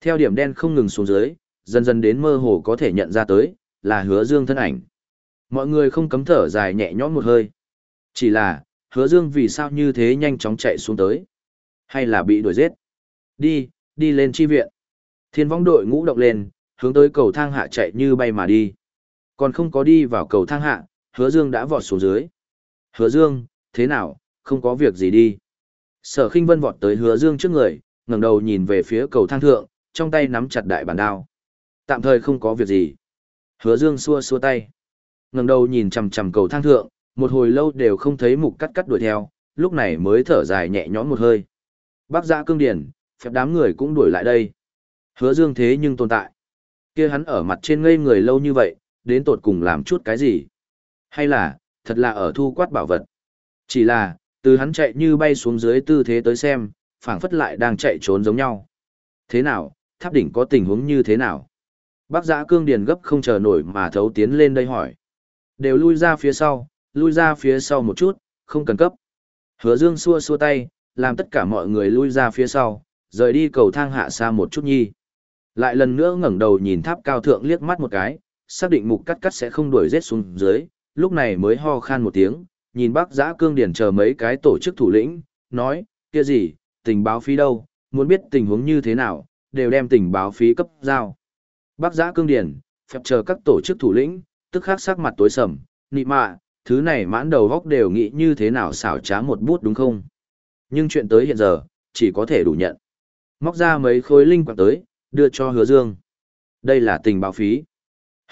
Theo điểm đen không ngừng xuống dưới, dần dần đến mơ hồ có thể nhận ra tới, là hứa dương thân ảnh. Mọi người không cấm thở dài nhẹ nhõm một hơi. Chỉ là, hứa dương vì sao như thế nhanh chóng chạy xuống tới? Hay là bị đuổi giết? Đi, đi lên chi viện. Thiên vong đội ngũ động lên, hướng tới cầu thang hạ chạy như bay mà đi. Còn không có đi vào cầu thang hạ, hứa dương đã vọt xuống dưới. Hứa dương, thế nào, không có việc gì đi. Sở khinh vân vọt tới hứa dương trước người, ngẩng đầu nhìn về phía cầu thang thượng, trong tay nắm chặt đại bản đao. Tạm thời không có việc gì. Hứa dương xua xua tay. ngẩng đầu nhìn chằm chằm cầu thang thượng, một hồi lâu đều không thấy mục cắt cắt đuổi theo, lúc này mới thở dài nhẹ nhõm một hơi. Bác giã cương điển, phép đám người cũng đuổi lại đây. Hứa dương thế nhưng tồn tại. kia hắn ở mặt trên ngây người lâu như vậy, đến tột cùng làm chút cái gì? Hay là, thật là ở thu quát bảo vật? Chỉ là, từ hắn chạy như bay xuống dưới tư thế tới xem, phảng phất lại đang chạy trốn giống nhau. Thế nào, tháp đỉnh có tình huống như thế nào? Bác giã cương điền gấp không chờ nổi mà thấu tiến lên đây hỏi. Đều lui ra phía sau, lui ra phía sau một chút, không cần cấp. Hứa dương xua xua tay, làm tất cả mọi người lui ra phía sau, rời đi cầu thang hạ xa một chút nhi. Lại lần nữa ngẩng đầu nhìn tháp cao thượng liếc mắt một cái, xác định mục cắt cắt sẽ không đuổi rết xuống dưới, lúc này mới ho khan một tiếng, nhìn bác giã cương điển chờ mấy cái tổ chức thủ lĩnh, nói, kia gì, tình báo phí đâu, muốn biết tình huống như thế nào, đều đem tình báo phí cấp giao. Bác giã cương điển, phép chờ các tổ chức thủ lĩnh, tức khắc sắc mặt tối sầm, nị mạ, thứ này mãn đầu góc đều nghĩ như thế nào xảo trá một bút đúng không? Nhưng chuyện tới hiện giờ, chỉ có thể đủ nhận. Móc ra mấy khối linh quạt tới, đưa cho hứa dương. Đây là tình báo phí.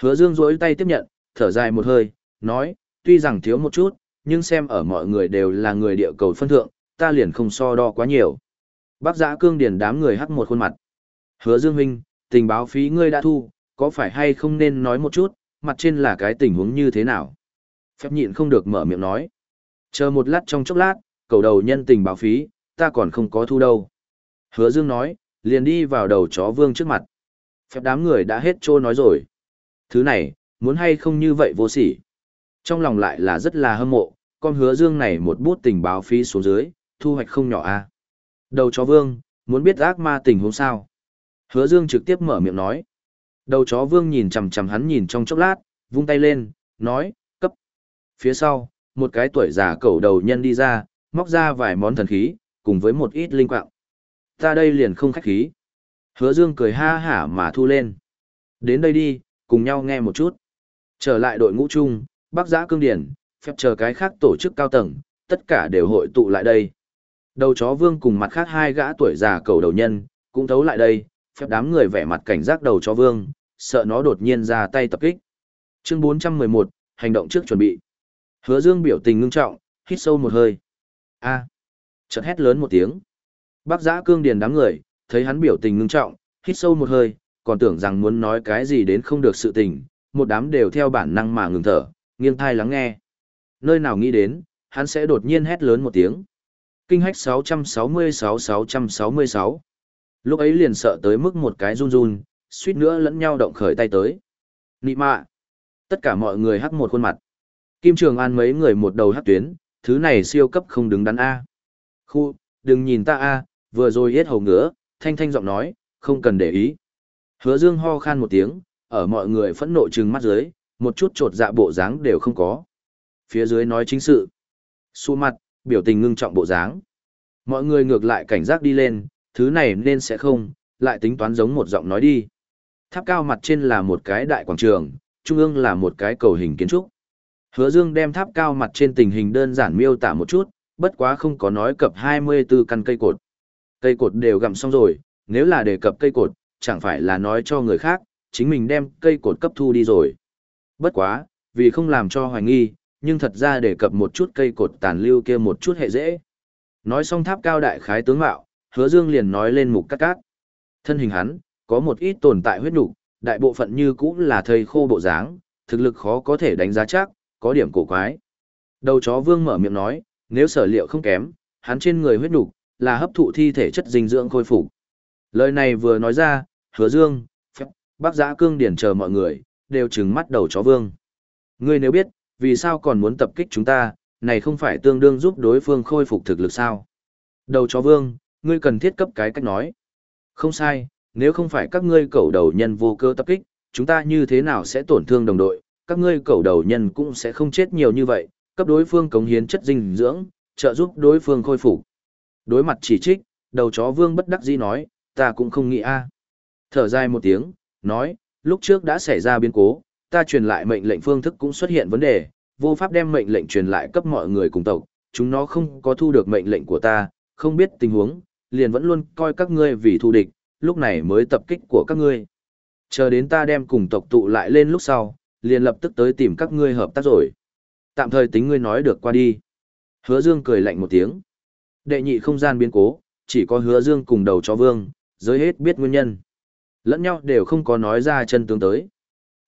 Hứa dương rỗi tay tiếp nhận, thở dài một hơi, nói, tuy rằng thiếu một chút, nhưng xem ở mọi người đều là người địa cầu phân thượng, ta liền không so đo quá nhiều. Bác giã cương điền đám người hắc một khuôn mặt. Hứa Dương Huynh, tình báo phí ngươi đã thu, có phải hay không nên nói một chút, mặt trên là cái tình huống như thế nào? Phép nhịn không được mở miệng nói. Chờ một lát trong chốc lát, cầu đầu nhân tình báo phí, ta còn không có thu đâu. Hứa Dương nói, liền đi vào đầu chó vương trước mặt. Phép đám người đã hết trô nói rồi. Thứ này, muốn hay không như vậy vô sỉ. Trong lòng lại là rất là hâm mộ, con hứa dương này một bút tình báo phí xuống dưới, thu hoạch không nhỏ a. Đầu chó vương, muốn biết ác ma tình huống sao? Hứa dương trực tiếp mở miệng nói. Đầu chó vương nhìn chằm chằm hắn nhìn trong chốc lát, vung tay lên, nói, cấp. Phía sau, một cái tuổi già cẩu đầu nhân đi ra, móc ra vài món thần khí, cùng với một ít linh quạng. Ta đây liền không khách khí. Hứa dương cười ha hả mà thu lên. Đến đây đi, cùng nhau nghe một chút. Trở lại đội ngũ chung, bác Giã Cương Điển, phép chờ cái khác tổ chức cao tầng, tất cả đều hội tụ lại đây. Đầu chó vương cùng mặt khác hai gã tuổi già cầu đầu nhân, cũng thấu lại đây, phép đám người vẻ mặt cảnh giác đầu cho vương, sợ nó đột nhiên ra tay tập kích. Chương 411, hành động trước chuẩn bị. Hứa Dương biểu tình ngưng trọng, hít sâu một hơi. A. Chợt hét lớn một tiếng. Bác Giã Cương Điền đám người, thấy hắn biểu tình ngưng trọng, hít sâu một hơi, còn tưởng rằng muốn nói cái gì đến không được sự tình, một đám đều theo bản năng mà ngừng thở, nghiêng thai lắng nghe. Nơi nào nghĩ đến, hắn sẽ đột nhiên hét lớn một tiếng. Kinh hách 666-666. Lúc ấy liền sợ tới mức một cái run run, suýt nữa lẫn nhau động khởi tay tới. Nị mạ. Tất cả mọi người hắc một khuôn mặt. Kim Trường An mấy người một đầu hắc tuyến, thứ này siêu cấp không đứng đắn A. Khu, đừng nhìn ta A, vừa rồi hết hầu ngứa, thanh thanh giọng nói, không cần để ý. Hứa Dương ho khan một tiếng, ở mọi người phẫn nộ trừng mắt dưới, một chút trột dạ bộ dáng đều không có. Phía dưới nói chính sự. Xu mặt, biểu tình ngưng trọng bộ dáng. Mọi người ngược lại cảnh giác đi lên, thứ này nên sẽ không, lại tính toán giống một giọng nói đi. Tháp cao mặt trên là một cái đại quảng trường, trung ương là một cái cầu hình kiến trúc. Hứa Dương đem tháp cao mặt trên tình hình đơn giản miêu tả một chút, bất quá không có nói cập 24 căn cây cột. Cây cột đều gặm xong rồi, nếu là đề cập cây cột, chẳng phải là nói cho người khác, chính mình đem cây cột cấp thu đi rồi. Bất quá, vì không làm cho hoài nghi, nhưng thật ra đề cập một chút cây cột tàn lưu kia một chút hệ dễ. Nói xong tháp cao đại khái tướng mạo, hứa dương liền nói lên mục cắt cát. Thân hình hắn, có một ít tồn tại huyết nục đại bộ phận như cũ là thầy khô bộ dáng, thực lực khó có thể đánh giá chắc, có điểm cổ quái. Đầu chó vương mở miệng nói, nếu sở liệu không kém, hắn trên người huyết nục là hấp thụ thi thể chất dinh dưỡng khôi phục. Lời này vừa nói ra, hứa dương, phép, bác giã cương điển chờ mọi người, đều trừng mắt đầu chó vương. Ngươi nếu biết, vì sao còn muốn tập kích chúng ta, này không phải tương đương giúp đối phương khôi phục thực lực sao? Đầu chó vương, ngươi cần thiết cấp cái cách nói. Không sai, Nếu không phải các ngươi cầu đầu nhân vô cơ tập kích, chúng ta như thế nào sẽ tổn thương đồng đội, các ngươi cầu đầu nhân cũng sẽ không chết nhiều như vậy, cấp đối phương cống hiến chất dinh dưỡng, trợ giúp đối phương khôi phục. Đối mặt chỉ trích, đầu chó vương bất đắc dĩ nói, ta cũng không nghĩ a. Thở dài một tiếng, nói, lúc trước đã xảy ra biến cố, ta truyền lại mệnh lệnh phương thức cũng xuất hiện vấn đề, vô pháp đem mệnh lệnh truyền lại cấp mọi người cùng tộc, chúng nó không có thu được mệnh lệnh của ta, không biết tình huống, liền vẫn luôn coi các ngươi vì thù địch, lúc này mới tập kích của các ngươi. Chờ đến ta đem cùng tộc tụ lại lên lúc sau, liền lập tức tới tìm các ngươi hợp tác rồi. Tạm thời tính ngươi nói được qua đi. Hứa Dương cười lạnh một tiếng. Đệ nhị không gian biến cố, chỉ có Hứa Dương cùng đầu chó vương, giới hết biết nguyên nhân. Lẫn nhau đều không có nói ra chân tướng tới.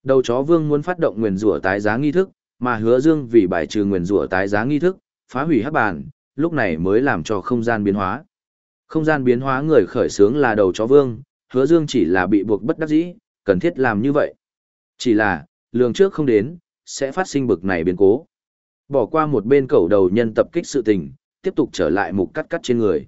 Đầu chó vương muốn phát động nguyền rủa tái giá nghi thức, mà Hứa Dương vì bài trừ nguyền rủa tái giá nghi thức, phá hủy hắc bàn, lúc này mới làm cho không gian biến hóa. Không gian biến hóa người khởi sướng là đầu chó vương, Hứa Dương chỉ là bị buộc bất đắc dĩ, cần thiết làm như vậy. Chỉ là, lường trước không đến, sẽ phát sinh bực này biến cố. Bỏ qua một bên cầu đầu nhân tập kích sự tình, tiếp tục trở lại mục cắt cắt trên người.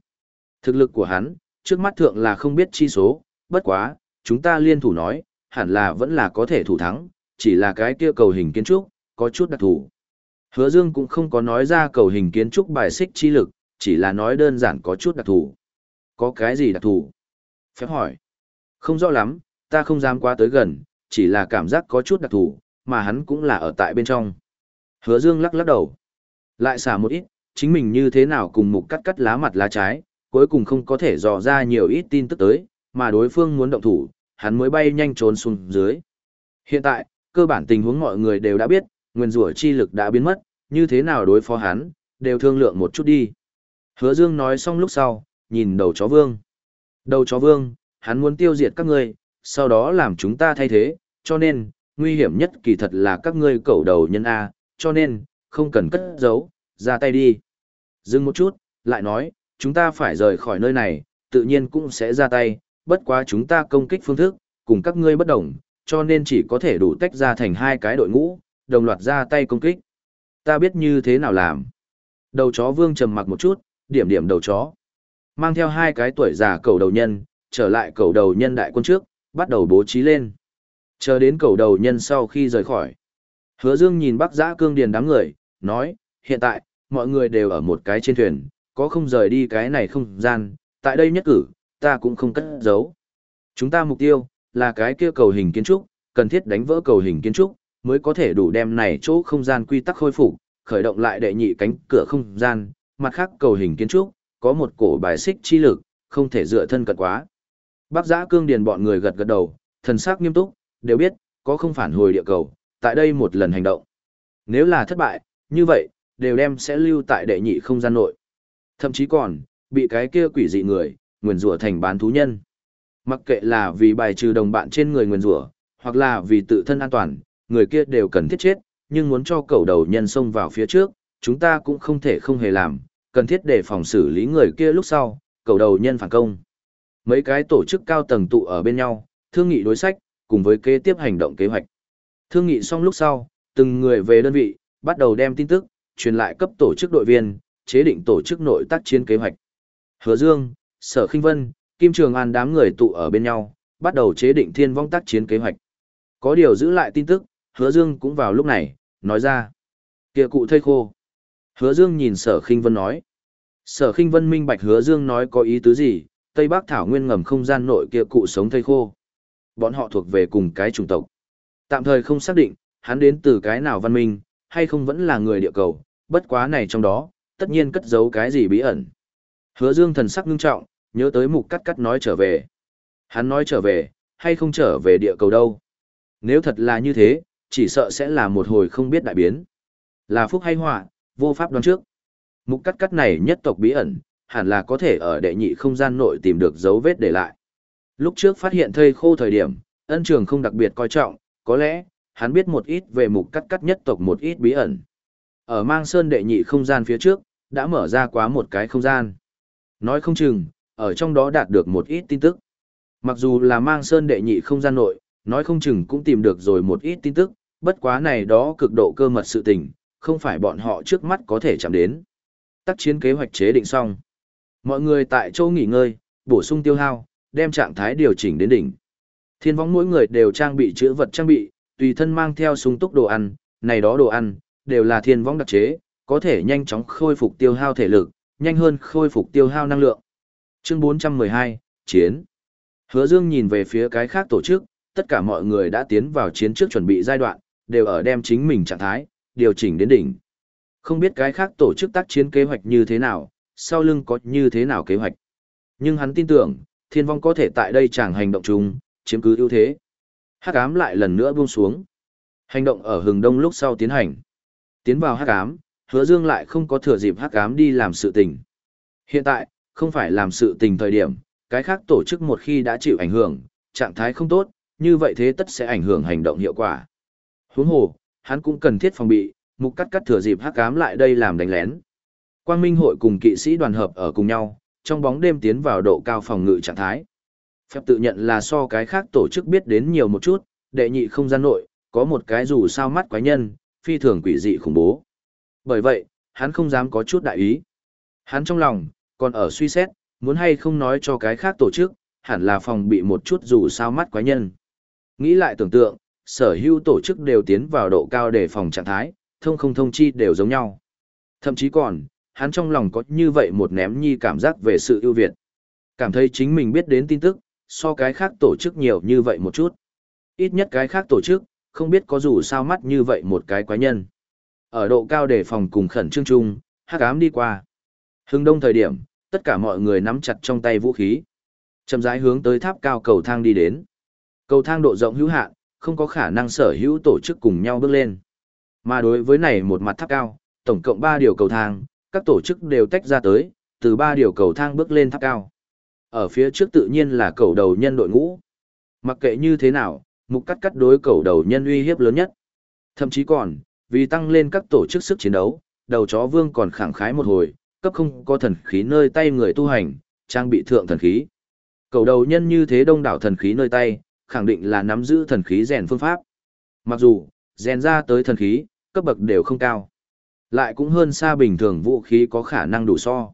Thực lực của hắn, trước mắt thượng là không biết chi số, bất quá, chúng ta liên thủ nói, hẳn là vẫn là có thể thủ thắng, chỉ là cái kia cầu hình kiến trúc, có chút đặc thù. Hứa Dương cũng không có nói ra cầu hình kiến trúc bài xích chi lực, chỉ là nói đơn giản có chút đặc thù. Có cái gì đặc thù? Phép hỏi. Không rõ lắm, ta không dám qua tới gần, chỉ là cảm giác có chút đặc thù, mà hắn cũng là ở tại bên trong. Hứa Dương lắc lắc đầu. Lại xả một ít, chính mình như thế nào cùng mục cắt cắt lá mặt lá trái, cuối cùng không có thể dò ra nhiều ít tin tức tới, mà đối phương muốn động thủ, hắn mới bay nhanh trốn xuống dưới. Hiện tại, cơ bản tình huống mọi người đều đã biết, nguyên rủa chi lực đã biến mất, như thế nào đối phó hắn, đều thương lượng một chút đi. Hứa Dương nói xong lúc sau, nhìn đầu chó vương. Đầu chó vương, hắn muốn tiêu diệt các ngươi, sau đó làm chúng ta thay thế, cho nên, nguy hiểm nhất kỳ thật là các ngươi cẩu đầu nhân A, cho nên, không cần cất giấu, ra tay đi. Dừng một chút, lại nói, chúng ta phải rời khỏi nơi này, tự nhiên cũng sẽ ra tay, bất quá chúng ta công kích phương thức, cùng các ngươi bất đồng, cho nên chỉ có thể đủ tách ra thành hai cái đội ngũ, đồng loạt ra tay công kích. Ta biết như thế nào làm. Đầu chó vương trầm mặc một chút, điểm điểm đầu chó. Mang theo hai cái tuổi già cầu đầu nhân, trở lại cầu đầu nhân đại quân trước, bắt đầu bố trí lên. Chờ đến cầu đầu nhân sau khi rời khỏi. Hứa Dương nhìn Bắc Giã Cương Điền đám người, nói, hiện tại, mọi người đều ở một cái trên thuyền, có không rời đi cái này không gian, tại đây nhất cử, ta cũng không cất giấu. Chúng ta mục tiêu, là cái kia cầu hình kiến trúc, cần thiết đánh vỡ cầu hình kiến trúc, mới có thể đủ đem này chỗ không gian quy tắc khôi phục, khởi động lại đệ nhị cánh cửa không gian, mặt khác cầu hình kiến trúc, có một cổ bài xích chi lực, không thể dựa thân cận quá. Bác giã cương điền bọn người gật gật đầu, thần sắc nghiêm túc, đều biết, có không phản hồi địa cầu, tại đây một lần hành động. Nếu là thất bại, như vậy, đều đem sẽ lưu tại đệ nhị không gian nội. Thậm chí còn, bị cái kia quỷ dị người, nguyền rủa thành bán thú nhân. Mặc kệ là vì bài trừ đồng bạn trên người nguyền rủa, hoặc là vì tự thân an toàn, người kia đều cần thiết chết, nhưng muốn cho cầu đầu nhân xông vào phía trước, chúng ta cũng không thể không hề làm, cần thiết để phòng xử lý người kia lúc sau, cầu đầu nhân phản công. Mấy cái tổ chức cao tầng tụ ở bên nhau, thương nghị đối sách, cùng với kế tiếp hành động kế hoạch. Thương nghị xong lúc sau, từng người về đơn vị, bắt đầu đem tin tức, truyền lại cấp tổ chức đội viên, chế định tổ chức nội tác chiến kế hoạch. Hứa Dương, Sở Kinh Vân, Kim Trường An đám người tụ ở bên nhau, bắt đầu chế định thiên vong tác chiến kế hoạch. Có điều giữ lại tin tức, Hứa Dương cũng vào lúc này, nói ra. Kia cụ thây khô. Hứa Dương nhìn Sở Khinh Vân nói. Sở Khinh Vân minh bạch Hứa Dương nói có ý tứ gì, Tây Bắc Thảo Nguyên ngầm không gian nội kia cụ sống thây khô. Bọn họ thuộc về cùng cái chủng tộc. Tạm thời không xác định, hắn đến từ cái nào văn minh, hay không vẫn là người địa cầu, bất quá này trong đó, tất nhiên cất giấu cái gì bí ẩn. Hứa Dương thần sắc ngưng trọng, nhớ tới mục cắt cắt nói trở về. Hắn nói trở về, hay không trở về địa cầu đâu. Nếu thật là như thế, chỉ sợ sẽ là một hồi không biết đại biến. Là phúc hay họa, vô pháp đoán trước. Mục cắt cắt này nhất tộc bí ẩn, hẳn là có thể ở đệ nhị không gian nội tìm được dấu vết để lại. Lúc trước phát hiện thây khô thời điểm, ân trường không đặc biệt coi trọng, có lẽ, hắn biết một ít về mục cắt cắt nhất tộc một ít bí ẩn. Ở mang sơn đệ nhị không gian phía trước, đã mở ra quá một cái không gian. Nói không chừng, ở trong đó đạt được một ít tin tức. Mặc dù là mang sơn đệ nhị không gian nội, nói không chừng cũng tìm được rồi một ít tin tức, bất quá này đó cực độ cơ mật sự tình, không phải bọn họ trước mắt có thể chạm đến. Tác chiến kế hoạch chế định xong. Mọi người tại chỗ nghỉ ngơi, bổ sung tiêu hao, đem trạng thái điều chỉnh đến đỉnh. Thiên võng mỗi người đều trang bị chữ vật trang bị, tùy thân mang theo sung túc đồ ăn, này đó đồ ăn, đều là thiên võng đặc chế, có thể nhanh chóng khôi phục tiêu hao thể lực, nhanh hơn khôi phục tiêu hao năng lượng. Chương 412, Chiến. Hứa Dương nhìn về phía cái khác tổ chức, tất cả mọi người đã tiến vào chiến trước chuẩn bị giai đoạn, đều ở đem chính mình trạng thái, điều chỉnh đến đỉnh. Không biết cái khác tổ chức tác chiến kế hoạch như thế nào, sau lưng có như thế nào kế hoạch. Nhưng hắn tin tưởng, thiên vong có thể tại đây chẳng hành động chung, chiếm cứ ưu thế. Hắc ám lại lần nữa buông xuống. Hành động ở hừng đông lúc sau tiến hành. Tiến vào hắc ám, hứa dương lại không có thừa dịp hắc ám đi làm sự tình. Hiện tại, không phải làm sự tình thời điểm, cái khác tổ chức một khi đã chịu ảnh hưởng, trạng thái không tốt, như vậy thế tất sẽ ảnh hưởng hành động hiệu quả. Huống hồ, hắn cũng cần thiết phòng bị, mục cắt cắt thừa dịp hắc ám lại đây làm đánh lén. Quang Minh hội cùng kỵ sĩ đoàn hợp ở cùng nhau, trong bóng đêm tiến vào độ cao phòng ngự trạng thái. Phép tự nhận là so cái khác tổ chức biết đến nhiều một chút, đệ nhị không gian nội, có một cái dù sao mắt quái nhân, phi thường quỷ dị khủng bố. Bởi vậy, hắn không dám có chút đại ý. Hắn trong lòng, còn ở suy xét, muốn hay không nói cho cái khác tổ chức, hẳn là phòng bị một chút dù sao mắt quái nhân. Nghĩ lại tưởng tượng, sở hữu tổ chức đều tiến vào độ cao để phòng trạng thái, thông không thông chi đều giống nhau. Thậm chí còn, hắn trong lòng có như vậy một ném nhi cảm giác về sự ưu việt. Cảm thấy chính mình biết đến tin tức, so cái khác tổ chức nhiều như vậy một chút. Ít nhất cái khác tổ chức, không biết có dù sao mắt như vậy một cái quái nhân. Ở độ cao để phòng cùng khẩn trương chung, hắc ám đi qua. Hưng đông thời điểm, tất cả mọi người nắm chặt trong tay vũ khí. Chậm rãi hướng tới tháp cao cầu thang đi đến. Cầu thang độ rộng hữu hạn, không có khả năng sở hữu tổ chức cùng nhau bước lên. Mà đối với này một mặt tháp cao, tổng cộng 3 điều cầu thang, các tổ chức đều tách ra tới, từ 3 điều cầu thang bước lên tháp cao. Ở phía trước tự nhiên là cầu đầu nhân đội ngũ. Mặc kệ như thế nào, mục cắt cắt đối cầu đầu nhân uy hiếp lớn nhất. Thậm chí còn, vì tăng lên các tổ chức sức chiến đấu, đầu chó vương còn khẳng khái một hồi, cấp không có thần khí nơi tay người tu hành, trang bị thượng thần khí. Cầu đầu nhân như thế đông đảo thần khí nơi tay, khẳng định là nắm giữ thần khí rèn phương pháp. Mặc dù, rèn ra tới thần khí, cấp bậc đều không cao. Lại cũng hơn xa bình thường vũ khí có khả năng đủ so.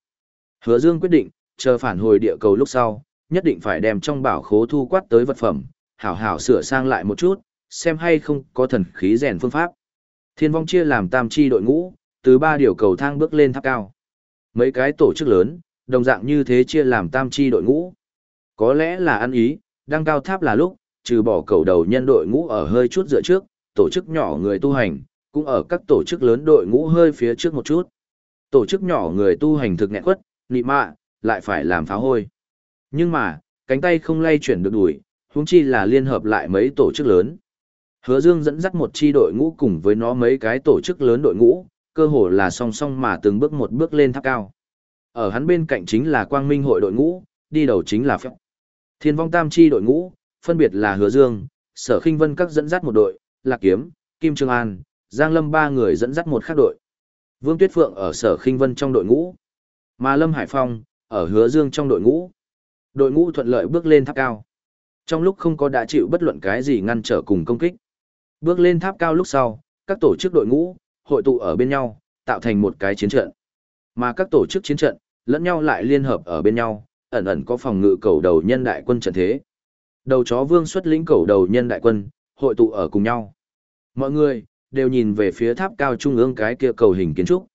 Hứa Dương quyết định, chờ phản hồi địa cầu lúc sau, nhất định phải đem trong bảo khố thu quát tới vật phẩm, hảo hảo sửa sang lại một chút, xem hay không có thần khí rèn phương pháp. Thiên vong chia làm tam chi đội ngũ, từ ba điều cầu thang bước lên tháp cao. Mấy cái tổ chức lớn, đồng dạng như thế chia làm tam chi đội ngũ. Có lẽ là ăn ý, đang cao tháp là lúc, trừ bỏ cầu đầu nhân đội ngũ ở hơi chút dựa trước, tổ chức nhỏ người tu hành, cũng ở các tổ chức lớn đội ngũ hơi phía trước một chút. Tổ chức nhỏ người tu hành thực nghẹn quất, nị mạ, lại phải làm phá hôi. Nhưng mà, cánh tay không lay chuyển được đuổi, huống chi là liên hợp lại mấy tổ chức lớn. Hứa Dương dẫn dắt một chi đội ngũ cùng với nó mấy cái tổ chức lớn đội ngũ, cơ hồ là song song mà từng bước một bước lên tháp cao. Ở hắn bên cạnh chính là Quang Minh hội đội ngũ, đi đầu chính là Phép. Thiên Vong Tam chi đội ngũ, phân biệt là Hứa Dương, Sở Khinh Vân các dẫn dắt một đội, Lạc Kiếm, Kim Trương An, Giang Lâm ba người dẫn dắt một khác đội. Vương Tuyết Phượng ở Sở Khinh Vân trong đội ngũ, mà Lâm Hải Phong ở Hứa Dương trong đội ngũ. Đội ngũ thuận lợi bước lên tháp cao. Trong lúc không có đã chịu bất luận cái gì ngăn trở cùng công kích. Bước lên tháp cao lúc sau, các tổ chức đội ngũ hội tụ ở bên nhau, tạo thành một cái chiến trận. Mà các tổ chức chiến trận lẫn nhau lại liên hợp ở bên nhau, ẩn ẩn có phòng ngự cầu đầu nhân đại quân trận thế. Đầu chó vương xuất lĩnh cầu đầu nhân đại quân, hội tụ ở cùng nhau. Mọi người, đều nhìn về phía tháp cao trung ương cái kia cầu hình kiến trúc.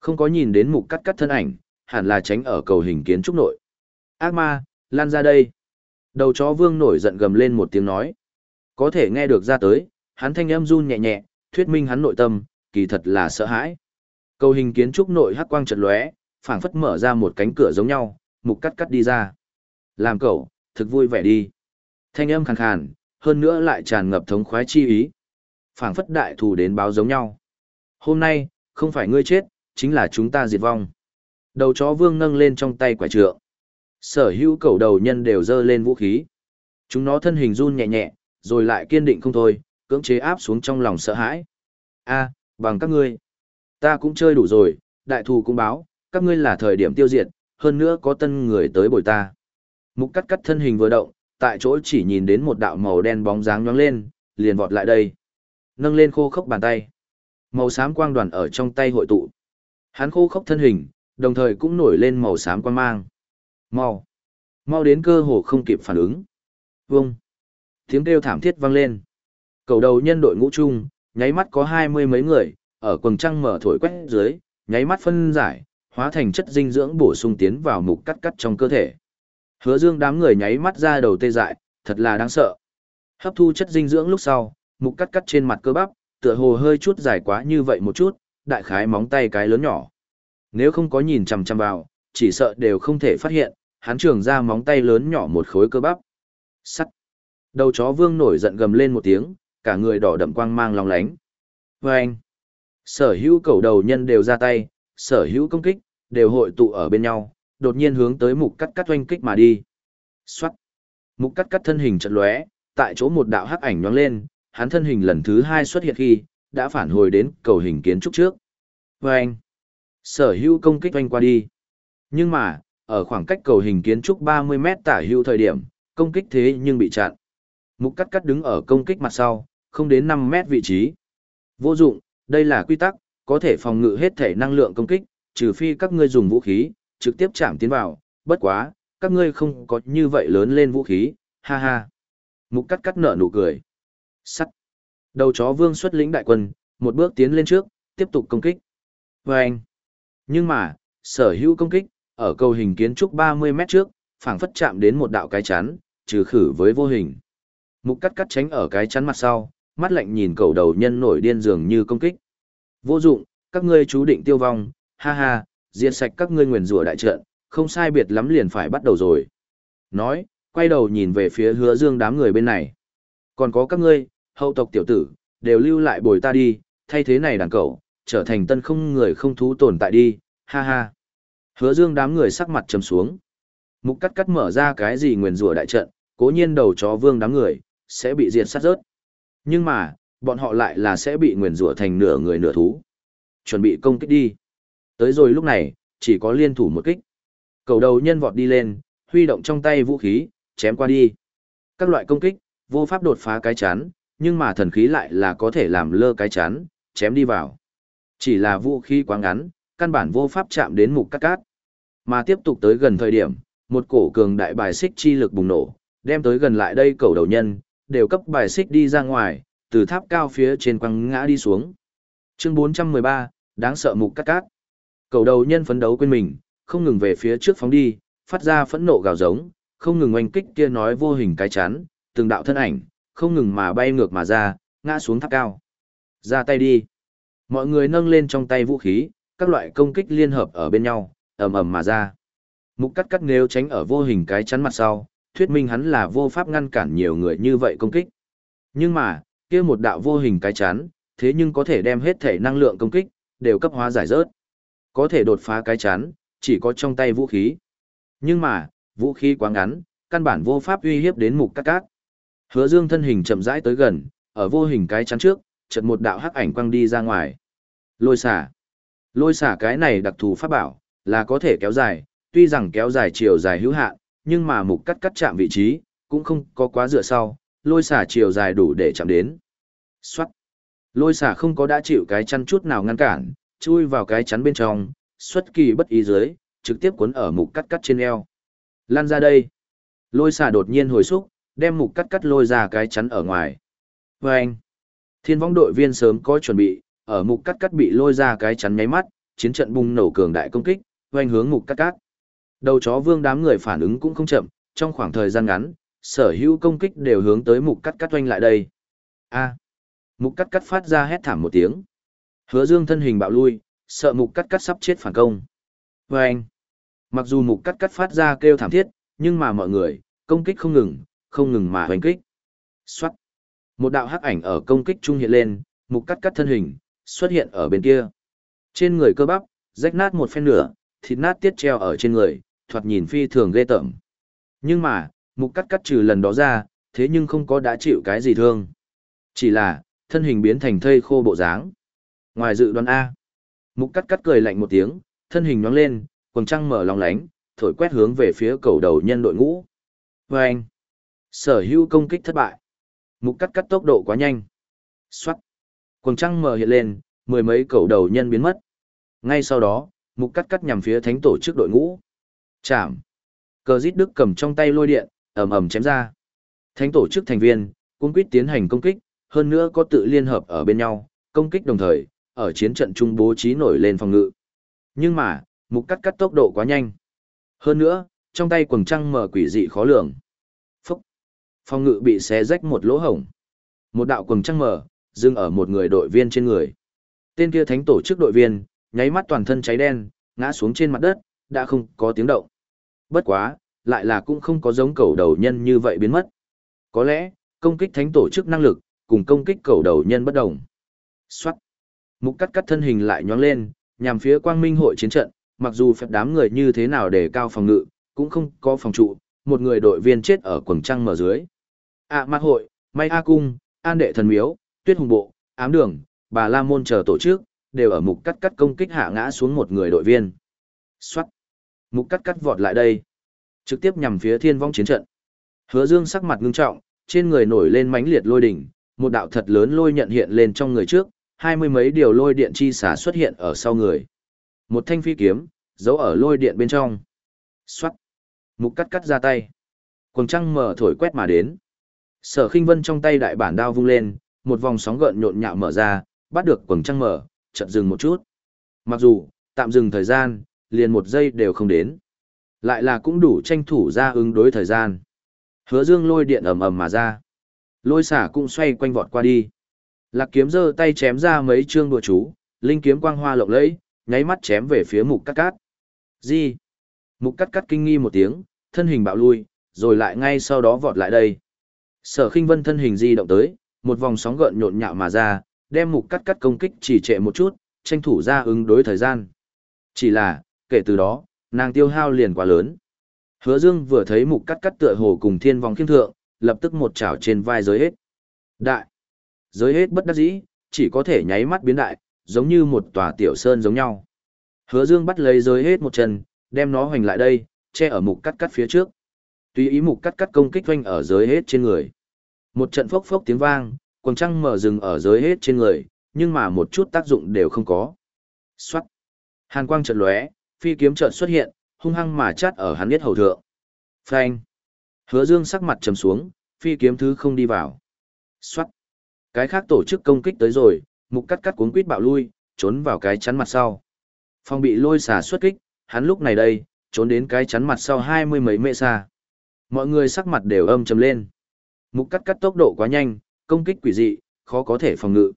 Không có nhìn đến mục cắt cắt thân ảnh, hẳn là tránh ở cầu hình kiến trúc nội. Ác ma, lan ra đây. Đầu chó vương nổi giận gầm lên một tiếng nói. Có thể nghe được ra tới, hắn thanh âm run nhẹ nhẹ, thuyết minh hắn nội tâm, kỳ thật là sợ hãi. Cầu hình kiến trúc nội hắc quang chợt lóe, phảng phất mở ra một cánh cửa giống nhau, mục cắt cắt đi ra. Làm cậu, thực vui vẻ đi. Thanh âm khàn khàn, hơn nữa lại tràn ngập thống khoái chi ý. phảng phất đại thù đến báo giống nhau. Hôm nay, không phải ngươi chết, chính là chúng ta diệt vong. Đầu chó vương nâng lên trong tay quả trượng. Sở hữu cầu đầu nhân đều dơ lên vũ khí. Chúng nó thân hình run nhẹ nhẹ, rồi lại kiên định không thôi, cưỡng chế áp xuống trong lòng sợ hãi. A, bằng các ngươi. Ta cũng chơi đủ rồi, đại thù cũng báo, các ngươi là thời điểm tiêu diệt, hơn nữa có tân người tới bồi ta. Mục cắt cắt thân hình vừa động, tại chỗ chỉ nhìn đến một đạo màu đen bóng dáng nhoáng lên, liền vọt lại đây. Nâng lên khô khốc bàn tay. Màu xám quang đoàn ở trong tay hội tụ. Hắn khô khốc thân hình, đồng thời cũng nổi lên màu xám quang mang. Mau, Mau đến cơ hồ không kịp phản ứng. Vâng. Tiếng kêu thảm thiết vang lên. Cầu đầu nhân đội ngũ chung, nháy mắt có hai mươi mấy người, ở quần trăng mở thổi quét dưới, nháy mắt phân giải, hóa thành chất dinh dưỡng bổ sung tiến vào mục cắt cắt trong cơ thể. Hứa dương đám người nháy mắt ra đầu tê dại, thật là đáng sợ. Hấp thu chất dinh dưỡng lúc sau, mục cắt cắt trên mặt cơ bắp, tựa hồ hơi chút dài quá như vậy một chút, đại khái móng tay cái lớn nhỏ. Nếu không có nhìn chằm chằm vào, chỉ sợ đều không thể phát hiện, hắn trường ra móng tay lớn nhỏ một khối cơ bắp. Sắt. Đầu chó vương nổi giận gầm lên một tiếng, cả người đỏ đậm quang mang long lánh. Và anh. Sở hữu cầu đầu nhân đều ra tay, sở hữu công kích, đều hội tụ ở bên nhau, đột nhiên hướng tới mục cắt cắt oanh kích mà đi. Xoát. Mục cắt cắt thân hình chật lóe, tại chỗ một đạo hắc ảnh nhoáng lên, hắn thân hình lần thứ hai xuất hiện khi, đã phản hồi đến cầu hình kiến trúc trước. Và anh. Sở hữu công kích oanh qua đi. Nhưng mà, ở khoảng cách cầu hình kiến trúc 30 mét tả hữu thời điểm, công kích thế nhưng bị chặn. Mục cắt cắt đứng ở công kích mặt sau, không đến 5 mét vị trí. Vô dụng, đây là quy tắc, có thể phòng ngự hết thể năng lượng công kích, trừ phi các ngươi dùng vũ khí, trực tiếp chạm tiến vào, bất quá, các ngươi không có như vậy lớn lên vũ khí, ha ha. Mục cắt cắt nở nụ cười. Sắt. Đầu chó vương xuất lĩnh đại quân, một bước tiến lên trước, tiếp tục công kích. Vâng. Nhưng mà, sở hữu công kích, ở cầu hình kiến trúc 30 mét trước, phảng phất chạm đến một đạo cái chắn, trừ khử với vô hình. Mục cắt cắt tránh ở cái chắn mặt sau, mắt lạnh nhìn cầu đầu nhân nổi điên dường như công kích. Vô dụng, các ngươi chú định tiêu vong, ha ha, diệt sạch các ngươi nguyền rủa đại trận, không sai biệt lắm liền phải bắt đầu rồi. Nói, quay đầu nhìn về phía hứa dương đám người bên này. Còn có các ngươi, hậu tộc tiểu tử, đều lưu lại bồi ta đi, thay thế này đàn cậu, trở thành tân không người không thú tồn tại đi, ha ha. Hứa dương đám người sắc mặt trầm xuống. Mục cắt cắt mở ra cái gì nguyền rủa đại trận, cố nhiên đầu chó vương đám người, sẽ bị diệt sát rớt. Nhưng mà, bọn họ lại là sẽ bị nguyền rủa thành nửa người nửa thú. Chuẩn bị công kích đi. Tới rồi lúc này, chỉ có liên thủ một kích. Cầu đầu nhân vọt đi lên, huy động trong tay vũ khí, chém qua đi. Các loại công kích, vô pháp đột phá cái chán, nhưng mà thần khí lại là có thể làm lơ cái chán, chém đi vào. Chỉ là vũ khí quá ngắn, căn bản vô pháp chạm đến mục cắt cát. Mà tiếp tục tới gần thời điểm, một cổ cường đại bài xích chi lực bùng nổ, đem tới gần lại đây cầu đầu nhân, đều cấp bài xích đi ra ngoài, từ tháp cao phía trên quăng ngã đi xuống. Chương 413, đáng sợ mục cắt cát. Cầu đầu nhân phấn đấu quên mình, không ngừng về phía trước phóng đi, phát ra phẫn nộ gào giống, không ngừng oanh kích kia nói vô hình cái chán, từng đạo thân ảnh, không ngừng mà bay ngược mà ra, ngã xuống tháp cao. Ra tay đi. Mọi người nâng lên trong tay vũ khí, các loại công kích liên hợp ở bên nhau, ầm ầm mà ra. Mục cắt cắt nếu tránh ở vô hình cái chắn mặt sau, thuyết minh hắn là vô pháp ngăn cản nhiều người như vậy công kích. Nhưng mà, kia một đạo vô hình cái chắn, thế nhưng có thể đem hết thể năng lượng công kích, đều cấp hóa giải rớt. Có thể đột phá cái chán chỉ có trong tay vũ khí. Nhưng mà, vũ khí quá ngắn, căn bản vô pháp uy hiếp đến mục cắt cát. Hứa dương thân hình chậm rãi tới gần, ở vô hình cái chắn trước, chợt một đạo hắc ảnh quăng đi ra ngoài. Lôi xả. Lôi xả cái này đặc thù pháp bảo, là có thể kéo dài, tuy rằng kéo dài chiều dài hữu hạn, nhưng mà mục cắt cắt chạm vị trí, cũng không có quá dựa sau, lôi xả chiều dài đủ để chạm đến. Xoát. Lôi xả không có đã chịu cái chăn chút nào ngăn cản, chui vào cái chắn bên trong, xuất kỳ bất ý dưới, trực tiếp cuốn ở mục cắt cắt trên eo. Lan ra đây. Lôi xả đột nhiên hồi xúc, đem mục cắt cắt lôi ra cái chắn ở ngoài. Và anh. Thiên vong đội viên sớm có chuẩn bị, ở mục cắt cắt bị lôi ra cái chắn nháy mắt, chiến trận bùng nổ cường đại công kích, hoành hướng mục cắt cắt. Đầu chó vương đám người phản ứng cũng không chậm, trong khoảng thời gian ngắn, sở hữu công kích đều hướng tới mục cắt cắt oanh lại đây. A. Mục cắt cắt phát ra hét thảm một tiếng. Hứa dương thân hình bạo lui, sợ mục cắt cắt sắp chết phản công. Và anh. Mặc dù mục cắt cắt phát ra kêu thảm thiết, nhưng mà mọi người, công kích không ngừng, không ngừng mà hoành kích. Xoát. Một đạo hắc ảnh ở công kích trung hiện lên, mục cắt cắt thân hình, xuất hiện ở bên kia. Trên người cơ bắp, rách nát một phen nửa, thịt nát tiết treo ở trên người, thoạt nhìn phi thường ghê tởm. Nhưng mà, mục cắt cắt trừ lần đó ra, thế nhưng không có đã chịu cái gì thương. Chỉ là, thân hình biến thành thây khô bộ dáng. Ngoài dự đoán A, mục cắt cắt cười lạnh một tiếng, thân hình nhoáng lên, quần trăng mở lòng lánh, thổi quét hướng về phía cầu đầu nhân đội ngũ. Và anh, sở hữu công kích thất bại. Mục cắt cắt tốc độ quá nhanh. Xoát. Quần trăng mở hiện lên, mười mấy cầu đầu nhân biến mất. Ngay sau đó, mục cắt cắt nhằm phía thánh tổ chức đội ngũ. Chạm. Cờ rít Đức cầm trong tay lôi điện, ầm ầm chém ra. Thánh tổ chức thành viên, cung quyết tiến hành công kích, hơn nữa có tự liên hợp ở bên nhau, công kích đồng thời, ở chiến trận trung bố trí nổi lên phòng ngự. Nhưng mà, mục cắt cắt tốc độ quá nhanh. Hơn nữa, trong tay quần trăng mở quỷ dị khó lường. Phúc! Phòng ngự bị xé rách một lỗ hổng. Một đạo quần trăng mở, dừng ở một người đội viên trên người. Tên kia thánh tổ chức đội viên, nháy mắt toàn thân cháy đen, ngã xuống trên mặt đất, đã không có tiếng động. Bất quá, lại là cũng không có giống cầu đầu nhân như vậy biến mất. Có lẽ, công kích thánh tổ chức năng lực, cùng công kích cầu đầu nhân bất đồng. Xoát. Mục cắt cắt thân hình lại nhoáng lên, nhằm phía quang minh hội chiến trận, mặc dù phép đám người như thế nào để cao phòng ngự, cũng không có phòng trụ, một người đội viên chết ở quần trăng mở dưới. ạ à, hội, may A cung, an đệ thần miếu, tuyết hùng bộ, ám đường, bà la môn chờ tổ chức, đều ở mục cắt cắt công kích hạ ngã xuống một người đội viên. Xoát. Mục cắt cắt vọt lại đây. Trực tiếp nhằm phía thiên vong chiến trận. Hứa dương sắc mặt ngưng trọng, trên người nổi lên mãnh liệt lôi đỉnh, một đạo thật lớn lôi nhận hiện lên trong người trước, hai mươi mấy điều lôi điện chi xả xuất hiện ở sau người. Một thanh phi kiếm, giấu ở lôi điện bên trong. Xoát. Mục cắt cắt ra tay. Quần trăng mở thổi quét mà đến. Sở khinh vân trong tay đại bản đao vung lên, một vòng sóng gợn nhộn nhạo mở ra, bắt được quần trăng mở, chợt dừng một chút. Mặc dù, tạm dừng thời gian, liền một giây đều không đến. Lại là cũng đủ tranh thủ ra ứng đối thời gian. Hứa dương lôi điện ầm ầm mà ra. Lôi xả cũng xoay quanh vọt qua đi. Lạc kiếm giơ tay chém ra mấy chương đùa chú, linh kiếm quang hoa lộng lẫy, nháy mắt chém về phía mục cắt cát. Gì? Mục cắt cắt kinh nghi một tiếng, thân hình bạo lui, rồi lại ngay sau đó vọt lại đây. Sở khinh vân thân hình di động tới, một vòng sóng gợn nhộn nhạo mà ra, đem mục cắt cắt công kích chỉ trệ một chút, tranh thủ ra ứng đối thời gian. Chỉ là, kể từ đó, nàng tiêu hao liền quá lớn. Hứa Dương vừa thấy mục cắt cắt tựa hồ cùng thiên vong khiêm thượng, lập tức một chảo trên vai giới hết. Đại! Giới hết bất đắc dĩ, chỉ có thể nháy mắt biến đại, giống như một tòa tiểu sơn giống nhau. Hứa Dương bắt lấy giới hết một chân, đem nó hoành lại đây, che ở mục cắt cắt phía trước. Tùy ý mục cắt cắt công kích hoành ở giới hết trên người. Một trận phốc phốc tiếng vang, quần trăng mở rừng ở giới hết trên người, nhưng mà một chút tác dụng đều không có. Xoát! Hàn quang chợt lóe, phi kiếm chợt xuất hiện, hung hăng mà chát ở hắn biết hầu thượng. Phanh! Hứa Dương sắc mặt trầm xuống, phi kiếm thứ không đi vào. Xoát! Cái khác tổ chức công kích tới rồi, mục cắt cắt cuốn quýt bạo lui, trốn vào cái chắn mặt sau. Phong bị lôi xả xuất kích, hắn lúc này đây, trốn đến cái chắn mặt sau hai mươi mấy mệ xa. Mọi người sắc mặt đều âm trầm lên. Mục cắt cắt tốc độ quá nhanh, công kích quỷ dị, khó có thể phòng ngự.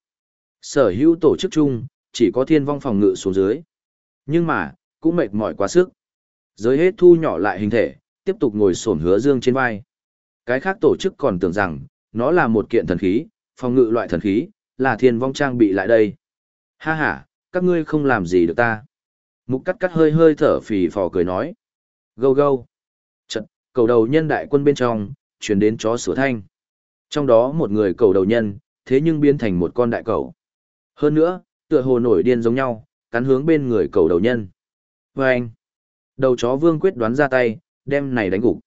Sở hữu tổ chức chung, chỉ có thiên vong phòng ngự xuống dưới. Nhưng mà, cũng mệt mỏi quá sức. Giới hết thu nhỏ lại hình thể, tiếp tục ngồi sổn hứa dương trên vai. Cái khác tổ chức còn tưởng rằng, nó là một kiện thần khí, phòng ngự loại thần khí, là thiên vong trang bị lại đây. Ha ha, các ngươi không làm gì được ta. Mục cắt cắt hơi hơi thở phì phò cười nói. Gâu gâu. Trận, cầu đầu nhân đại quân bên trong, chuyển đến chó sửa thanh. Trong đó một người cầu đầu nhân, thế nhưng biến thành một con đại cầu. Hơn nữa, tựa hồ nổi điên giống nhau, cắn hướng bên người cầu đầu nhân. Và anh, đầu chó vương quyết đoán ra tay, đem này đánh gục.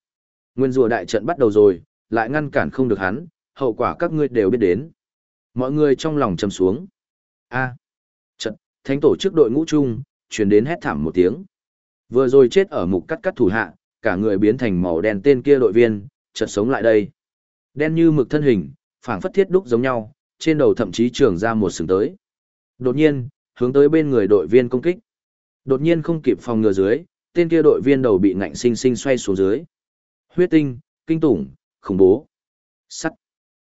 Nguyên rùa đại trận bắt đầu rồi, lại ngăn cản không được hắn, hậu quả các ngươi đều biết đến. Mọi người trong lòng trầm xuống. A. trận, thánh tổ chức đội ngũ chung, truyền đến hét thảm một tiếng. Vừa rồi chết ở mục cắt cắt thủ hạ, cả người biến thành màu đen tên kia đội viên, chợt sống lại đây. Đen như mực thân hình, phảng phất thiết đúc giống nhau, trên đầu thậm chí trường ra một sừng tới. Đột nhiên, hướng tới bên người đội viên công kích. Đột nhiên không kịp phòng ngừa dưới, tên kia đội viên đầu bị ngạnh sinh sinh xoay xuống dưới. Huyết tinh, kinh tủng, khủng bố. Sắt.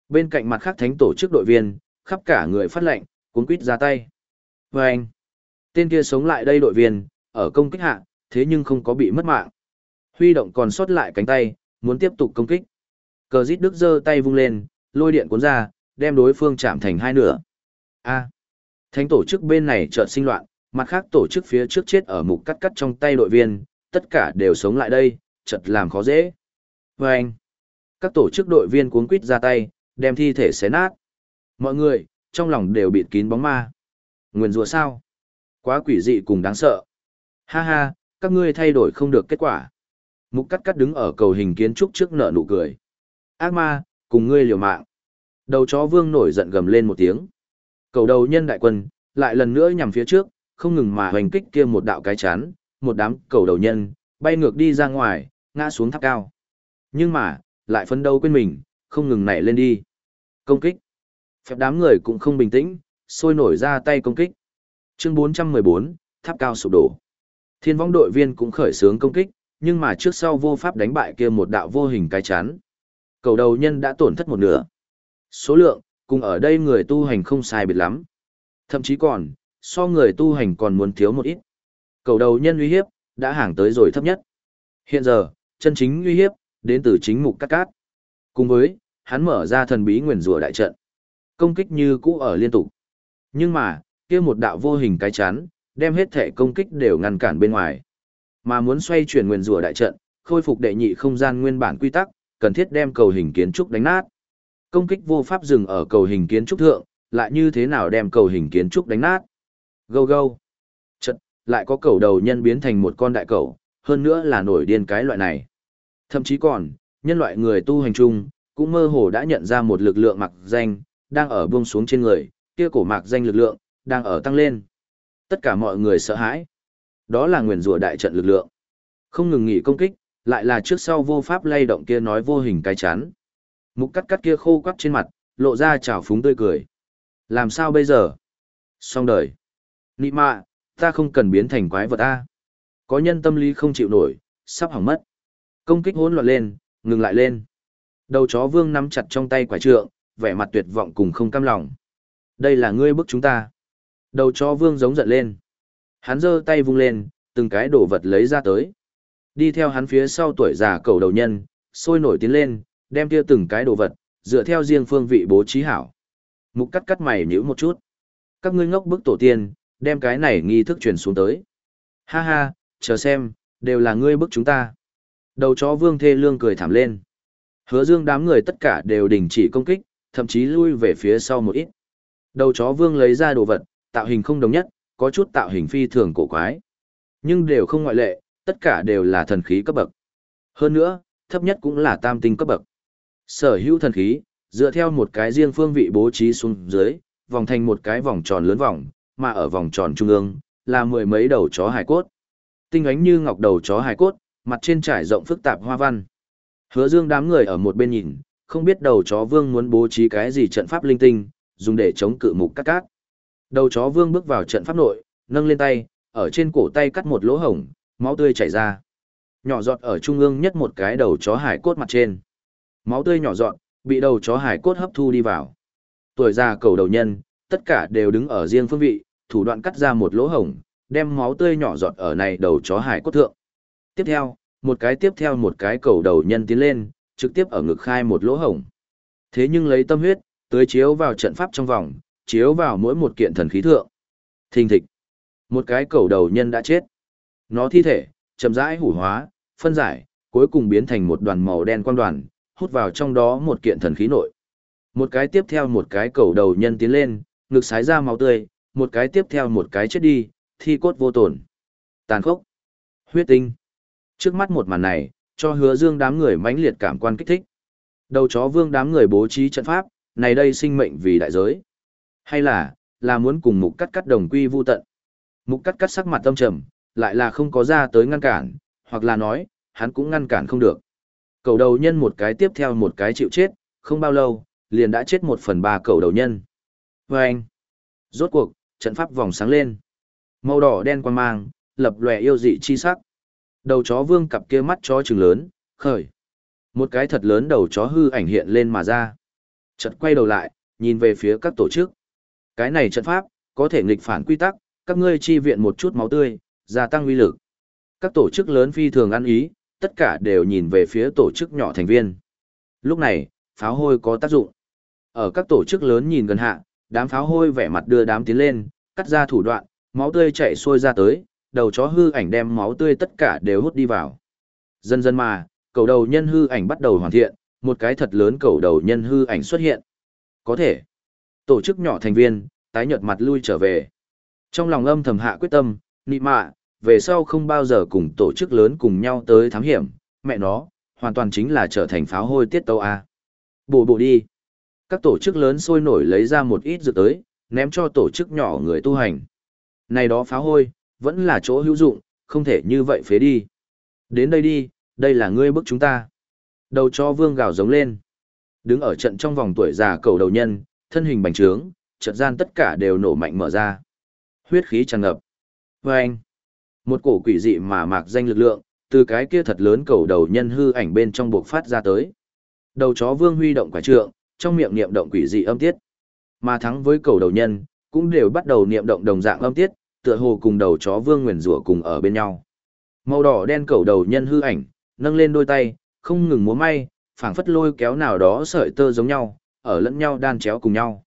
Bên cạnh mặt khác thánh tổ chức đội viên, khắp cả người phát lệnh, cuốn quýt ra tay. Và anh, tên kia sống lại đây đội viên, ở công kích hạ, thế nhưng không có bị mất mạng. Huy động còn sót lại cánh tay, muốn tiếp tục công kích. Cờ dít đức giơ tay vung lên, lôi điện cuốn ra, đem đối phương chạm thành hai nửa. A. Thánh tổ chức bên này chợt sinh loạn, mặt khác tổ chức phía trước chết ở mục cắt cắt trong tay đội viên, tất cả đều sống lại đây, chợt làm khó dễ. Và anh. Các tổ chức đội viên cuốn quýt ra tay, đem thi thể xé nát. Mọi người, trong lòng đều bịt kín bóng ma. Nguyên rùa sao? Quá quỷ dị cùng đáng sợ. Ha ha, các ngươi thay đổi không được kết quả. Mục cắt cắt đứng ở cầu hình kiến trúc trước nợ nụ cười. Ác ma, cùng ngươi liều mạng. Đầu chó vương nổi giận gầm lên một tiếng. Cầu đầu nhân đại quân, lại lần nữa nhằm phía trước, không ngừng mà hoành kích kia một đạo cái chán, một đám cầu đầu nhân, bay ngược đi ra ngoài, ngã xuống tháp cao. Nhưng mà, lại phấn đấu quên mình, không ngừng nảy lên đi. Công kích. Phép đám người cũng không bình tĩnh, sôi nổi ra tay công kích. Chương 414, tháp cao sụp đổ. Thiên vong đội viên cũng khởi xướng công kích, nhưng mà trước sau vô pháp đánh bại kia một đạo vô hình cái chắn. Cầu đầu nhân đã tổn thất một nửa. Số lượng, cùng ở đây người tu hành không sai biệt lắm. Thậm chí còn, so người tu hành còn muốn thiếu một ít. Cầu đầu nhân uy hiếp, đã hàng tới rồi thấp nhất. Hiện giờ, chân chính uy hiếp, đến từ chính mục cắt cát. Cùng với, hắn mở ra thần bí nguyền rủa đại trận. Công kích như cũ ở liên tục. Nhưng mà, kia một đạo vô hình cái chắn, đem hết thể công kích đều ngăn cản bên ngoài. Mà muốn xoay chuyển nguyền rủa đại trận, khôi phục đệ nhị không gian nguyên bản quy tắc, cần thiết đem cầu hình kiến trúc đánh nát. Công kích vô pháp dừng ở cầu hình kiến trúc thượng, lại như thế nào đem cầu hình kiến trúc đánh nát. Gâu gâu. Trận, lại có cầu đầu nhân biến thành một con đại cầu, hơn nữa là nổi điên cái loại này. Thậm chí còn, nhân loại người tu hành chung, cũng mơ hồ đã nhận ra một lực lượng mặc danh, đang ở buông xuống trên người, kia cổ mạc danh lực lượng, đang ở tăng lên. Tất cả mọi người sợ hãi. Đó là nguyền rủa đại trận lực lượng. Không ngừng nghỉ công kích, lại là trước sau vô pháp lay động kia nói vô hình cái chán. Mục cắt cắt kia khô quắt trên mặt, lộ ra trào phúng tươi cười. Làm sao bây giờ? Xong đời. Nị mạ, ta không cần biến thành quái vật A. Có nhân tâm lý không chịu nổi, sắp hỏng mất. Công kích hỗn loạn lên, ngừng lại lên. Đầu chó vương nắm chặt trong tay quả trượng, vẻ mặt tuyệt vọng cùng không cam lòng. Đây là ngươi bức chúng ta. Đầu chó vương giống giận lên. Hắn giơ tay vung lên, từng cái đồ vật lấy ra tới. Đi theo hắn phía sau tuổi già cầu đầu nhân, sôi nổi tiến lên, đem kia từng cái đồ vật, dựa theo riêng phương vị bố trí hảo. Mục cắt cắt mày nhíu một chút. Các ngươi ngốc bức tổ tiên, đem cái này nghi thức truyền xuống tới. Ha ha, chờ xem, đều là ngươi bức chúng ta. Đầu chó vương thê lương cười thảm lên. Hứa dương đám người tất cả đều đình chỉ công kích, thậm chí lui về phía sau một ít. Đầu chó vương lấy ra đồ vật, tạo hình không đồng nhất, có chút tạo hình phi thường cổ quái. Nhưng đều không ngoại lệ, tất cả đều là thần khí cấp bậc. Hơn nữa, thấp nhất cũng là tam tinh cấp bậc. Sở hữu thần khí, dựa theo một cái riêng phương vị bố trí xuống dưới, vòng thành một cái vòng tròn lớn vòng, mà ở vòng tròn trung ương, là mười mấy đầu chó hài cốt. Tinh ánh như ngọc đầu chó hài cốt, mặt trên trải rộng phức tạp hoa văn. Hứa dương đám người ở một bên nhìn, không biết đầu chó vương muốn bố trí cái gì trận pháp linh tinh, dùng để chống cự mục cắt cát. Đầu chó vương bước vào trận pháp nội, nâng lên tay, ở trên cổ tay cắt một lỗ hổng, máu tươi chảy ra. Nhỏ giọt ở trung ương nhất một cái đầu chó hải cốt mặt trên. Máu tươi nhỏ giọt, bị đầu chó hải cốt hấp thu đi vào. Tuổi già cầu đầu nhân, tất cả đều đứng ở riêng phương vị, thủ đoạn cắt ra một lỗ hổng, đem máu tươi nhỏ giọt ở này đầu chó hải cốt thượng. Tiếp theo, một cái tiếp theo một cái cầu đầu nhân tiến lên, trực tiếp ở ngực khai một lỗ hổng. Thế nhưng lấy tâm huyết, tưới chiếu vào trận pháp trong vòng, chiếu vào mỗi một kiện thần khí thượng. Thình thịch. Một cái cầu đầu nhân đã chết. Nó thi thể, chậm rãi hủ hóa, phân giải, cuối cùng biến thành một đoàn màu đen quang đoàn, hút vào trong đó một kiện thần khí nội. Một cái tiếp theo một cái cầu đầu nhân tiến lên, ngực sái ra máu tươi, một cái tiếp theo một cái chết đi, thi cốt vô tổn. Tàn khốc. Huyết tinh. Trước mắt một màn này, cho hứa dương đám người mãnh liệt cảm quan kích thích. Đầu chó vương đám người bố trí trận pháp, này đây sinh mệnh vì đại giới. Hay là, là muốn cùng mục cắt cắt đồng quy vu tận. Mục cắt cắt sắc mặt tâm trầm, lại là không có ra tới ngăn cản, hoặc là nói, hắn cũng ngăn cản không được. Cầu đầu nhân một cái tiếp theo một cái chịu chết, không bao lâu, liền đã chết một phần ba cầu đầu nhân. Và anh, rốt cuộc, trận pháp vòng sáng lên. Màu đỏ đen quan mang, lập lòe yêu dị chi sắc. Đầu chó vương cặp kia mắt chó trừng lớn, khởi. Một cái thật lớn đầu chó hư ảnh hiện lên mà ra. Chợt quay đầu lại, nhìn về phía các tổ chức. Cái này trận pháp, có thể nghịch phản quy tắc, các ngươi chi viện một chút máu tươi, gia tăng uy lực. Các tổ chức lớn phi thường ăn ý, tất cả đều nhìn về phía tổ chức nhỏ thành viên. Lúc này, pháo hôi có tác dụng. Ở các tổ chức lớn nhìn gần hạ, đám pháo hôi vẻ mặt đưa đám tiến lên, cắt ra thủ đoạn, máu tươi chảy xuôi ra tới, đầu chó hư ảnh đem máu tươi tất cả đều hút đi vào. Dần dần mà, cầu đầu nhân hư ảnh bắt đầu hoàn thiện, một cái thật lớn cầu đầu nhân hư ảnh xuất hiện. Có thể. Tổ chức nhỏ thành viên, tái nhợt mặt lui trở về. Trong lòng âm thầm hạ quyết tâm, nị mạ, về sau không bao giờ cùng tổ chức lớn cùng nhau tới thám hiểm, mẹ nó, hoàn toàn chính là trở thành pháo hôi tiết tâu A. Bộ bộ đi. Các tổ chức lớn sôi nổi lấy ra một ít dược tới, ném cho tổ chức nhỏ người tu hành. Này đó pháo hôi, vẫn là chỗ hữu dụng, không thể như vậy phế đi. Đến đây đi, đây là ngươi bức chúng ta. Đầu cho vương gào giống lên. Đứng ở trận trong vòng tuổi già cầu đầu nhân, thân hình bành trướng, trận gian tất cả đều nổ mạnh mở ra. Huyết khí tràn ngập. Vâng! anh, một cổ quỷ dị mà mạc danh lực lượng, từ cái kia thật lớn cầu đầu nhân hư ảnh bên trong buộc phát ra tới. Đầu chó vương huy động quả trượng, trong miệng niệm động quỷ dị âm tiết. Mà thắng với cầu đầu nhân, cũng đều bắt đầu niệm động đồng dạng âm tiết, tựa hồ cùng đầu chó vương nguyền rủa cùng ở bên nhau. Màu đỏ đen cầu đầu nhân hư ảnh, nâng lên đôi tay, không ngừng múa may, phảng phất lôi kéo nào đó sợi tơ giống nhau, ở lẫn nhau đan chéo cùng nhau.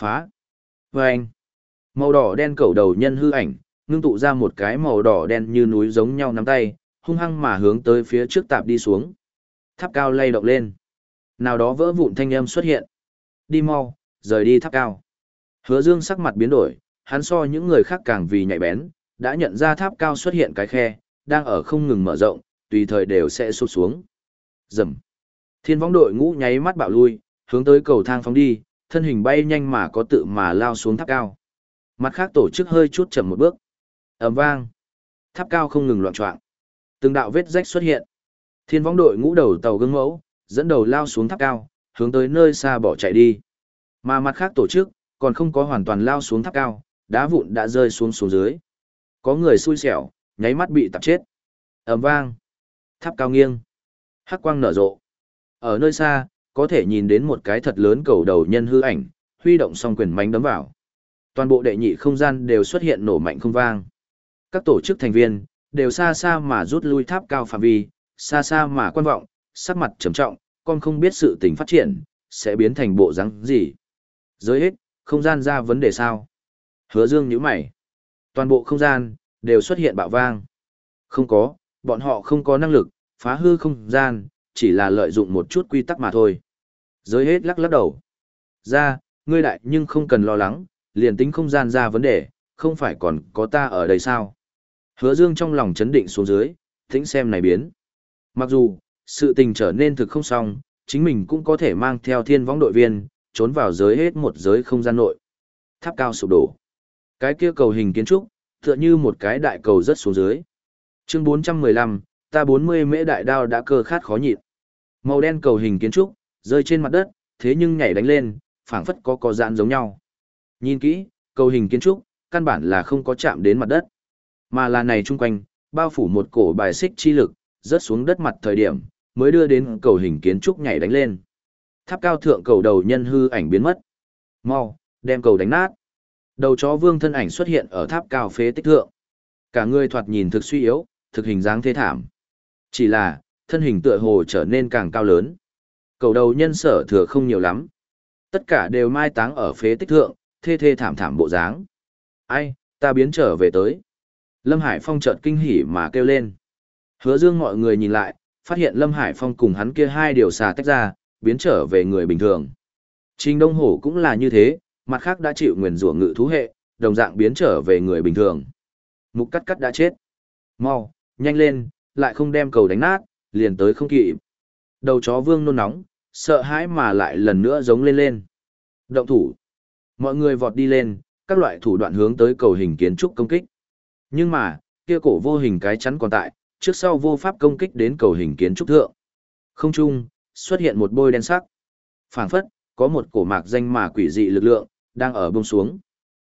Phá. Vâng. Màu đỏ đen cầu đầu nhân hư ảnh, ngưng tụ ra một cái màu đỏ đen như núi giống nhau nắm tay, hung hăng mà hướng tới phía trước tạp đi xuống. Tháp cao lay động lên. Nào đó vỡ vụn thanh âm xuất hiện. Đi mau, rời đi tháp cao. Hứa Dương sắc mặt biến đổi, hắn so những người khác càng vì nhạy bén, đã nhận ra tháp cao xuất hiện cái khe, đang ở không ngừng mở rộng, tùy thời đều sẽ sụp xuống. Dầm. Thiên võng đội ngũ nháy mắt bạo lui, hướng tới cầu thang phóng đi, thân hình bay nhanh mà có tự mà lao xuống tháp cao. Mặt khác tổ chức hơi chút chậm một bước. ầm vang. Tháp cao không ngừng loạn choạng. Từng đạo vết rách xuất hiện. Thiên võng đội ngũ đầu tàu gương mẫu, dẫn đầu lao xuống tháp cao, hướng tới nơi xa bỏ chạy đi. Mà mặt khác tổ chức, còn không có hoàn toàn lao xuống tháp cao, đá vụn đã rơi xuống xuống dưới. Có người xui xẻo, nháy mắt bị tạp chết. ầm vang. Tháp cao nghiêng. Hắc quang nở rộ. Ở nơi xa, có thể nhìn đến một cái thật lớn cầu đầu nhân hư ảnh, huy động song quyền mánh đấm vào. Toàn bộ đệ nhị không gian đều xuất hiện nổ mạnh không vang. Các tổ chức thành viên, đều xa xa mà rút lui tháp cao phạm vi, xa xa mà quan vọng, sắc mặt trầm trọng, con không biết sự tình phát triển, sẽ biến thành bộ rắn gì. Giới hết, không gian ra vấn đề sao? Hứa dương nhíu mày. Toàn bộ không gian, đều xuất hiện bạo vang. Không có, bọn họ không có năng lực, phá hư không gian, chỉ là lợi dụng một chút quy tắc mà thôi. Giới hết lắc lắc đầu. Ra, ngươi đại nhưng không cần lo lắng, liền tính không gian ra vấn đề, không phải còn có ta ở đây sao? Hứa dương trong lòng chấn định xuống dưới, tính xem này biến. Mặc dù, sự tình trở nên thực không xong, chính mình cũng có thể mang theo thiên võng đội viên, trốn vào giới hết một giới không gian nội. Tháp cao sụp đổ. Cái kia cầu hình kiến trúc, tựa như một cái đại cầu rất xuống dưới. Chương 415, ta 40 mễ đại đao đã cơ khát khó nhịn. Màu đen cầu hình kiến trúc, rơi trên mặt đất, thế nhưng nhảy đánh lên, phảng phất có có dạn giống nhau. Nhìn kỹ, cầu hình kiến trúc, căn bản là không có chạm đến mặt đất. Mà là này chung quanh, bao phủ một cổ bài xích chi lực, rớt xuống đất mặt thời điểm, mới đưa đến cầu hình kiến trúc nhảy đánh lên. Tháp cao thượng cầu đầu nhân hư ảnh biến mất. Mau, đem cầu đánh nát. Đầu chó vương thân ảnh xuất hiện ở tháp cao phế tích thượng. Cả người thoạt nhìn thực suy yếu, thực hình dáng thế thảm. Chỉ là, thân hình tựa hồ trở nên càng cao lớn. Cầu đầu nhân sở thừa không nhiều lắm. Tất cả đều mai táng ở phế tích thượng, thê thê thảm thảm bộ dáng. Ai, ta biến trở về tới. Lâm Hải Phong chợt kinh hỉ mà kêu lên. Hứa dương mọi người nhìn lại, phát hiện Lâm Hải Phong cùng hắn kia hai điều xà tách ra, biến trở về người bình thường. Trình Đông Hổ cũng là như thế, mặt khác đã chịu nguyền rủa ngự thú hệ, đồng dạng biến trở về người bình thường. Mục cắt cắt đã chết. Mau, nhanh lên, lại không đem cầu đánh nát, liền tới không kịp. Đầu chó vương nôn nóng, sợ hãi mà lại lần nữa giống lên lên. Động thủ. Mọi người vọt đi lên, các loại thủ đoạn hướng tới cầu hình kiến trúc công kích. Nhưng mà, kia cổ vô hình cái chắn còn tại, trước sau vô pháp công kích đến cầu hình kiến trúc thượng. Không trung, xuất hiện một bôi đen sắc. phảng phất, có một cổ mạc danh mà quỷ dị lực lượng, đang ở bông xuống.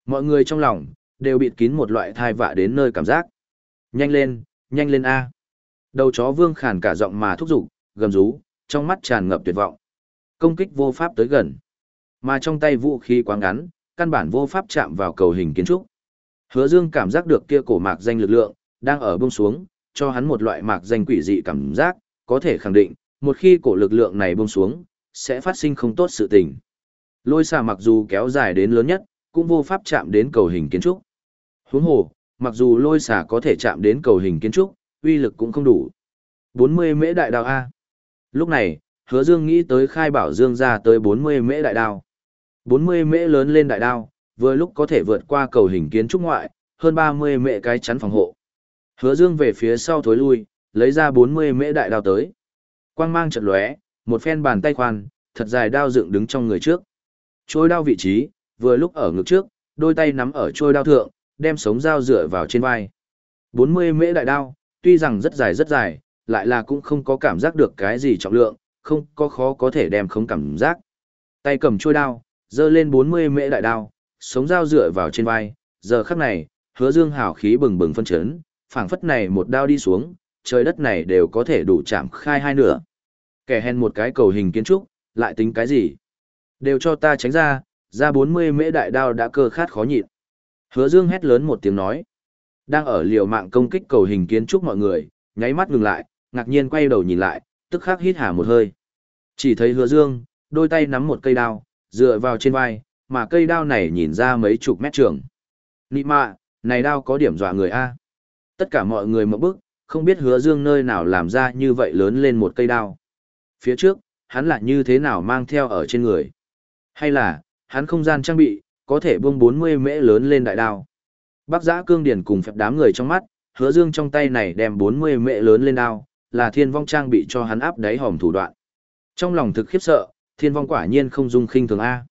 Mọi người trong lòng, đều bịt kín một loại thai vạ đến nơi cảm giác. Nhanh lên, nhanh lên A. Đầu chó vương khàn cả giọng mà thúc giục, gầm rú, trong mắt tràn ngập tuyệt vọng. Công kích vô pháp tới gần. Mà trong tay vũ khí quá ngắn, căn bản vô pháp chạm vào cầu hình kiến trúc. Hứa Dương cảm giác được kia cổ mạc danh lực lượng, đang ở bông xuống, cho hắn một loại mạc danh quỷ dị cảm giác, có thể khẳng định, một khi cổ lực lượng này bông xuống, sẽ phát sinh không tốt sự tình. Lôi xà mặc dù kéo dài đến lớn nhất, cũng vô pháp chạm đến cầu hình kiến trúc. Huống hồ, mặc dù lôi xà có thể chạm đến cầu hình kiến trúc, uy lực cũng không đủ. 40 mễ đại đao A. Lúc này, hứa dương nghĩ tới khai bảo dương ra tới 40 mễ đại đao. 40 mễ lớn lên đại đao, vừa lúc có thể vượt qua cầu hình kiến trúc ngoại, hơn 30 mễ cái chắn phòng hộ. Hứa dương về phía sau thối lui, lấy ra 40 mễ đại đao tới. Quang mang chợt lóe, một phen bàn tay khoan, thật dài đao dựng đứng trong người trước. Trôi đao vị trí, vừa lúc ở ngực trước, đôi tay nắm ở trôi đao thượng, đem sống dao dựa vào trên vai. 40 mễ đại đao, tuy rằng rất dài rất dài, lại là cũng không có cảm giác được cái gì trọng lượng, không có khó có thể đem không cảm giác. Tay cầm trôi đao, dơ lên 40 mễ đại đao, sống dao dựa vào trên vai, giờ khắc này, hứa dương hào khí bừng bừng phân chấn, phảng phất này một đao đi xuống, trời đất này đều có thể đủ chạm khai hai nửa. Kẻ hèn một cái cầu hình kiến trúc, lại tính cái gì? Đều cho ta tránh ra, ra 40 mễ đại đao đã cơ khát khó nhịn. Hứa Dương hét lớn một tiếng nói. Đang ở liều mạng công kích cầu hình kiến trúc mọi người, nháy mắt ngừng lại, ngạc nhiên quay đầu nhìn lại, tức khắc hít hà một hơi. Chỉ thấy Hứa Dương, đôi tay nắm một cây đao, dựa vào trên vai, mà cây đao này nhìn ra mấy chục mét trường. Nị mạ, này đao có điểm dọa người a. Tất cả mọi người mở bước, không biết Hứa Dương nơi nào làm ra như vậy lớn lên một cây đao. Phía trước, hắn lại như thế nào mang theo ở trên người. Hay là, hắn không gian trang bị, có thể buông 40 mễ lớn lên đại đao. Bác giã cương điển cùng phép đám người trong mắt, hứa dương trong tay này đem 40 mễ lớn lên đao, là thiên vong trang bị cho hắn áp đáy hòm thủ đoạn. Trong lòng thực khiếp sợ, thiên vong quả nhiên không dung khinh thường A.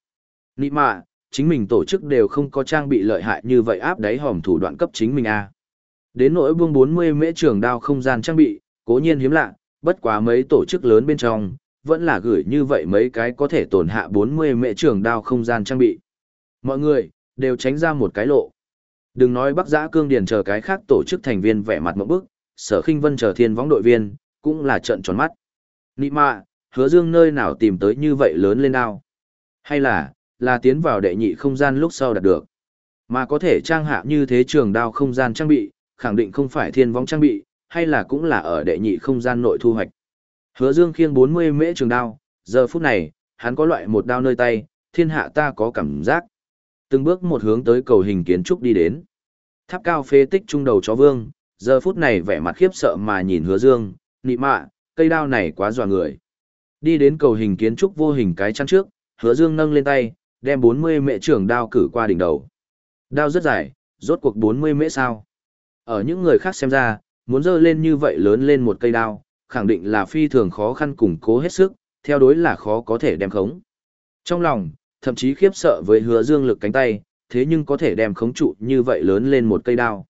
Nị mạ, chính mình tổ chức đều không có trang bị lợi hại như vậy áp đáy hòm thủ đoạn cấp chính mình A. Đến nỗi buông 40 mễ trường đao không gian trang bị, cố nhiên hiếm lạ, bất quá mấy tổ chức lớn bên trong, vẫn là gửi như vậy mấy cái có thể tổn hạ 40 mệ trường đao không gian trang bị. Mọi người, đều tránh ra một cái lộ. Đừng nói Bắc Giã Cương Điền chờ cái khác tổ chức thành viên vẻ mặt mộng bức, sở khinh vân chờ thiên võng đội viên, cũng là trận tròn mắt. Nị mạ, hứa dương nơi nào tìm tới như vậy lớn lên đao? Hay là, là tiến vào đệ nhị không gian lúc sau đạt được? Mà có thể trang hạ như thế trường đao không gian trang bị, khẳng định không phải thiên võng trang bị, hay là cũng là ở đệ nhị không gian nội thu hoạch. Hứa Dương khiêng 40 mễ trường đao, giờ phút này, hắn có loại một đao nơi tay, thiên hạ ta có cảm giác. Từng bước một hướng tới cầu hình kiến trúc đi đến. Tháp cao phế tích trung đầu chó vương, giờ phút này vẻ mặt khiếp sợ mà nhìn Hứa Dương, nị mạ, cây đao này quá dọa người. Đi đến cầu hình kiến trúc vô hình cái chắn trước, Hứa Dương nâng lên tay, đem 40 mễ trường đao cử qua đỉnh đầu. Đao rất dài, rốt cuộc 40 mễ sao? Ở những người khác xem ra, muốn dơ lên như vậy lớn lên một cây đao, khẳng định là phi thường khó khăn củng cố hết sức, theo đối là khó có thể đem khống. Trong lòng, thậm chí khiếp sợ với hứa dương lực cánh tay, thế nhưng có thể đem khống trụ như vậy lớn lên một cây đao.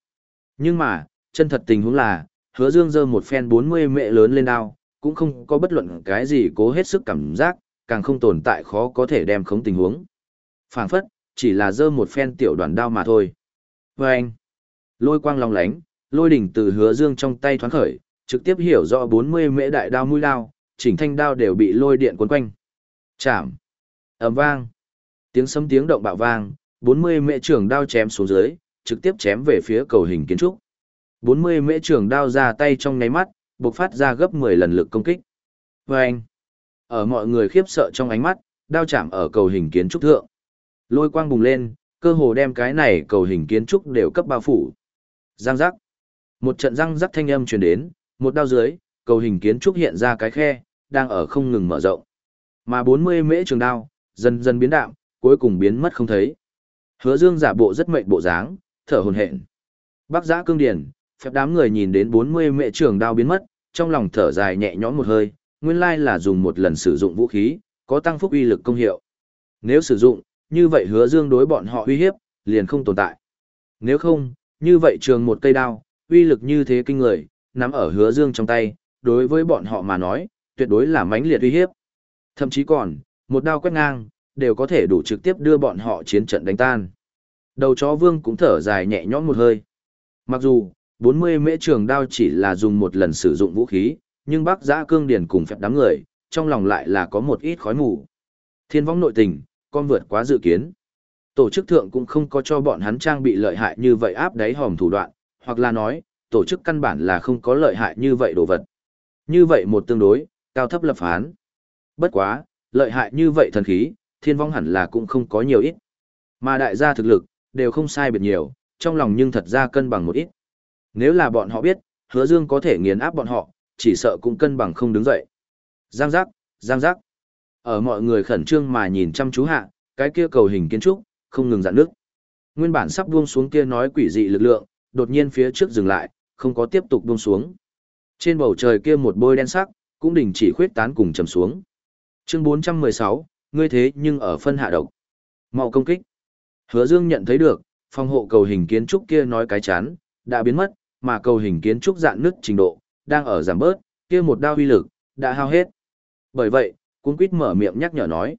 Nhưng mà, chân thật tình huống là, hứa dương giơ một phen 40 mệ lớn lên đao, cũng không có bất luận cái gì cố hết sức cảm giác, càng không tồn tại khó có thể đem khống tình huống. phảng phất, chỉ là giơ một phen tiểu đoàn đao mà thôi. Và anh, lôi quang long lánh, lôi đỉnh từ hứa dương trong tay thoáng khởi, trực tiếp hiểu rõ 40 mễ đại đao mũi đao, chỉnh thanh đao đều bị lôi điện cuốn quanh. Chạm. ầm vang. Tiếng sấm tiếng động bạo vang, 40 mễ trường đao chém xuống dưới, trực tiếp chém về phía cầu hình kiến trúc. 40 mễ trường đao ra tay trong nháy mắt, bộc phát ra gấp 10 lần lực công kích. Vâng. Ở mọi người khiếp sợ trong ánh mắt, đao chạm ở cầu hình kiến trúc thượng. Lôi quang bùng lên, cơ hồ đem cái này cầu hình kiến trúc đều cấp bao phủ. Giang giác. Một trận răng rắc thanh âm truyền đến, một đao dưới, cầu hình kiến trúc hiện ra cái khe, đang ở không ngừng mở rộng. Mà 40 mễ trường đao, dần dần biến đạm, cuối cùng biến mất không thấy. Hứa Dương giả bộ rất mệt bộ dáng, thở hổn hển. Bác Giã Cương Điển, phép đám người nhìn đến 40 mễ trường đao biến mất, trong lòng thở dài nhẹ nhõm một hơi, nguyên lai là dùng một lần sử dụng vũ khí, có tăng phúc uy lực công hiệu. Nếu sử dụng, như vậy Hứa Dương đối bọn họ uy hiếp, liền không tồn tại. Nếu không, như vậy trường một cây đao, uy lực như thế kinh người, nắm ở hứa dương trong tay, đối với bọn họ mà nói, tuyệt đối là mãnh liệt uy hiếp. Thậm chí còn, một đao quét ngang, đều có thể đủ trực tiếp đưa bọn họ chiến trận đánh tan. Đầu chó vương cũng thở dài nhẹ nhõm một hơi. Mặc dù, 40 mễ trường đao chỉ là dùng một lần sử dụng vũ khí, nhưng bác giã cương điển cùng phép đám người, trong lòng lại là có một ít khói mù. Thiên vong nội tình, con vượt quá dự kiến. Tổ chức thượng cũng không có cho bọn hắn trang bị lợi hại như vậy áp đáy hòm thủ đoạn, hoặc là nói, tổ chức căn bản là không có lợi hại như vậy đồ vật. Như vậy một tương đối, cao thấp lập phán. Bất quá, lợi hại như vậy thần khí, thiên vong hẳn là cũng không có nhiều ít. Mà đại gia thực lực, đều không sai biệt nhiều, trong lòng nhưng thật ra cân bằng một ít. Nếu là bọn họ biết, hứa dương có thể nghiền áp bọn họ, chỉ sợ cũng cân bằng không đứng dậy. Giang giác, giang giác. Ở mọi người khẩn trương mà nhìn chăm chú hạ, cái kia cầu hình kiến trúc, không ngừng dạn nước. Nguyên bản sắp buông xuống kia nói quỷ dị lực lượng, đột nhiên phía trước dừng lại, không có tiếp tục buông xuống. Trên bầu trời kia một bôi đen sắc, cũng đình chỉ khuyết tán cùng trầm xuống. Chương 416, ngươi thế nhưng ở phân hạ độc. Mau công kích. Hứa Dương nhận thấy được, phòng hộ cầu hình kiến trúc kia nói cái chán, đã biến mất, mà cầu hình kiến trúc dạn nứt trình độ, đang ở giảm bớt, kia một đao uy lực, đã hao hết. Bởi vậy, cung quýt mở miệng nhắc nhở nói.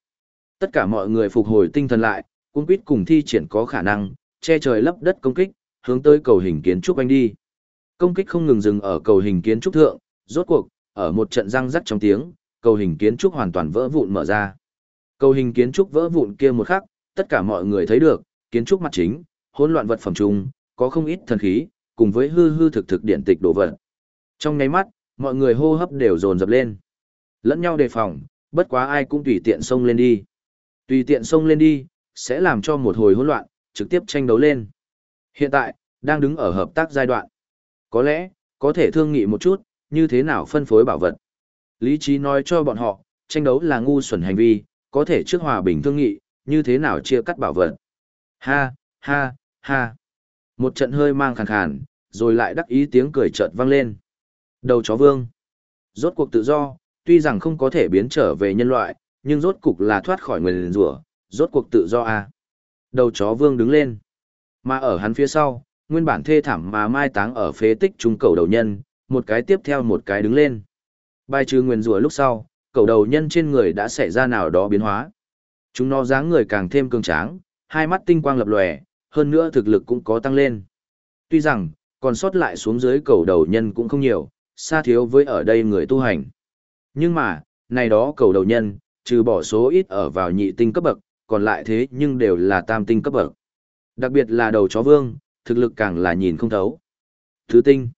Tất cả mọi người phục hồi tinh thần lại, cung quýt cùng thi triển có khả năng, che trời lấp đất công kích, hướng tới cầu hình kiến trúc anh đi. Công kích không ngừng dừng ở cầu hình kiến trúc thượng, rốt cuộc, ở một trận răng rắc trong tiếng, cầu hình kiến trúc hoàn toàn vỡ vụn mở ra. Cầu hình kiến trúc vỡ vụn kia một khắc, tất cả mọi người thấy được, kiến trúc mặt chính, hỗn loạn vật phẩm chung, có không ít thần khí, cùng với hư hư thực thực điện tịch đồ vật. Trong nháy mắt, mọi người hô hấp đều dồn dập lên. Lẫn nhau đề phòng, bất quá ai cũng tùy tiện xông lên đi. Tùy tiện xông lên đi, sẽ làm cho một hồi hỗn loạn, trực tiếp tranh đấu lên. Hiện tại, đang đứng ở hợp tác giai đoạn. Có lẽ, có thể thương nghị một chút, như thế nào phân phối bảo vật. Lý trí nói cho bọn họ, tranh đấu là ngu xuẩn hành vi, có thể trước hòa bình thương nghị, như thế nào chia cắt bảo vật. Ha, ha, ha. Một trận hơi mang khàn khàn, rồi lại đắc ý tiếng cười chợt vang lên. Đầu chó vương. Rốt cuộc tự do, tuy rằng không có thể biến trở về nhân loại, nhưng rốt cục là thoát khỏi người rủa, rốt cuộc tự do à. Đầu chó vương đứng lên. Mà ở hắn phía sau, nguyên bản thê thảm mà mai táng ở phế tích trung cầu đầu nhân, một cái tiếp theo một cái đứng lên. Bài trừ nguyên rủa lúc sau, cầu đầu nhân trên người đã xảy ra nào đó biến hóa. Chúng nó dáng người càng thêm cường tráng, hai mắt tinh quang lập lòe, hơn nữa thực lực cũng có tăng lên. Tuy rằng, còn sót lại xuống dưới cầu đầu nhân cũng không nhiều, xa thiếu với ở đây người tu hành. Nhưng mà, này đó cầu đầu nhân, trừ bỏ số ít ở vào nhị tinh cấp bậc, còn lại thế nhưng đều là tam tinh cấp bậc. Đặc biệt là đầu chó vương, thực lực càng là nhìn không thấu. Thứ tinh.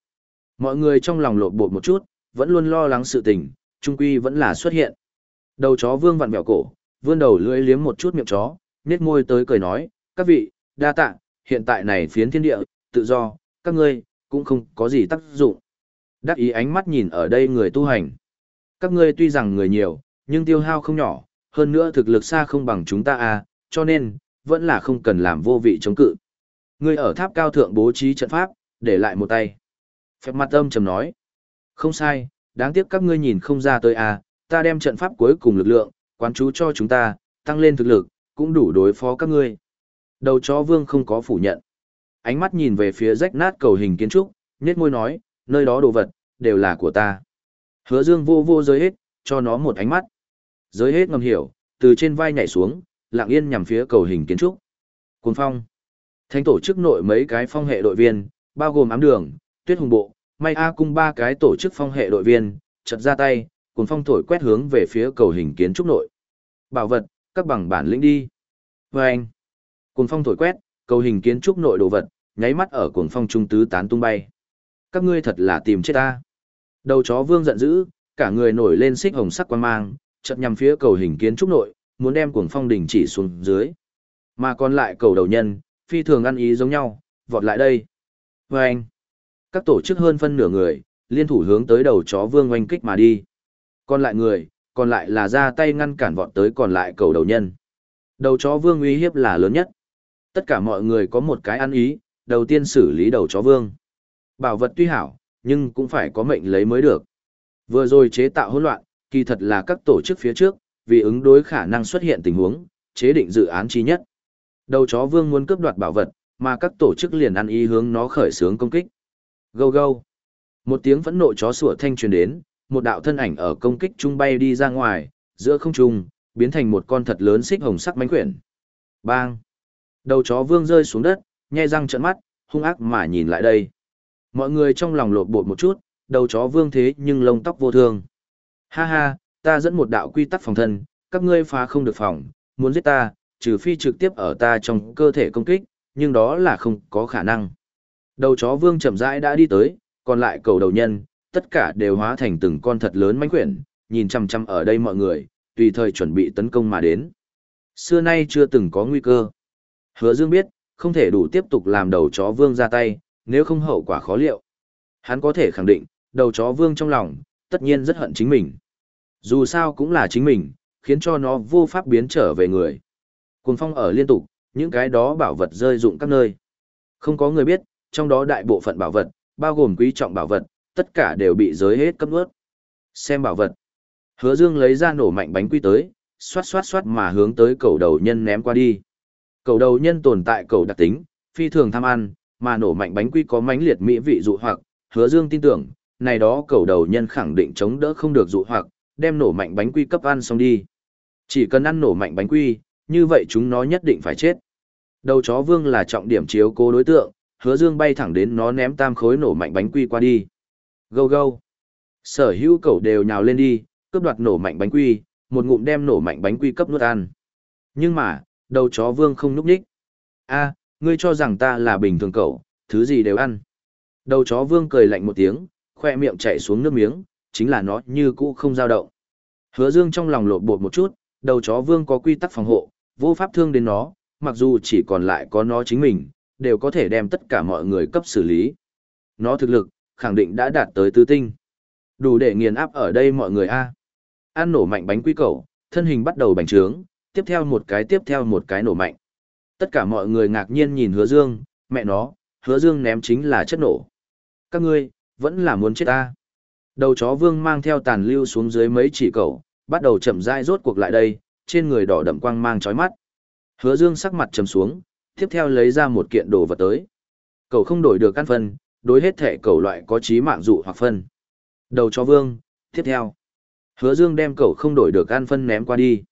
Mọi người trong lòng lộn bột một chút, vẫn luôn lo lắng sự tình, trung quy vẫn là xuất hiện. Đầu chó vương vặn mèo cổ, vươn đầu lưỡi liếm một chút miệng chó, nét môi tới cười nói, các vị, đa tạ, hiện tại này phiến thiên địa, tự do, các ngươi, cũng không có gì tác dụng. Đắc ý ánh mắt nhìn ở đây người tu hành. Các ngươi tuy rằng người nhiều, nhưng tiêu hao không nhỏ, hơn nữa thực lực xa không bằng chúng ta à, cho nên, vẫn là không cần làm vô vị chống cự. Ngươi ở tháp cao thượng bố trí trận pháp, để lại một tay. Phép mặt âm trầm nói. Không sai, đáng tiếc các ngươi nhìn không ra tới à, ta đem trận pháp cuối cùng lực lượng, quán chú cho chúng ta, tăng lên thực lực, cũng đủ đối phó các ngươi. Đầu chó vương không có phủ nhận. Ánh mắt nhìn về phía rách nát cầu hình kiến trúc, nhét môi nói, nơi đó đồ vật, đều là của ta. Hứa dương vô vô giới hết, cho nó một ánh mắt. Giới hết ngầm hiểu, từ trên vai nhảy xuống, lặng yên nhằm phía cầu hình kiến trúc. Cuồng phong. Thánh tổ chức nội mấy cái phong hệ đội viên, bao gồm ám đường, tuyết hùng bộ, may A cung ba cái tổ chức phong hệ đội viên, chật ra tay, cùng phong thổi quét hướng về phía cầu hình kiến trúc nội. Bảo vật, các bằng bản lĩnh đi. Và anh. Cuồng phong thổi quét, cầu hình kiến trúc nội đồ vật, nháy mắt ở cuồng phong trung tứ tán tung bay. Các ngươi thật là tìm chết ta. Đầu chó vương giận dữ, cả người nổi lên xích hồng sắc quan mang, chợt nhằm phía cầu hình kiến trúc nội, muốn đem cuồng phong đình chỉ xuống dưới. Mà còn lại cầu đầu nhân, phi thường ăn ý giống nhau, vọt lại đây. Và anh, các tổ chức hơn phân nửa người, liên thủ hướng tới đầu chó vương oanh kích mà đi. Còn lại người, còn lại là ra tay ngăn cản vọt tới còn lại cầu đầu nhân. Đầu chó vương uy hiếp là lớn nhất. Tất cả mọi người có một cái ăn ý, đầu tiên xử lý đầu chó vương. Bảo vật tuy hảo, nhưng cũng phải có mệnh lấy mới được. Vừa rồi chế tạo hỗn loạn, kỳ thật là các tổ chức phía trước, vì ứng đối khả năng xuất hiện tình huống, chế định dự án chi nhất. Đầu chó vương muốn cướp đoạt bảo vật, mà các tổ chức liền ăn ý hướng nó khởi xướng công kích. Gâu gâu. Một tiếng phẫn nộ chó sủa thanh truyền đến, một đạo thân ảnh ở công kích trung bay đi ra ngoài, giữa không trung, biến thành một con thật lớn xích hồng sắc mánh quyển. Bang! Đầu chó vương rơi xuống đất, nhai răng trợn mắt, hung ác mà nhìn lại đây. Mọi người trong lòng lột bột một chút, đầu chó vương thế nhưng lông tóc vô thương. Ha ha, ta dẫn một đạo quy tắc phòng thân, các ngươi phá không được phòng, muốn giết ta, trừ phi trực tiếp ở ta trong cơ thể công kích, nhưng đó là không có khả năng. Đầu chó vương chậm rãi đã đi tới, còn lại cầu đầu nhân, tất cả đều hóa thành từng con thật lớn mánh quyển, nhìn chăm chăm ở đây mọi người, tùy thời chuẩn bị tấn công mà đến. Xưa nay chưa từng có nguy cơ. Hứa Dương biết, không thể đủ tiếp tục làm đầu chó vương ra tay, nếu không hậu quả khó liệu. Hắn có thể khẳng định, đầu chó vương trong lòng, tất nhiên rất hận chính mình. Dù sao cũng là chính mình, khiến cho nó vô pháp biến trở về người. Cuồng phong ở liên tục, những cái đó bảo vật rơi dụng các nơi. Không có người biết, trong đó đại bộ phận bảo vật, bao gồm quý trọng bảo vật, tất cả đều bị giới hết cấp nuốt. Xem bảo vật. Hứa Dương lấy ra nổ mạnh bánh quy tới, xoát xoát xoát mà hướng tới cầu đầu nhân ném qua đi. Cầu đầu nhân tồn tại cầu đặc tính, phi thường tham ăn, mà nổ mạnh bánh quy có mánh liệt mỹ vị dụ hoặc, Hứa Dương tin tưởng, này đó cầu đầu nhân khẳng định chống đỡ không được dụ hoặc, đem nổ mạnh bánh quy cấp ăn xong đi. Chỉ cần ăn nổ mạnh bánh quy, như vậy chúng nó nhất định phải chết. Đầu chó vương là trọng điểm chiếu cố đối tượng, hứa dương bay thẳng đến nó ném tam khối nổ mạnh bánh quy qua đi. Gâu gâu. Sở hữu cẩu đều nhào lên đi, cướp đoạt nổ mạnh bánh quy, một ngụm đem nổ mạnh bánh quy cấp nuốt ăn. Nhưng mà, đầu chó vương không núp đích. a ngươi cho rằng ta là bình thường cậu, thứ gì đều ăn. Đầu chó vương cười lạnh một tiếng, khoe miệng chạy xuống nước miếng, chính là nó như cũ không dao động. Hứa dương trong lòng lột bột một chút, đầu chó vương có quy tắc phòng hộ, vô pháp thương đến nó, mặc dù chỉ còn lại có nó chính mình, đều có thể đem tất cả mọi người cấp xử lý. Nó thực lực, khẳng định đã đạt tới tứ tinh. Đủ để nghiền áp ở đây mọi người a. Ăn nổ mạnh bánh quy cầu, thân hình bắt đầu bành trướng, tiếp theo một cái tiếp theo một cái nổ mạnh. Tất cả mọi người ngạc nhiên nhìn hứa dương, mẹ nó, hứa dương ném chính là chất nổ. Các ngươi, vẫn là muốn chết ta. Đầu chó vương mang theo tàn lưu xuống dưới mấy chỉ cầu, bắt đầu chậm rãi rốt cuộc lại đây, trên người đỏ đậm quang mang chói mắt. Hứa dương sắc mặt trầm xuống, tiếp theo lấy ra một kiện đồ vật tới. Cầu không đổi được căn phân, đối hết thể cầu loại có trí mạng dụ hoặc phân. Đầu chó vương, tiếp theo. Hứa dương đem cầu không đổi được căn phân ném qua đi.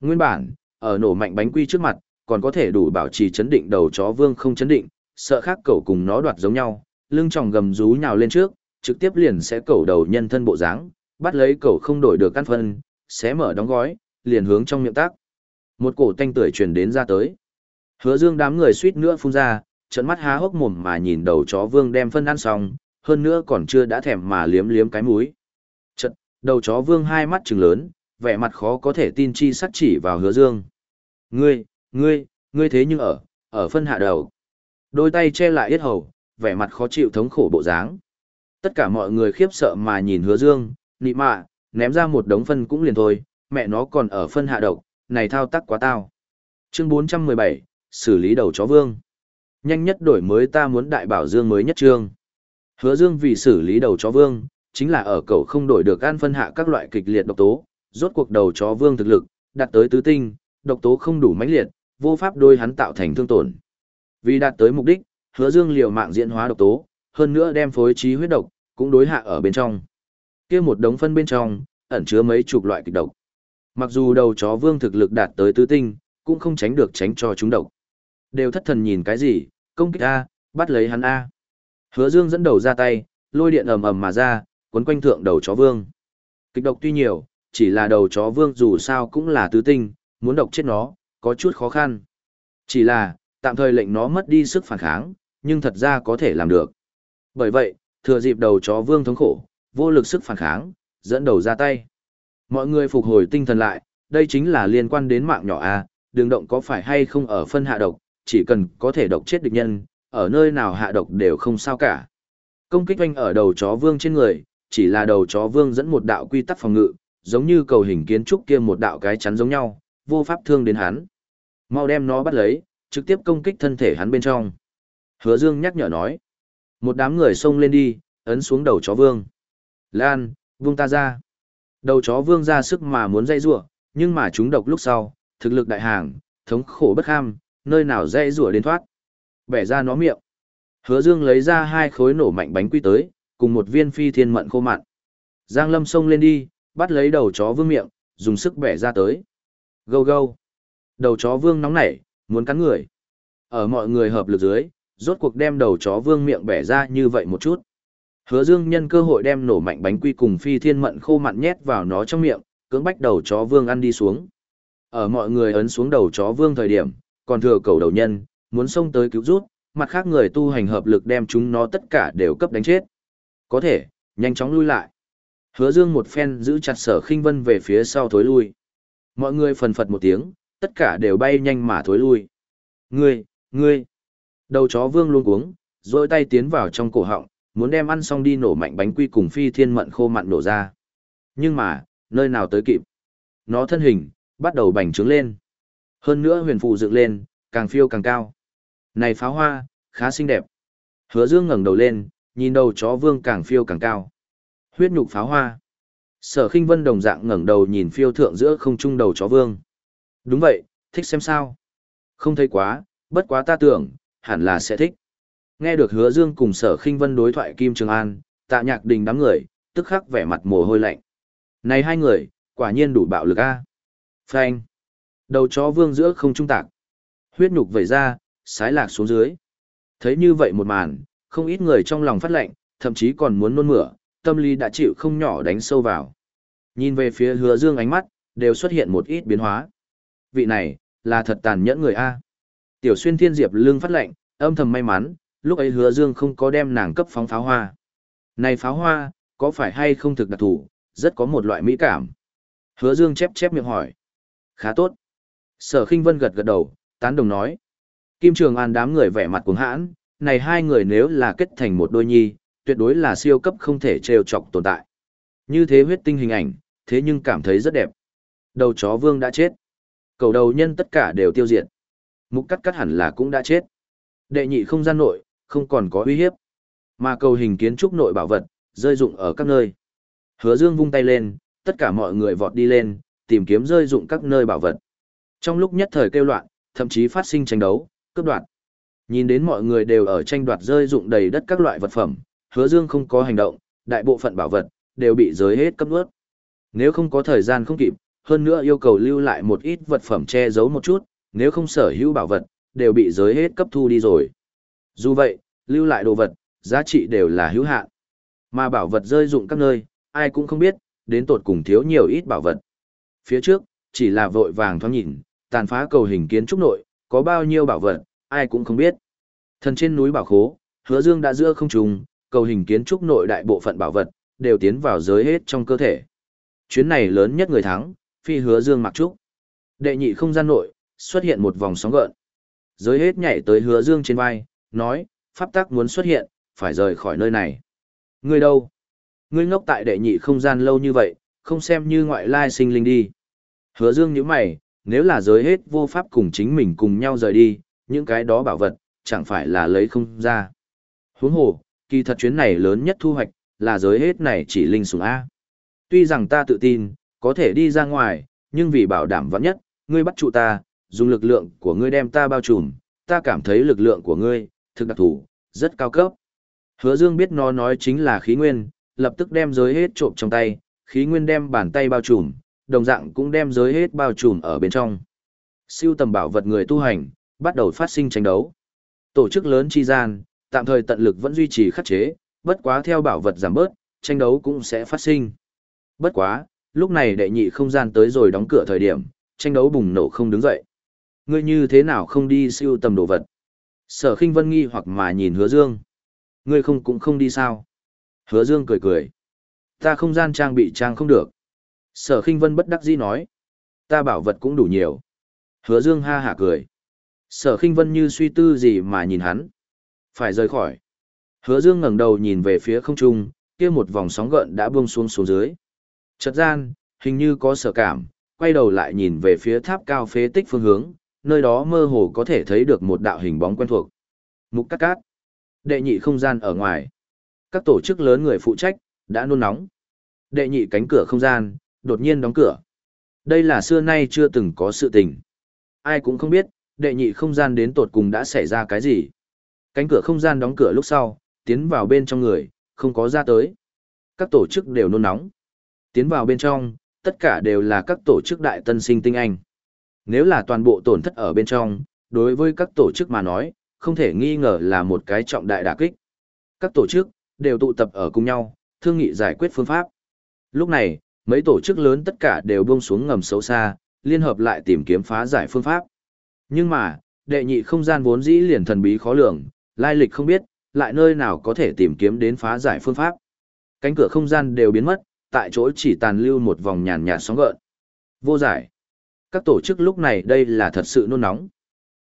Nguyên bản, ở nổ mạnh bánh quy trước mặt, còn có thể đủ bảo trì chấn định đầu chó vương không chấn định, sợ khác cậu cùng nó đoạt giống nhau, lưng tròng gầm rú nhào lên trước, trực tiếp liền sẽ Cẩu đầu nhân thân bộ dáng, bắt lấy Cẩu không đổi được căn phân, xé mở đóng gói, liền hướng trong miệng tác. Một cổ tanh tưởi truyền đến ra tới. Hứa Dương đám người suýt nữa phun ra, trợn mắt há hốc mồm mà nhìn đầu chó vương đem phân ăn xong, hơn nữa còn chưa đã thèm mà liếm liếm cái mũi. Chợt, đầu chó vương hai mắt trừng lớn, vẻ mặt khó có thể tin chi sắc chỉ vào Hứa Dương. "Ngươi, ngươi, ngươi thế nhưng ở, ở phân hạ đầu." Đôi tay che lại yết hầu, vẻ mặt khó chịu thống khổ bộ dáng. Tất cả mọi người khiếp sợ mà nhìn Hứa Dương, nị mạ, ném ra một đống phân cũng liền thôi, mẹ nó còn ở phân hạ độc, này thao tác quá tao. Chương 417, xử lý đầu chó vương. Nhanh nhất đổi mới ta muốn đại bảo dương mới nhất trương. Hứa dương vì xử lý đầu chó vương, chính là ở cầu không đổi được an phân hạ các loại kịch liệt độc tố, rốt cuộc đầu chó vương thực lực, đạt tới tứ tinh, độc tố không đủ mãnh liệt, vô pháp đôi hắn tạo thành thương tổn. Vì đạt tới mục đích, hứa dương liều mạng diễn hóa độc tố, hơn nữa đem phối trí huyết độc, cũng đối hạ ở bên trong. kia một đống phân bên trong, ẩn chứa mấy chục loại kịch độc. Mặc dù đầu chó vương thực lực đạt tới tứ tinh, cũng không tránh được tránh cho chúng độc. Đều thất thần nhìn cái gì, công kích A, bắt lấy hắn A. Hứa dương dẫn đầu ra tay, lôi điện ầm ầm mà ra, cuốn quanh thượng đầu chó vương. Kịch độc tuy nhiều, chỉ là đầu chó vương dù sao cũng là tứ tinh, muốn độc chết nó, có chút khó khăn. Chỉ là, tạm thời lệnh nó mất đi sức phản kháng, nhưng thật ra có thể làm được. Bởi vậy, thừa dịp đầu chó vương thống khổ, vô lực sức phản kháng, dẫn đầu ra tay. Mọi người phục hồi tinh thần lại, đây chính là liên quan đến mạng nhỏ A, đường động có phải hay không ở phân hạ độc, chỉ cần có thể độc chết địch nhân, ở nơi nào hạ độc đều không sao cả. Công kích oanh ở đầu chó vương trên người, chỉ là đầu chó vương dẫn một đạo quy tắc phòng ngự, giống như cầu hình kiến trúc kia một đạo cái chắn giống nhau, vô pháp thương đến hắn. Mau đem nó bắt lấy, trực tiếp công kích thân thể hắn bên trong. Hứa Dương nhắc nhở nói. Một đám người xông lên đi, ấn xuống đầu chó vương. Lan, vung ta ra. Đầu chó vương ra sức mà muốn dây rủa, nhưng mà chúng độc lúc sau, thực lực đại hàng, thống khổ bất ham, nơi nào dây rủa đến thoát. Bẻ ra nó miệng. Hứa Dương lấy ra hai khối nổ mạnh bánh quy tới, cùng một viên phi thiên mận khô mặn. Giang Lâm xông lên đi, bắt lấy đầu chó vương miệng, dùng sức bẻ ra tới. Gâu gâu. Đầu chó vương nóng nảy, muốn cắn người. Ở mọi người hợp lực dưới, rốt cuộc đem đầu chó vương miệng bẻ ra như vậy một chút. Hứa Dương nhân cơ hội đem nổ mạnh bánh quy cùng phi thiên mận khô mặn nhét vào nó trong miệng, cưỡng bách đầu chó vương ăn đi xuống. Ở mọi người ấn xuống đầu chó vương thời điểm, còn thừa cầu đầu nhân, muốn xông tới cứu rút, mặt khác người tu hành hợp lực đem chúng nó tất cả đều cấp đánh chết. Có thể, nhanh chóng lui lại. Hứa Dương một phen giữ chặt sở khinh vân về phía sau thối lui. Mọi người phần phật một tiếng, tất cả đều bay nhanh mà thối lui. Ngươi, ngươi. Đầu chó vương luôn cuống, rồi tay tiến vào trong cổ họng, muốn đem ăn xong đi nổ mạnh bánh quy cùng phi thiên mận khô mặn nổ ra. Nhưng mà, nơi nào tới kịp. Nó thân hình, bắt đầu bành trướng lên. Hơn nữa huyền phụ dựng lên, càng phiêu càng cao. Này pháo hoa, khá xinh đẹp. Hứa dương ngẩng đầu lên, nhìn đầu chó vương càng phiêu càng cao. Huyết nhục pháo hoa. Sở khinh vân đồng dạng ngẩng đầu nhìn phiêu thượng giữa không trung đầu chó vương. Đúng vậy, thích xem sao. Không thấy quá, bất quá ta tưởng, hẳn là sẽ thích. Nghe được hứa dương cùng sở khinh vân đối thoại Kim Trường An, tạ nhạc đình đám người, tức khắc vẻ mặt mồ hôi lạnh. Này hai người, quả nhiên đủ bạo lực a. Phanh. Đầu chó vương giữa không trung tạc. Huyết nhục vẩy ra, sái lạc xuống dưới. Thấy như vậy một màn, không ít người trong lòng phát lạnh, thậm chí còn muốn nôn mửa, tâm lý đã chịu không nhỏ đánh sâu vào. Nhìn về phía hứa dương ánh mắt, đều xuất hiện một ít biến hóa. Vị này, là thật tàn nhẫn người A. Tiểu xuyên thiên diệp lương phát lệnh, âm thầm may mắn, lúc ấy hứa dương không có đem nàng cấp phóng pháo hoa. Này pháo hoa, có phải hay không thực đặc thủ, rất có một loại mỹ cảm. Hứa dương chép chép miệng hỏi. Khá tốt. Sở khinh vân gật gật đầu, tán đồng nói. Kim Trường An đám người vẻ mặt cuồng hãn, này hai người nếu là kết thành một đôi nhi, tuyệt đối là siêu cấp không thể trêu chọc tồn tại. Như thế huyết tinh hình ảnh, thế nhưng cảm thấy rất đẹp. Đầu chó vương đã chết. Cầu đầu nhân tất cả đều tiêu diệt. Mục cắt cắt hẳn là cũng đã chết. Đệ nhị không gian nội, không còn có uy hiếp. Mà cầu hình kiến trúc nội bảo vật, rơi dụng ở các nơi. Hứa dương vung tay lên, tất cả mọi người vọt đi lên, tìm kiếm rơi dụng các nơi bảo vật. Trong lúc nhất thời kêu loạn, thậm chí phát sinh tranh đấu, cướp đoạt. Nhìn đến mọi người đều ở tranh đoạt rơi dụng đầy đất các loại vật phẩm, hứa dương không có hành động, đại bộ phận bảo vật, đều bị giới hết cấp nuốt. Nếu không có thời gian không kịp, hơn nữa yêu cầu lưu lại một ít vật phẩm che giấu một chút, nếu không sở hữu bảo vật, đều bị giới hết cấp thu đi rồi. Dù vậy, lưu lại đồ vật, giá trị đều là hữu hạn. Mà bảo vật rơi dụng các nơi, ai cũng không biết, đến tột cùng thiếu nhiều ít bảo vật. Phía trước, chỉ là vội vàng thoáng nhìn, tàn phá cầu hình kiến trúc nội, có bao nhiêu bảo vật, ai cũng không biết. Thần trên núi bảo khố, hứa dương đã giữa không trùng, cầu hình kiến trúc nội đại bộ phận bảo vật, đều tiến vào giới hết trong cơ thể. Chuyến này lớn nhất người thắng, phi hứa dương mặc trúc. Đệ nhị không gian nội, xuất hiện một vòng sóng gợn. Giới hết nhảy tới hứa dương trên vai, nói, pháp tắc muốn xuất hiện, phải rời khỏi nơi này. Ngươi đâu? Ngươi ngốc tại đệ nhị không gian lâu như vậy, không xem như ngoại lai sinh linh đi. Hứa dương nhíu mày, nếu là giới hết vô pháp cùng chính mình cùng nhau rời đi, những cái đó bảo vật, chẳng phải là lấy không ra. Huống hồ, kỳ thật chuyến này lớn nhất thu hoạch, là giới hết này chỉ linh sủng A. Tuy rằng ta tự tin, có thể đi ra ngoài, nhưng vì bảo đảm vắng nhất, ngươi bắt trụ ta, dùng lực lượng của ngươi đem ta bao trùm, ta cảm thấy lực lượng của ngươi, thực đặc thủ, rất cao cấp. Hứa Dương biết nó nói chính là khí nguyên, lập tức đem giới hết trộm trong tay, khí nguyên đem bàn tay bao trùm, đồng dạng cũng đem giới hết bao trùm ở bên trong. Siêu tầm bảo vật người tu hành, bắt đầu phát sinh tranh đấu. Tổ chức lớn chi gian, tạm thời tận lực vẫn duy trì khắc chế, bất quá theo bảo vật giảm bớt, tranh đấu cũng sẽ phát sinh. Bất quá, lúc này đệ nhị không gian tới rồi đóng cửa thời điểm, tranh đấu bùng nổ không đứng dậy. Ngươi như thế nào không đi siêu tầm đồ vật? Sở khinh vân nghi hoặc mà nhìn hứa dương. Ngươi không cũng không đi sao? Hứa dương cười cười. Ta không gian trang bị trang không được. Sở khinh vân bất đắc dĩ nói. Ta bảo vật cũng đủ nhiều. Hứa dương ha hả cười. Sở khinh vân như suy tư gì mà nhìn hắn. Phải rời khỏi. Hứa dương ngẩng đầu nhìn về phía không trung, kia một vòng sóng gợn đã buông xuống xuống dưới. Chợt gian, hình như có sở cảm, quay đầu lại nhìn về phía tháp cao phế tích phương hướng, nơi đó mơ hồ có thể thấy được một đạo hình bóng quen thuộc. Mục Cát cát. Đệ nhị không gian ở ngoài. Các tổ chức lớn người phụ trách, đã nôn nóng. Đệ nhị cánh cửa không gian, đột nhiên đóng cửa. Đây là xưa nay chưa từng có sự tình. Ai cũng không biết, đệ nhị không gian đến tột cùng đã xảy ra cái gì. Cánh cửa không gian đóng cửa lúc sau, tiến vào bên trong người, không có ra tới. Các tổ chức đều nôn nóng. Tiến vào bên trong, tất cả đều là các tổ chức đại tân sinh tinh anh. Nếu là toàn bộ tổn thất ở bên trong, đối với các tổ chức mà nói, không thể nghi ngờ là một cái trọng đại đả kích. Các tổ chức, đều tụ tập ở cùng nhau, thương nghị giải quyết phương pháp. Lúc này, mấy tổ chức lớn tất cả đều buông xuống ngầm xấu xa, liên hợp lại tìm kiếm phá giải phương pháp. Nhưng mà, đệ nhị không gian vốn dĩ liền thần bí khó lường, lai lịch không biết, lại nơi nào có thể tìm kiếm đến phá giải phương pháp. Cánh cửa không gian đều biến mất, tại chỗ chỉ tàn lưu một vòng nhàn nhạt sóng gợn. Vô giải. Các tổ chức lúc này đây là thật sự nôn nóng.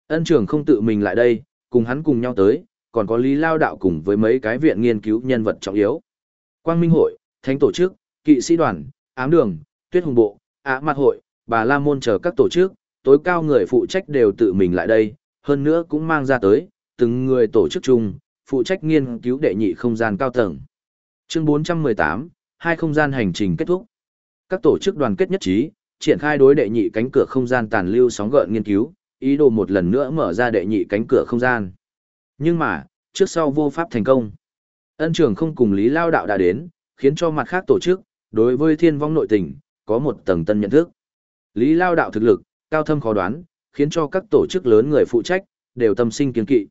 Ân trường không tự mình lại đây, cùng hắn cùng nhau tới, còn có Lý Lao Đạo cùng với mấy cái viện nghiên cứu nhân vật trọng yếu. Quang Minh Hội, Thánh Tổ chức, Kỵ Sĩ Đoàn, Ám Đường, Tuyết Hùng Bộ, Á Mặt Hội, Bà La Môn chờ các tổ chức, tối cao người phụ trách đều tự mình lại đây, hơn nữa cũng mang ra tới, từng người tổ chức chung, phụ trách nghiên cứu đệ nhị không gian cao tầng. Chương 418, hai không gian hành trình kết thúc. Các tổ chức đoàn kết nhất trí, triển khai đối đệ nhị cánh cửa không gian tàn lưu sóng gợn nghiên cứu, ý đồ một lần nữa mở ra đệ nhị cánh cửa không gian. Nhưng mà, trước sau vô pháp thành công. Ân trưởng không cùng Lý Lao Đạo đã đến, khiến cho mặt khác tổ chức, đối với thiên vong nội tình, có một tầng tân nhận thức. Lý Lao Đạo thực lực, cao thâm khó đoán, khiến cho các tổ chức lớn người phụ trách, đều tâm sinh kiên kỵ.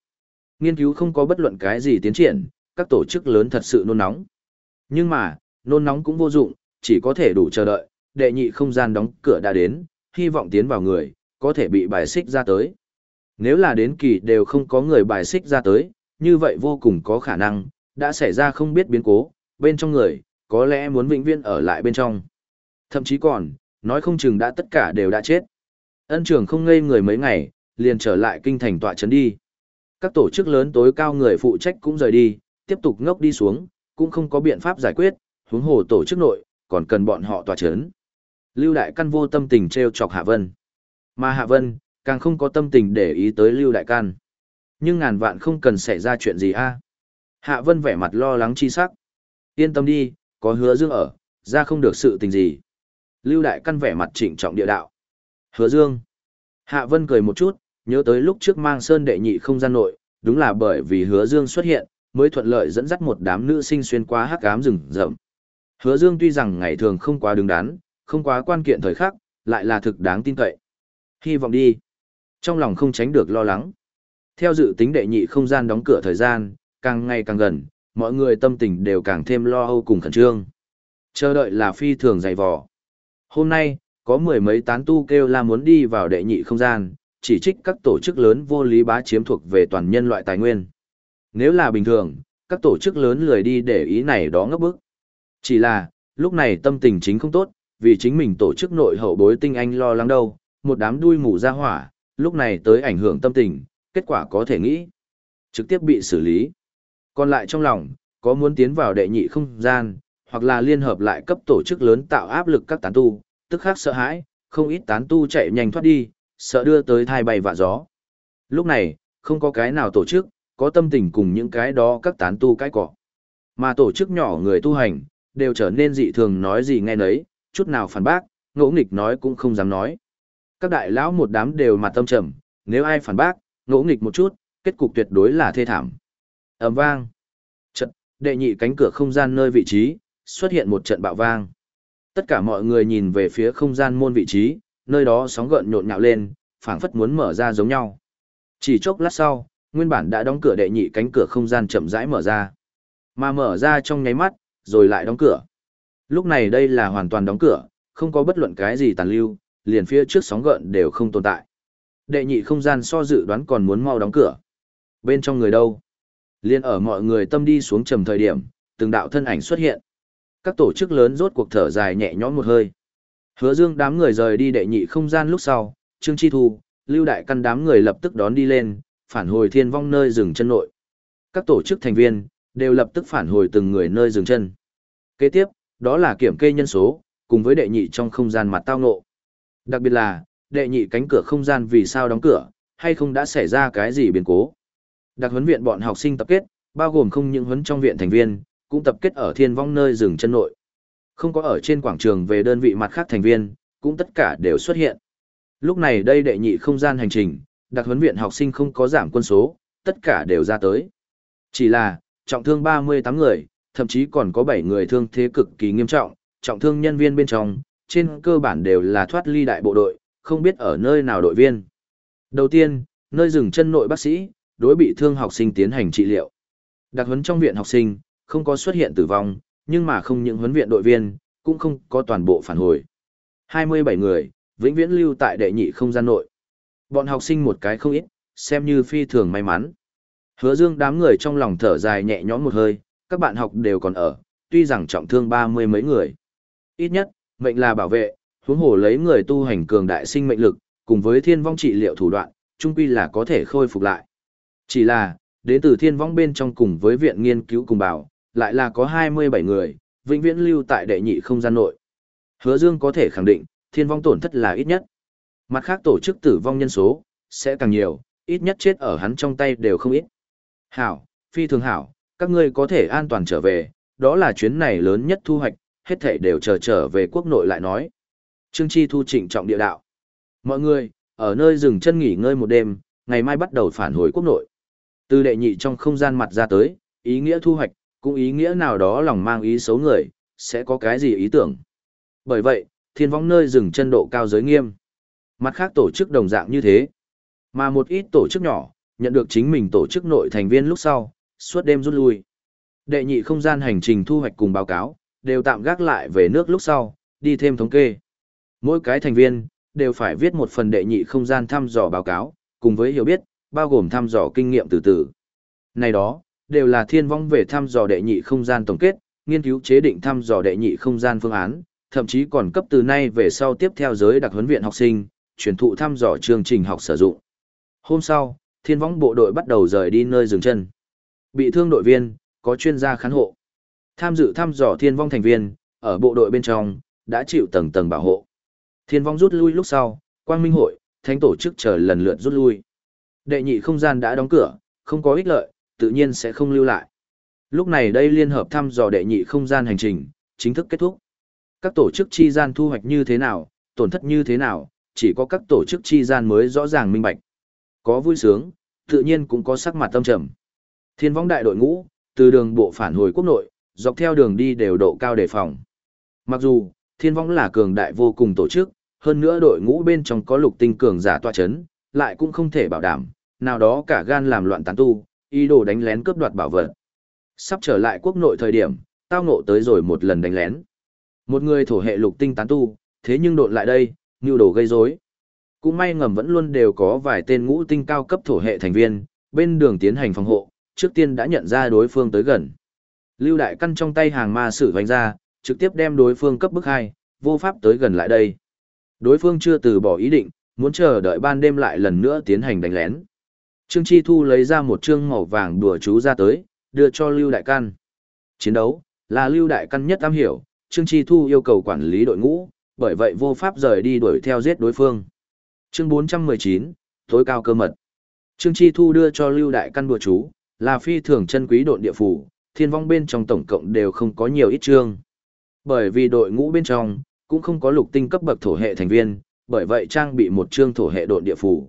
Nghiên cứu không có bất luận cái gì tiến triển, các tổ chức lớn thật sự nôn nóng. Nhưng mà, nôn nóng cũng vô dụng, chỉ có thể đủ chờ đợi, đệ nhị không gian đóng cửa đã đến, hy vọng tiến vào người, có thể bị bài xích ra tới. Nếu là đến kỳ đều không có người bài xích ra tới, như vậy vô cùng có khả năng, đã xảy ra không biết biến cố, bên trong người, có lẽ muốn vĩnh viễn ở lại bên trong. Thậm chí còn, nói không chừng đã tất cả đều đã chết. Ân trưởng không ngây người mấy ngày, liền trở lại kinh thành tọa chấn đi. Các tổ chức lớn tối cao người phụ trách cũng rời đi, tiếp tục ngốc đi xuống, cũng không có biện pháp giải quyết, huống hồ tổ chức nội, còn cần bọn họ tọa chấn. Lưu Đại Căn vô tâm tình treo chọc Hạ Vân. Mà Hạ Vân, càng không có tâm tình để ý tới Lưu Đại Căn. Nhưng ngàn vạn không cần xảy ra chuyện gì a. Hạ Vân vẻ mặt lo lắng chi sắc. Yên tâm đi, có hứa dương ở, ra không được sự tình gì. Lưu Đại Căn vẻ mặt trịnh trọng địa đạo. Hứa dương. Hạ Vân cười một chút, nhớ tới lúc trước mang sơn đệ nhị không gian nội, đúng là bởi vì hứa dương xuất hiện, mới thuận lợi dẫn dắt một đám nữ sinh xuyên qua hắc ám rừng rậm. Hứa dương tuy rằng ngày thường không quá đứng đắn, không quá quan kiện thời khắc, lại là thực đáng tin cậy. Hy vọng đi. Trong lòng không tránh được lo lắng. Theo dự tính đệ nhị không gian đóng cửa thời gian, càng ngày càng gần, mọi người tâm tình đều càng thêm lo âu cùng khẩn trương. Chờ đợi là phi thường dày vò. Hôm nay, có mười mấy tán tu kêu la muốn đi vào đệ nhị không gian, chỉ trích các tổ chức lớn vô lý bá chiếm thuộc về toàn nhân loại tài nguyên. Nếu là bình thường, các tổ chức lớn lười đi để ý này đó ngấp bức. Chỉ là, lúc này tâm tình chính không tốt, vì chính mình tổ chức nội hậu bối tinh anh lo lắng đâu, một đám đuôi mù ra hỏa, lúc này tới ảnh hưởng tâm tình, kết quả có thể nghĩ. Trực tiếp bị xử lý. Còn lại trong lòng, có muốn tiến vào đệ nhị không gian, hoặc là liên hợp lại cấp tổ chức lớn tạo áp lực các tán tu, tức khắc sợ hãi, không ít tán tu chạy nhanh thoát đi, sợ đưa tới thai bay vạ gió. Lúc này, không có cái nào tổ chức, có tâm tình cùng những cái đó các tán tu cái cỏ. Mà tổ chức nhỏ người tu hành, đều trở nên dị thường nói gì nghe nấy, chút nào phản bác, ngỗ nghịch nói cũng không dám nói. Các đại lão một đám đều mặt tâm trầm, nếu ai phản bác, ngỗ nghịch một chút, kết cục tuyệt đối là thê thảm. ầm vang. Trận, đệ nhị cánh cửa không gian nơi vị trí, xuất hiện một trận bạo vang. Tất cả mọi người nhìn về phía không gian môn vị trí, nơi đó sóng gợn nhộn nhạo lên, phảng phất muốn mở ra giống nhau. Chỉ chốc lát sau, nguyên bản đã đóng cửa đệ nhị cánh cửa không gian chậm rãi mở ra. Mà mở ra trong nháy mắt, rồi lại đóng cửa. Lúc này đây là hoàn toàn đóng cửa, không có bất luận cái gì tàn lưu, liền phía trước sóng gợn đều không tồn tại. Đệ nhị không gian so dự đoán còn muốn mau đóng cửa. Bên trong người đâu? Liên ở mọi người tâm đi xuống trầm thời điểm, từng đạo thân ảnh xuất hiện. Các tổ chức lớn rốt cuộc thở dài nhẹ nhõm một hơi. Hứa Dương đám người rời đi đệ nhị không gian lúc sau, Trương Chi Thu, Lưu Đại Căn đám người lập tức đón đi lên, phản hồi thiên vong nơi dừng chân nội. Các tổ chức thành viên đều lập tức phản hồi từng người nơi dừng chân. Kế tiếp, đó là kiểm kê nhân số, cùng với đệ nhị trong không gian mặt tao ngộ. Đặc biệt là, đệ nhị cánh cửa không gian vì sao đóng cửa, hay không đã xảy ra cái gì biến cố. Đặc huấn viện bọn học sinh tập kết, bao gồm không những huấn trong viện thành viên, cũng tập kết ở thiên vong nơi rừng chân nội. Không có ở trên quảng trường về đơn vị mặt khác thành viên, cũng tất cả đều xuất hiện. Lúc này đây đệ nhị không gian hành trình, đặc huấn viện học sinh không có giảm quân số, tất cả đều ra tới. Chỉ là, trọng thương 38 người, thậm chí còn có 7 người thương thế cực kỳ nghiêm trọng, trọng thương nhân viên bên trong, trên cơ bản đều là thoát ly đại bộ đội, không biết ở nơi nào đội viên. Đầu tiên, nơi dừng chân nội bác sĩ, đối bị thương học sinh tiến hành trị liệu. Đặc huấn trong viện học sinh, không có xuất hiện tử vong, nhưng mà không những huấn viện đội viên, cũng không có toàn bộ phản hồi. 27 người, vĩnh viễn lưu tại đệ nhị không gian nội. Bọn học sinh một cái không ít, xem như phi thường may mắn. Hứa dương đám người trong lòng thở dài nhẹ nhõm một hơi, các bạn học đều còn ở, tuy rằng trọng thương ba mươi mấy người. Ít nhất, mệnh là bảo vệ, huống hồ lấy người tu hành cường đại sinh mệnh lực, cùng với thiên vong trị liệu thủ đoạn, trung quy là có thể khôi phục lại. Chỉ là, đến từ thiên vong bên trong cùng với viện nghiên cứu cùng bảo, lại là có 27 người, vĩnh viễn lưu tại đệ nhị không gian nội. Hứa Dương có thể khẳng định, thiên vong tổn thất là ít nhất. Mặt khác tổ chức tử vong nhân số, sẽ càng nhiều, ít nhất chết ở hắn trong tay đều không ít. Hảo, phi thường hảo, các ngươi có thể an toàn trở về, đó là chuyến này lớn nhất thu hoạch, hết thảy đều chờ trở về quốc nội lại nói. Trương Chi thu trịnh trọng địa đạo. Mọi người, ở nơi dừng chân nghỉ ngơi một đêm, ngày mai bắt đầu phản hồi quốc nội. Từ đệ nhị trong không gian mặt ra tới, ý nghĩa thu hoạch, cũng ý nghĩa nào đó lòng mang ý xấu người, sẽ có cái gì ý tưởng. Bởi vậy, thiên vong nơi dừng chân độ cao giới nghiêm. Mặt khác tổ chức đồng dạng như thế. Mà một ít tổ chức nhỏ, nhận được chính mình tổ chức nội thành viên lúc sau, suốt đêm rút lui. Đệ nhị không gian hành trình thu hoạch cùng báo cáo, đều tạm gác lại về nước lúc sau, đi thêm thống kê. Mỗi cái thành viên, đều phải viết một phần đệ nhị không gian thăm dò báo cáo, cùng với hiểu biết, bao gồm thăm dò kinh nghiệm từ từ. Này đó, đều là thiên vong về thăm dò đệ nhị không gian tổng kết, nghiên cứu chế định thăm dò đệ nhị không gian phương án, thậm chí còn cấp từ nay về sau tiếp theo giới đặc huấn viện học sinh, truyền thụ thăm dò chương trình học sử dụng. Hôm sau, thiên vong bộ đội bắt đầu rời đi nơi dừng chân. Bị thương đội viên, có chuyên gia khán hộ. Tham dự thăm dò thiên vong thành viên, ở bộ đội bên trong, đã chịu tầng tầng bảo hộ. Thiên vong rút lui lúc sau, quang minh hội, thánh tổ chức chờ lần lượt rút lui. Đệ nhị không gian đã đóng cửa, không có ích lợi, tự nhiên sẽ không lưu lại. Lúc này đây liên hợp thăm dò đệ nhị không gian hành trình, chính thức kết thúc. Các tổ chức chi gian thu hoạch như thế nào, tổn thất như thế nào, chỉ có các tổ chức chi gian mới rõ ràng minh bạch. Có vui sướng, tự nhiên cũng có sắc mặt tâm trầm. Thiên võng đại đội ngũ, từ đường bộ phản hồi quốc nội, dọc theo đường đi đều độ cao đề phòng. Mặc dù, thiên võng là cường đại vô cùng tổ chức, hơn nữa đội ngũ bên trong có lục tinh cường giả tọa chấn, lại cũng không thể bảo đảm, nào đó cả gan làm loạn tán tu, ý đồ đánh lén cướp đoạt bảo vật. Sắp trở lại quốc nội thời điểm, tao ngộ tới rồi một lần đánh lén. Một người thổ hệ lục tinh tán tu, thế nhưng đột lại đây, như đồ gây rối. Cũng may ngầm vẫn luôn đều có vài tên ngũ tinh cao cấp thổ hệ thành viên, bên đường tiến hành phòng hộ, trước tiên đã nhận ra đối phương tới gần. Lưu đại căn trong tay hàng ma sử vành ra, trực tiếp đem đối phương cấp bức hai, vô pháp tới gần lại đây. Đối phương chưa từ bỏ ý định, muốn chờ đợi ban đêm lại lần nữa tiến hành đánh lén. Trương Chi Thu lấy ra một trương màu vàng đùa chú ra tới, đưa cho Lưu Đại Căn. Chiến đấu, là Lưu Đại Căn nhất am hiểu, Trương Chi Thu yêu cầu quản lý đội ngũ, bởi vậy vô pháp rời đi đuổi theo giết đối phương. Chương 419, tối cao cơ mật. Trương Chi Thu đưa cho Lưu Đại Căn đùa chú, là phi thường chân quý độn địa phủ, thiên vong bên trong tổng cộng đều không có nhiều ít chương. Bởi vì đội ngũ bên trong, cũng không có lục tinh cấp bậc thổ hệ thành viên, bởi vậy trang bị một chương thổ hệ độn địa phủ.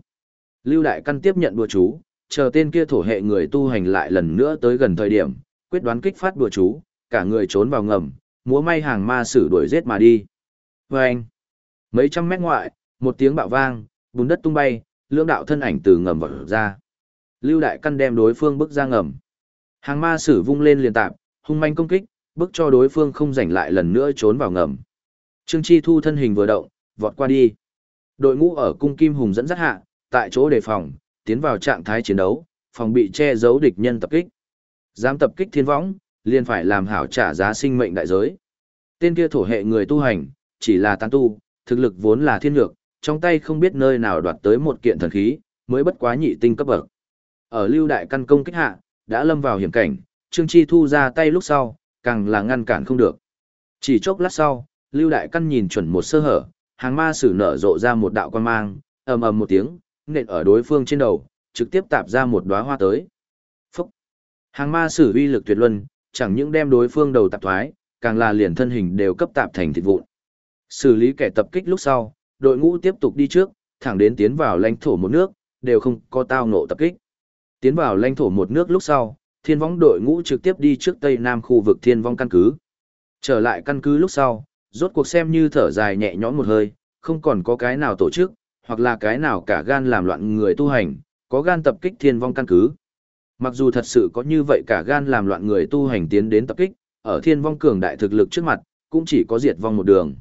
Lưu Đại Căn tiếp nhận đùa chú, chờ tên kia thổ hệ người tu hành lại lần nữa tới gần thời điểm, quyết đoán kích phát đùa chú, cả người trốn vào ngầm, múa may hàng ma sử đuổi giết mà đi. Vâng! Mấy trăm mét ngoại, một tiếng bạo vang, bùn đất tung bay, lưỡng đạo thân ảnh từ ngầm vọt ra. Lưu Đại Căn đem đối phương bước ra ngầm. Hàng ma sử vung lên liền tạp, hung manh công kích, bước cho đối phương không giành lại lần nữa trốn vào ngầm. Trương Chi Thu thân hình vừa động, vọt qua đi. Đội ngũ ở cung Kim Hùng dẫn dắt hạ, tại chỗ đề phòng, tiến vào trạng thái chiến đấu, phòng bị che giấu địch nhân tập kích. Dám tập kích thiên võng, liền phải làm hảo trả giá sinh mệnh đại giới. Tên kia thổ hệ người tu hành, chỉ là tán tu, thực lực vốn là thiên lược, trong tay không biết nơi nào đoạt tới một kiện thần khí, mới bất quá nhị tinh cấp bậc. Ở lưu đại căn công kích hạ, đã lâm vào hiểm cảnh, Trương Chi thu ra tay lúc sau, càng là ngăn cản không được. Chỉ chốc lát sau, lưu đại căn nhìn chuẩn một sơ hở, hàng ma sử nở rộ ra một đạo quan mang, ầm ầm một tiếng, nện ở đối phương trên đầu, trực tiếp tạp ra một đóa hoa tới. Phúc! Hàng ma sử uy lực tuyệt luân, chẳng những đem đối phương đầu tạp thoái, càng là liền thân hình đều cấp tạp thành thịt vụn. Xử lý kẻ tập kích lúc sau, đội ngũ tiếp tục đi trước, thẳng đến tiến vào lãnh thổ một nước, đều không có tao nộ tập kích. Tiến vào lãnh thổ một nước lúc sau, thiên vong đội ngũ trực tiếp đi trước tây nam khu vực thiên vong căn cứ. Trở lại căn cứ lúc sau, rốt cuộc xem như thở dài nhẹ nhõm một hơi, không còn có cái nào tổ chức, hoặc là cái nào cả gan làm loạn người tu hành, có gan tập kích thiên vong căn cứ. Mặc dù thật sự có như vậy cả gan làm loạn người tu hành tiến đến tập kích, ở thiên vong cường đại thực lực trước mặt, cũng chỉ có diệt vong một đường.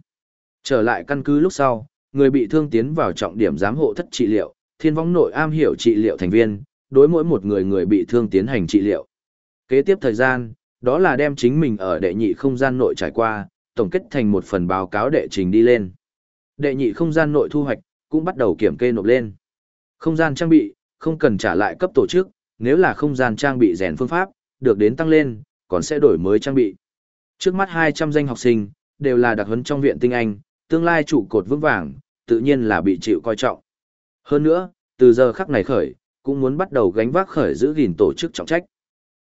Trở lại căn cứ lúc sau, người bị thương tiến vào trọng điểm giám hộ thất trị liệu, thiên vong nội am hiểu trị liệu thành viên, đối mỗi một người người bị thương tiến hành trị liệu. Kế tiếp thời gian, đó là đem chính mình ở đệ nhị không gian nội trải qua, tổng kết thành một phần báo cáo đệ trình đi lên. Đệ nhị không gian nội thu hoạch, cũng bắt đầu kiểm kê nộp lên. Không gian trang bị, không cần trả lại cấp tổ chức, nếu là không gian trang bị rèn phương pháp, được đến tăng lên, còn sẽ đổi mới trang bị. Trước mắt 200 danh học sinh, đều là đặc huấn trong viện tinh anh, tương lai trụ cột vững vàng, tự nhiên là bị chịu coi trọng. Hơn nữa, từ giờ khắc này khởi, cũng muốn bắt đầu gánh vác khởi giữ gìn tổ chức trọng trách.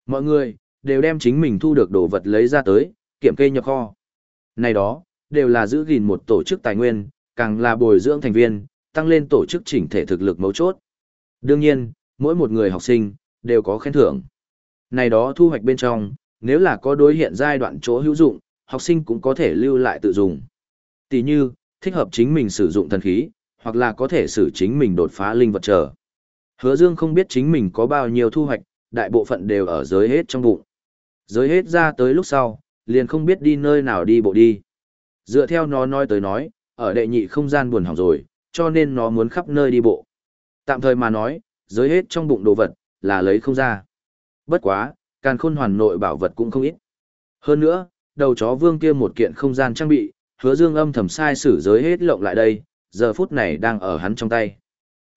Mọi người, đều đem chính mình thu được đồ vật lấy ra tới, kiểm kê nhập kho. Này đó, đều là giữ gìn một tổ chức tài nguyên, càng là bồi dưỡng thành viên, tăng lên tổ chức chỉnh thể thực lực mấu chốt. Đương nhiên, mỗi một người học sinh, đều có khen thưởng. Này đó thu hoạch bên trong, nếu là có đối hiện giai đoạn chỗ hữu dụng, học sinh cũng có thể lưu lại tự dùng. Tỷ như, thích hợp chính mình sử dụng thần khí, hoặc là có thể sử chính mình đột phá linh vật trở. Hứa Dương không biết chính mình có bao nhiêu thu hoạch, đại bộ phận đều ở giới hết trong bụng. Giới hết ra tới lúc sau, liền không biết đi nơi nào đi bộ đi. Dựa theo nó nói tới nói, ở đệ nhị không gian buồn hỏng rồi, cho nên nó muốn khắp nơi đi bộ. Tạm thời mà nói, giới hết trong bụng đồ vật, là lấy không ra. Bất quá, càn khôn hoàn nội bảo vật cũng không ít. Hơn nữa, đầu chó vương kia một kiện không gian trang bị, hứa dương âm thầm sai sử giới hết lộng lại đây, giờ phút này đang ở hắn trong tay.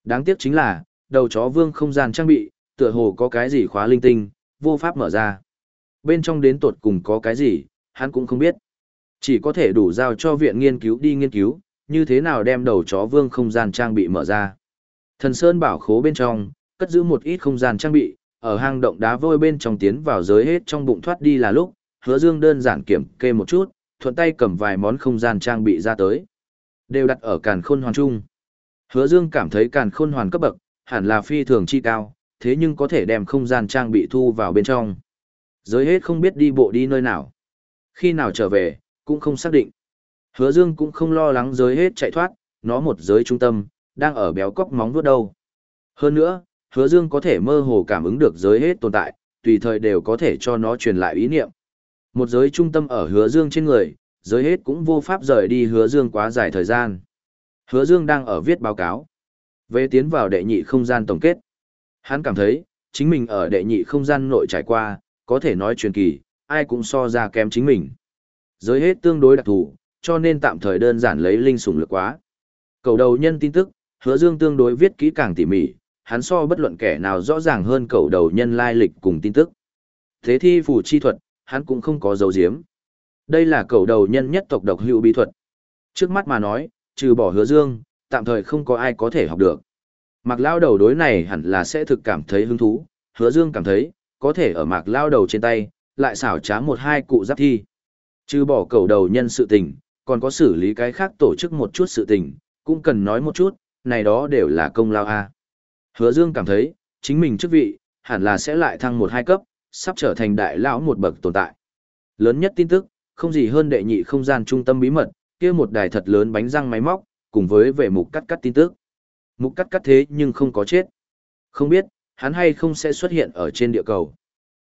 Đáng tiếc chính là, đầu chó vương không gian trang bị, tựa hồ có cái gì khóa linh tinh, vô pháp mở ra. Bên trong đến tột cùng có cái gì, hắn cũng không biết. Chỉ có thể đủ giao cho viện nghiên cứu đi nghiên cứu, như thế nào đem đầu chó vương không gian trang bị mở ra. Thần Sơn bảo khố bên trong, cất giữ một ít không gian trang bị, ở hang động đá vôi bên trong tiến vào giới hết trong bụng thoát đi là lúc, hứa dương đơn giản kiểm kê một chút, thuận tay cầm vài món không gian trang bị ra tới. Đều đặt ở càn khôn hoàn trung. Hứa dương cảm thấy càn khôn hoàn cấp bậc, hẳn là phi thường chi cao, thế nhưng có thể đem không gian trang bị thu vào bên trong. Giới hết không biết đi bộ đi nơi nào. Khi nào trở về, cũng không xác định. Hứa dương cũng không lo lắng giới hết chạy thoát, nó một giới trung tâm, đang ở béo cóc móng vuốt đâu. Hơn nữa, hứa dương có thể mơ hồ cảm ứng được giới hết tồn tại, tùy thời đều có thể cho nó truyền lại ý niệm. Một giới trung tâm ở hứa dương trên người, giới hết cũng vô pháp rời đi hứa dương quá dài thời gian. Hứa dương đang ở viết báo cáo. Về tiến vào đệ nhị không gian tổng kết. Hắn cảm thấy, chính mình ở đệ nhị không gian nội trải qua, có thể nói truyền kỳ, ai cũng so ra kém chính mình. Giới hết tương đối đặc thù, cho nên tạm thời đơn giản lấy linh sủng lực quá. Cầu đầu nhân tin tức, hứa dương tương đối viết kỹ càng tỉ mỉ, hắn so bất luận kẻ nào rõ ràng hơn cầu đầu nhân lai lịch cùng tin tức. Thế thi phù chi thuật, hắn cũng không có dấu diếm. Đây là cầu đầu nhân nhất tộc độc hữu bí thuật. Trước mắt mà nói, trừ bỏ hứa dương, tạm thời không có ai có thể học được. Mạc lao đầu đối này hẳn là sẽ thực cảm thấy hứng thú, hứa dương cảm thấy, có thể ở mạc lao đầu trên tay, lại xảo trá một hai cụ giáp thi. Trừ bỏ cầu đầu nhân sự tình, còn có xử lý cái khác tổ chức một chút sự tình, cũng cần nói một chút, này đó đều là công lao a. Hứa Dương cảm thấy, chính mình chức vị, hẳn là sẽ lại thăng một hai cấp, sắp trở thành đại lão một bậc tồn tại. Lớn nhất tin tức, không gì hơn đệ nhị không gian trung tâm bí mật, kia một đài thật lớn bánh răng máy móc, cùng với về mục cắt cắt tin tức. Mục cắt cắt thế nhưng không có chết. Không biết, hắn hay không sẽ xuất hiện ở trên địa cầu.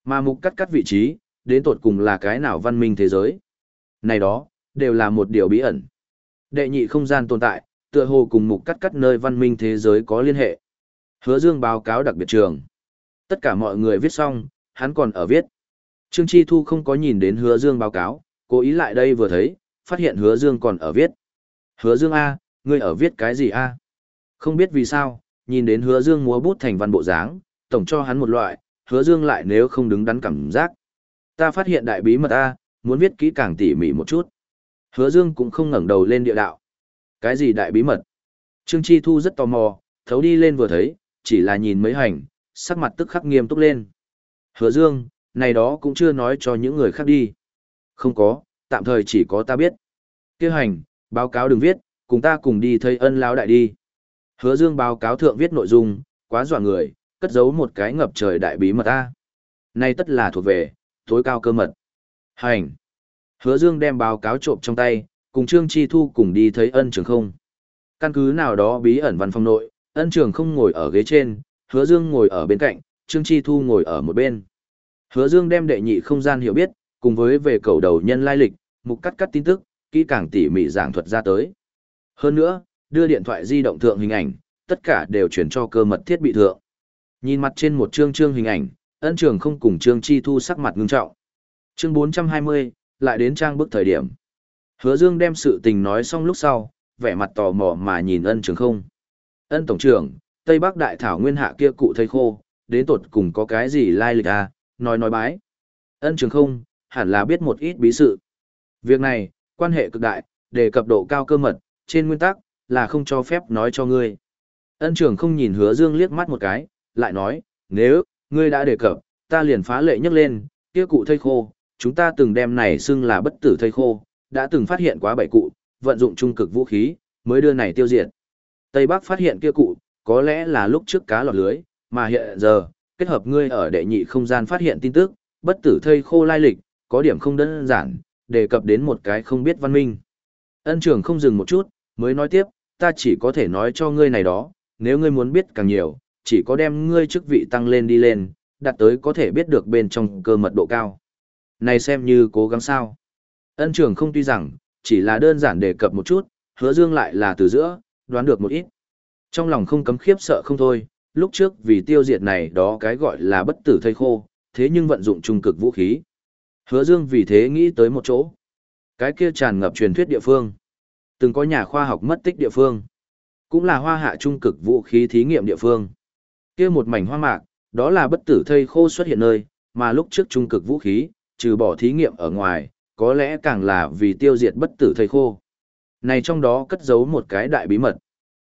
Mà mục cắt cắt vị trí, đến tột cùng là cái nào văn minh thế giới. Này đó, đều là một điều bí ẩn. Đệ nhị không gian tồn tại, tựa hồ cùng mục cắt cắt nơi văn minh thế giới có liên hệ. Hứa Dương báo cáo đặc biệt trường. Tất cả mọi người viết xong, hắn còn ở viết. Trương Chi Thu không có nhìn đến Hứa Dương báo cáo, cố ý lại đây vừa thấy, phát hiện Hứa Dương còn ở viết. Hứa Dương A, ngươi ở viết cái gì A? Không biết vì sao, nhìn đến Hứa Dương múa bút thành văn bộ dáng, tổng cho hắn một loại, Hứa Dương lại nếu không đứng đắn cảm giác. Ta phát hiện đại bí mật A, muốn viết kỹ càng tỉ mỉ một chút. Hứa Dương cũng không ngẩng đầu lên địa đạo. Cái gì đại bí mật? Trương Chi Thu rất tò mò, thấu đi lên vừa thấy, chỉ là nhìn mấy hành, sắc mặt tức khắc nghiêm túc lên. Hứa Dương, này đó cũng chưa nói cho những người khác đi. Không có, tạm thời chỉ có ta biết. Kêu hành, báo cáo đừng viết, cùng ta cùng đi thấy ân lão đại đi. Hứa Dương báo cáo thượng viết nội dung, quá dọa người, cất giấu một cái ngập trời đại bí mật ta. nay tất là thuộc về, tối cao cơ mật. Hành. Hứa Dương đem báo cáo trộm trong tay, cùng Trương Chi Thu cùng đi thấy ân trường không. Căn cứ nào đó bí ẩn văn phòng nội, ân trường không ngồi ở ghế trên, hứa dương ngồi ở bên cạnh, Trương Chi Thu ngồi ở một bên. Hứa dương đem đệ nhị không gian hiểu biết, cùng với về cầu đầu nhân lai lịch, mục cắt cắt tin tức, kỹ càng tỉ mỉ giảng thuật ra tới. Hơn nữa, đưa điện thoại di động thượng hình ảnh, tất cả đều chuyển cho cơ mật thiết bị thượng. Nhìn mặt trên một chương chương hình ảnh, ân trường không cùng Trương Chi Thu sắc mặt ngưng trọng. Chương 420, lại đến trang bức thời điểm. Hứa Dương đem sự tình nói xong lúc sau, vẻ mặt tò mò mà nhìn ân trường không. Ân Tổng trưởng, Tây Bắc Đại Thảo Nguyên Hạ kia cụ thầy khô, đến tột cùng có cái gì lai lịch à, nói nói bái. Ân trường không, hẳn là biết một ít bí sự. Việc này, quan hệ cực đại, đề cập độ cao cơ mật, trên nguyên tắc, là không cho phép nói cho ngươi. Ân trưởng không nhìn hứa dương liếc mắt một cái, lại nói, nếu, ngươi đã đề cập, ta liền phá lệ nhấc lên, kia cụ thây khô, chúng ta từng đem này xưng là bất tử thây khô, đã từng phát hiện quá bảy cụ, vận dụng trung cực vũ khí, mới đưa này tiêu diệt. Tây Bắc phát hiện kia cụ, có lẽ là lúc trước cá lọt lưới, mà hiện giờ, kết hợp ngươi ở đệ nhị không gian phát hiện tin tức, bất tử thây khô lai lịch, có điểm không đơn giản, đề cập đến một cái không biết văn minh. Ân trưởng không dừng một chút, mới nói tiếp, ta chỉ có thể nói cho ngươi này đó, nếu ngươi muốn biết càng nhiều, chỉ có đem ngươi chức vị tăng lên đi lên, đạt tới có thể biết được bên trong cơ mật độ cao. Này xem như cố gắng sao. Ân trường không tuy rằng, chỉ là đơn giản đề cập một chút, hứa dương lại là từ giữa, đoán được một ít. Trong lòng không cấm khiếp sợ không thôi, lúc trước vì tiêu diệt này đó cái gọi là bất tử thây khô, thế nhưng vận dụng trung cực vũ khí. Hứa dương vì thế nghĩ tới một chỗ. Cái kia tràn ngập truyền thuyết địa phương. Từng có nhà khoa học mất tích địa phương. Cũng là hoa hạ trung cực vũ khí thí nghiệm địa phương. Kia một mảnh hoa mạc, đó là bất tử thây khô xuất hiện nơi, mà lúc trước trung cực vũ khí, trừ bỏ thí nghiệm ở ngoài, có lẽ càng là vì tiêu diệt bất tử thây khô. Này trong đó cất giấu một cái đại bí mật.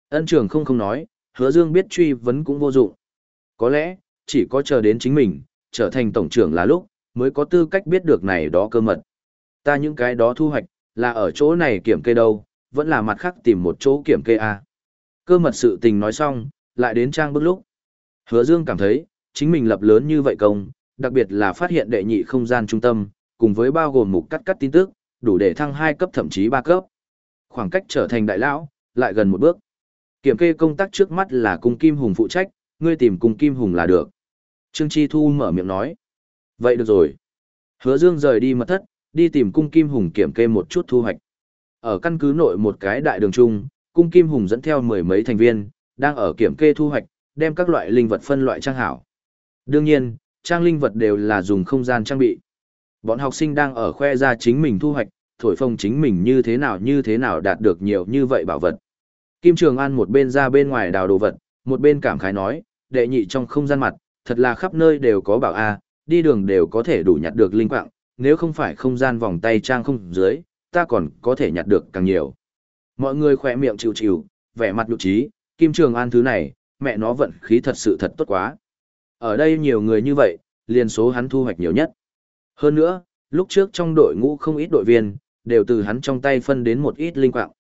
Ân trường không không nói, hứa dương biết truy vấn cũng vô dụng. Có lẽ, chỉ có chờ đến chính mình, trở thành tổng trưởng là lúc, mới có tư cách biết được này đó cơ mật. Ta những cái đó thu hoạch, là ở chỗ này kiểm kê đâu, vẫn là mặt khác tìm một chỗ kiểm kê A. Cơ mật sự tình nói xong, lại đến trang bức lúc. Hứa Dương cảm thấy, chính mình lập lớn như vậy công, đặc biệt là phát hiện đệ nhị không gian trung tâm, cùng với bao gồm mục cắt cắt tin tức, đủ để thăng hai cấp thậm chí ba cấp. Khoảng cách trở thành đại lão, lại gần một bước. Kiểm kê công tác trước mắt là cung Kim Hùng phụ trách, ngươi tìm cung Kim Hùng là được. Trương Chi Thu mở miệng nói. Vậy được rồi. Hứa Dương rời đi mật thất, đi tìm cung Kim Hùng kiểm kê một chút thu hoạch. Ở căn cứ nội một cái đại đường trung, cung Kim Hùng dẫn theo mười mấy thành viên, đang ở kiểm kê thu hoạch, đem các loại linh vật phân loại trang hảo. Đương nhiên, trang linh vật đều là dùng không gian trang bị. Bọn học sinh đang ở khoe ra chính mình thu hoạch, thổi phồng chính mình như thế nào như thế nào đạt được nhiều như vậy bảo vật. Kim Trường An một bên ra bên ngoài đào đồ vật, một bên cảm khái nói, đệ nhị trong không gian mặt, thật là khắp nơi đều có bảo A, đi đường đều có thể đủ nhặt được linh quạng, nếu không phải không gian vòng tay trang không dưới, ta còn có thể nhặt được càng nhiều. Mọi người khỏe miệng chịu chịu, vẻ mặt nhục trí, Kim Trường An thứ này, mẹ nó vận khí thật sự thật tốt quá. Ở đây nhiều người như vậy, liền số hắn thu hoạch nhiều nhất. Hơn nữa, lúc trước trong đội ngũ không ít đội viên, đều từ hắn trong tay phân đến một ít linh quạng.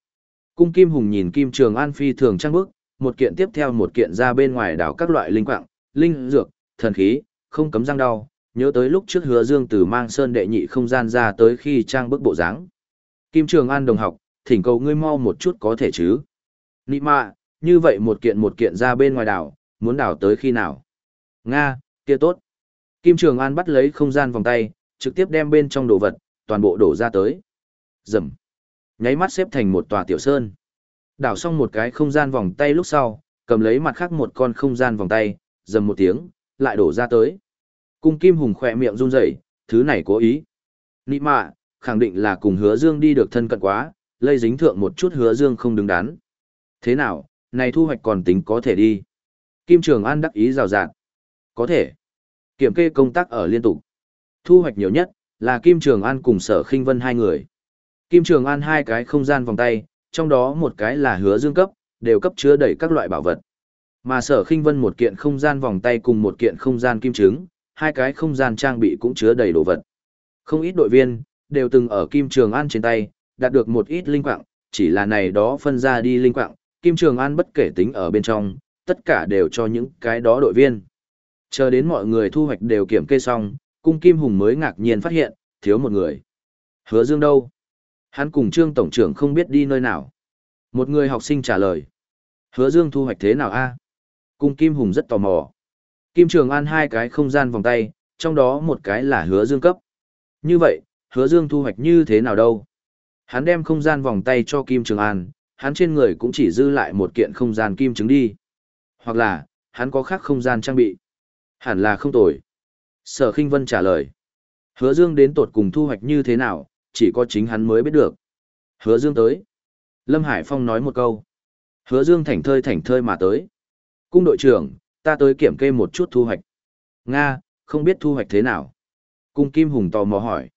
Cung Kim Hùng nhìn Kim Trường An phi thường trang bước, một kiện tiếp theo một kiện ra bên ngoài đảo các loại linh quạng, linh dược, thần khí, không cấm răng đau, nhớ tới lúc trước hứa dương từ mang sơn đệ nhị không gian ra tới khi trang bức bộ dáng. Kim Trường An đồng học, thỉnh cầu ngươi mau một chút có thể chứ. Nị mạ, như vậy một kiện một kiện ra bên ngoài đảo, muốn đảo tới khi nào? Nga, kia tốt. Kim Trường An bắt lấy không gian vòng tay, trực tiếp đem bên trong đồ vật, toàn bộ đổ ra tới. Dầm. Nháy mắt xếp thành một tòa tiểu sơn. Đảo xong một cái không gian vòng tay lúc sau, cầm lấy mặt khác một con không gian vòng tay, dầm một tiếng, lại đổ ra tới. Cung Kim Hùng khỏe miệng run rẩy, thứ này cố ý. Nị mạ, khẳng định là cùng hứa dương đi được thân cận quá, lây dính thượng một chút hứa dương không đứng đắn. Thế nào, này thu hoạch còn tính có thể đi. Kim Trường An đắc ý rào rạt. Có thể. Kiểm kê công tác ở liên tục. Thu hoạch nhiều nhất, là Kim Trường An cùng sở khinh vân hai người. Kim Trường An hai cái không gian vòng tay, trong đó một cái là hứa dương cấp, đều cấp chứa đầy các loại bảo vật. Mà sở khinh vân một kiện không gian vòng tay cùng một kiện không gian kim trứng, hai cái không gian trang bị cũng chứa đầy đồ vật. Không ít đội viên, đều từng ở Kim Trường An trên tay, đạt được một ít linh quạng, chỉ là này đó phân ra đi linh quạng, Kim Trường An bất kể tính ở bên trong, tất cả đều cho những cái đó đội viên. Chờ đến mọi người thu hoạch đều kiểm kê xong, cung Kim Hùng mới ngạc nhiên phát hiện, thiếu một người. Hứa Dương đâu? Hắn cùng Trương Tổng trưởng không biết đi nơi nào. Một người học sinh trả lời. Hứa Dương thu hoạch thế nào a? Cung Kim Hùng rất tò mò. Kim Trường An hai cái không gian vòng tay, trong đó một cái là Hứa Dương cấp. Như vậy, Hứa Dương thu hoạch như thế nào đâu? Hắn đem không gian vòng tay cho Kim Trường An, hắn trên người cũng chỉ dư lại một kiện không gian kim trứng đi. Hoặc là, hắn có khác không gian trang bị. Hẳn là không tồi. Sở Kinh Vân trả lời. Hứa Dương đến tột cùng thu hoạch như thế nào, chỉ có chính hắn mới biết được. Hứa Dương tới. Lâm Hải Phong nói một câu. Hứa Dương thảnh thơi thảnh thơi mà tới. Cung đội trưởng, ta tới kiểm kê một chút thu hoạch. Nga, không biết thu hoạch thế nào. Cung Kim Hùng tò mò hỏi.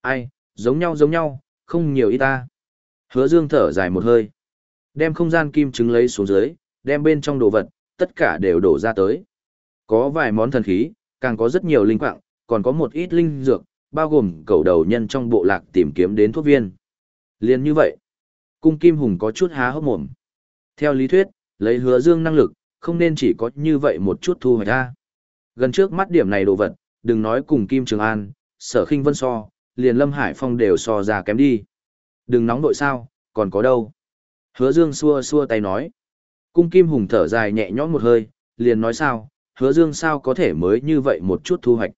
Ai, giống nhau giống nhau, không nhiều ít ta. Hứa Dương thở dài một hơi. Đem không gian kim trứng lấy xuống dưới, đem bên trong đồ vật, tất cả đều đổ ra tới. Có vài món thần khí, càng có rất nhiều linh quạng, còn có một ít linh dược, bao gồm cầu đầu nhân trong bộ lạc tìm kiếm đến thuốc viên. Liên như vậy, cung kim hùng có chút há hốc mồm. Theo lý thuyết, lấy hứa dương năng lực, không nên chỉ có như vậy một chút thu hoạch ra. Gần trước mắt điểm này đồ vật, đừng nói cùng Kim Trường An, sở khinh vân so, liền Lâm Hải Phong đều so ra kém đi. Đừng nóng đội sao, còn có đâu. Hứa Dương xua xua tay nói. Cung Kim Hùng thở dài nhẹ nhõm một hơi, liền nói sao, hứa Dương sao có thể mới như vậy một chút thu hoạch.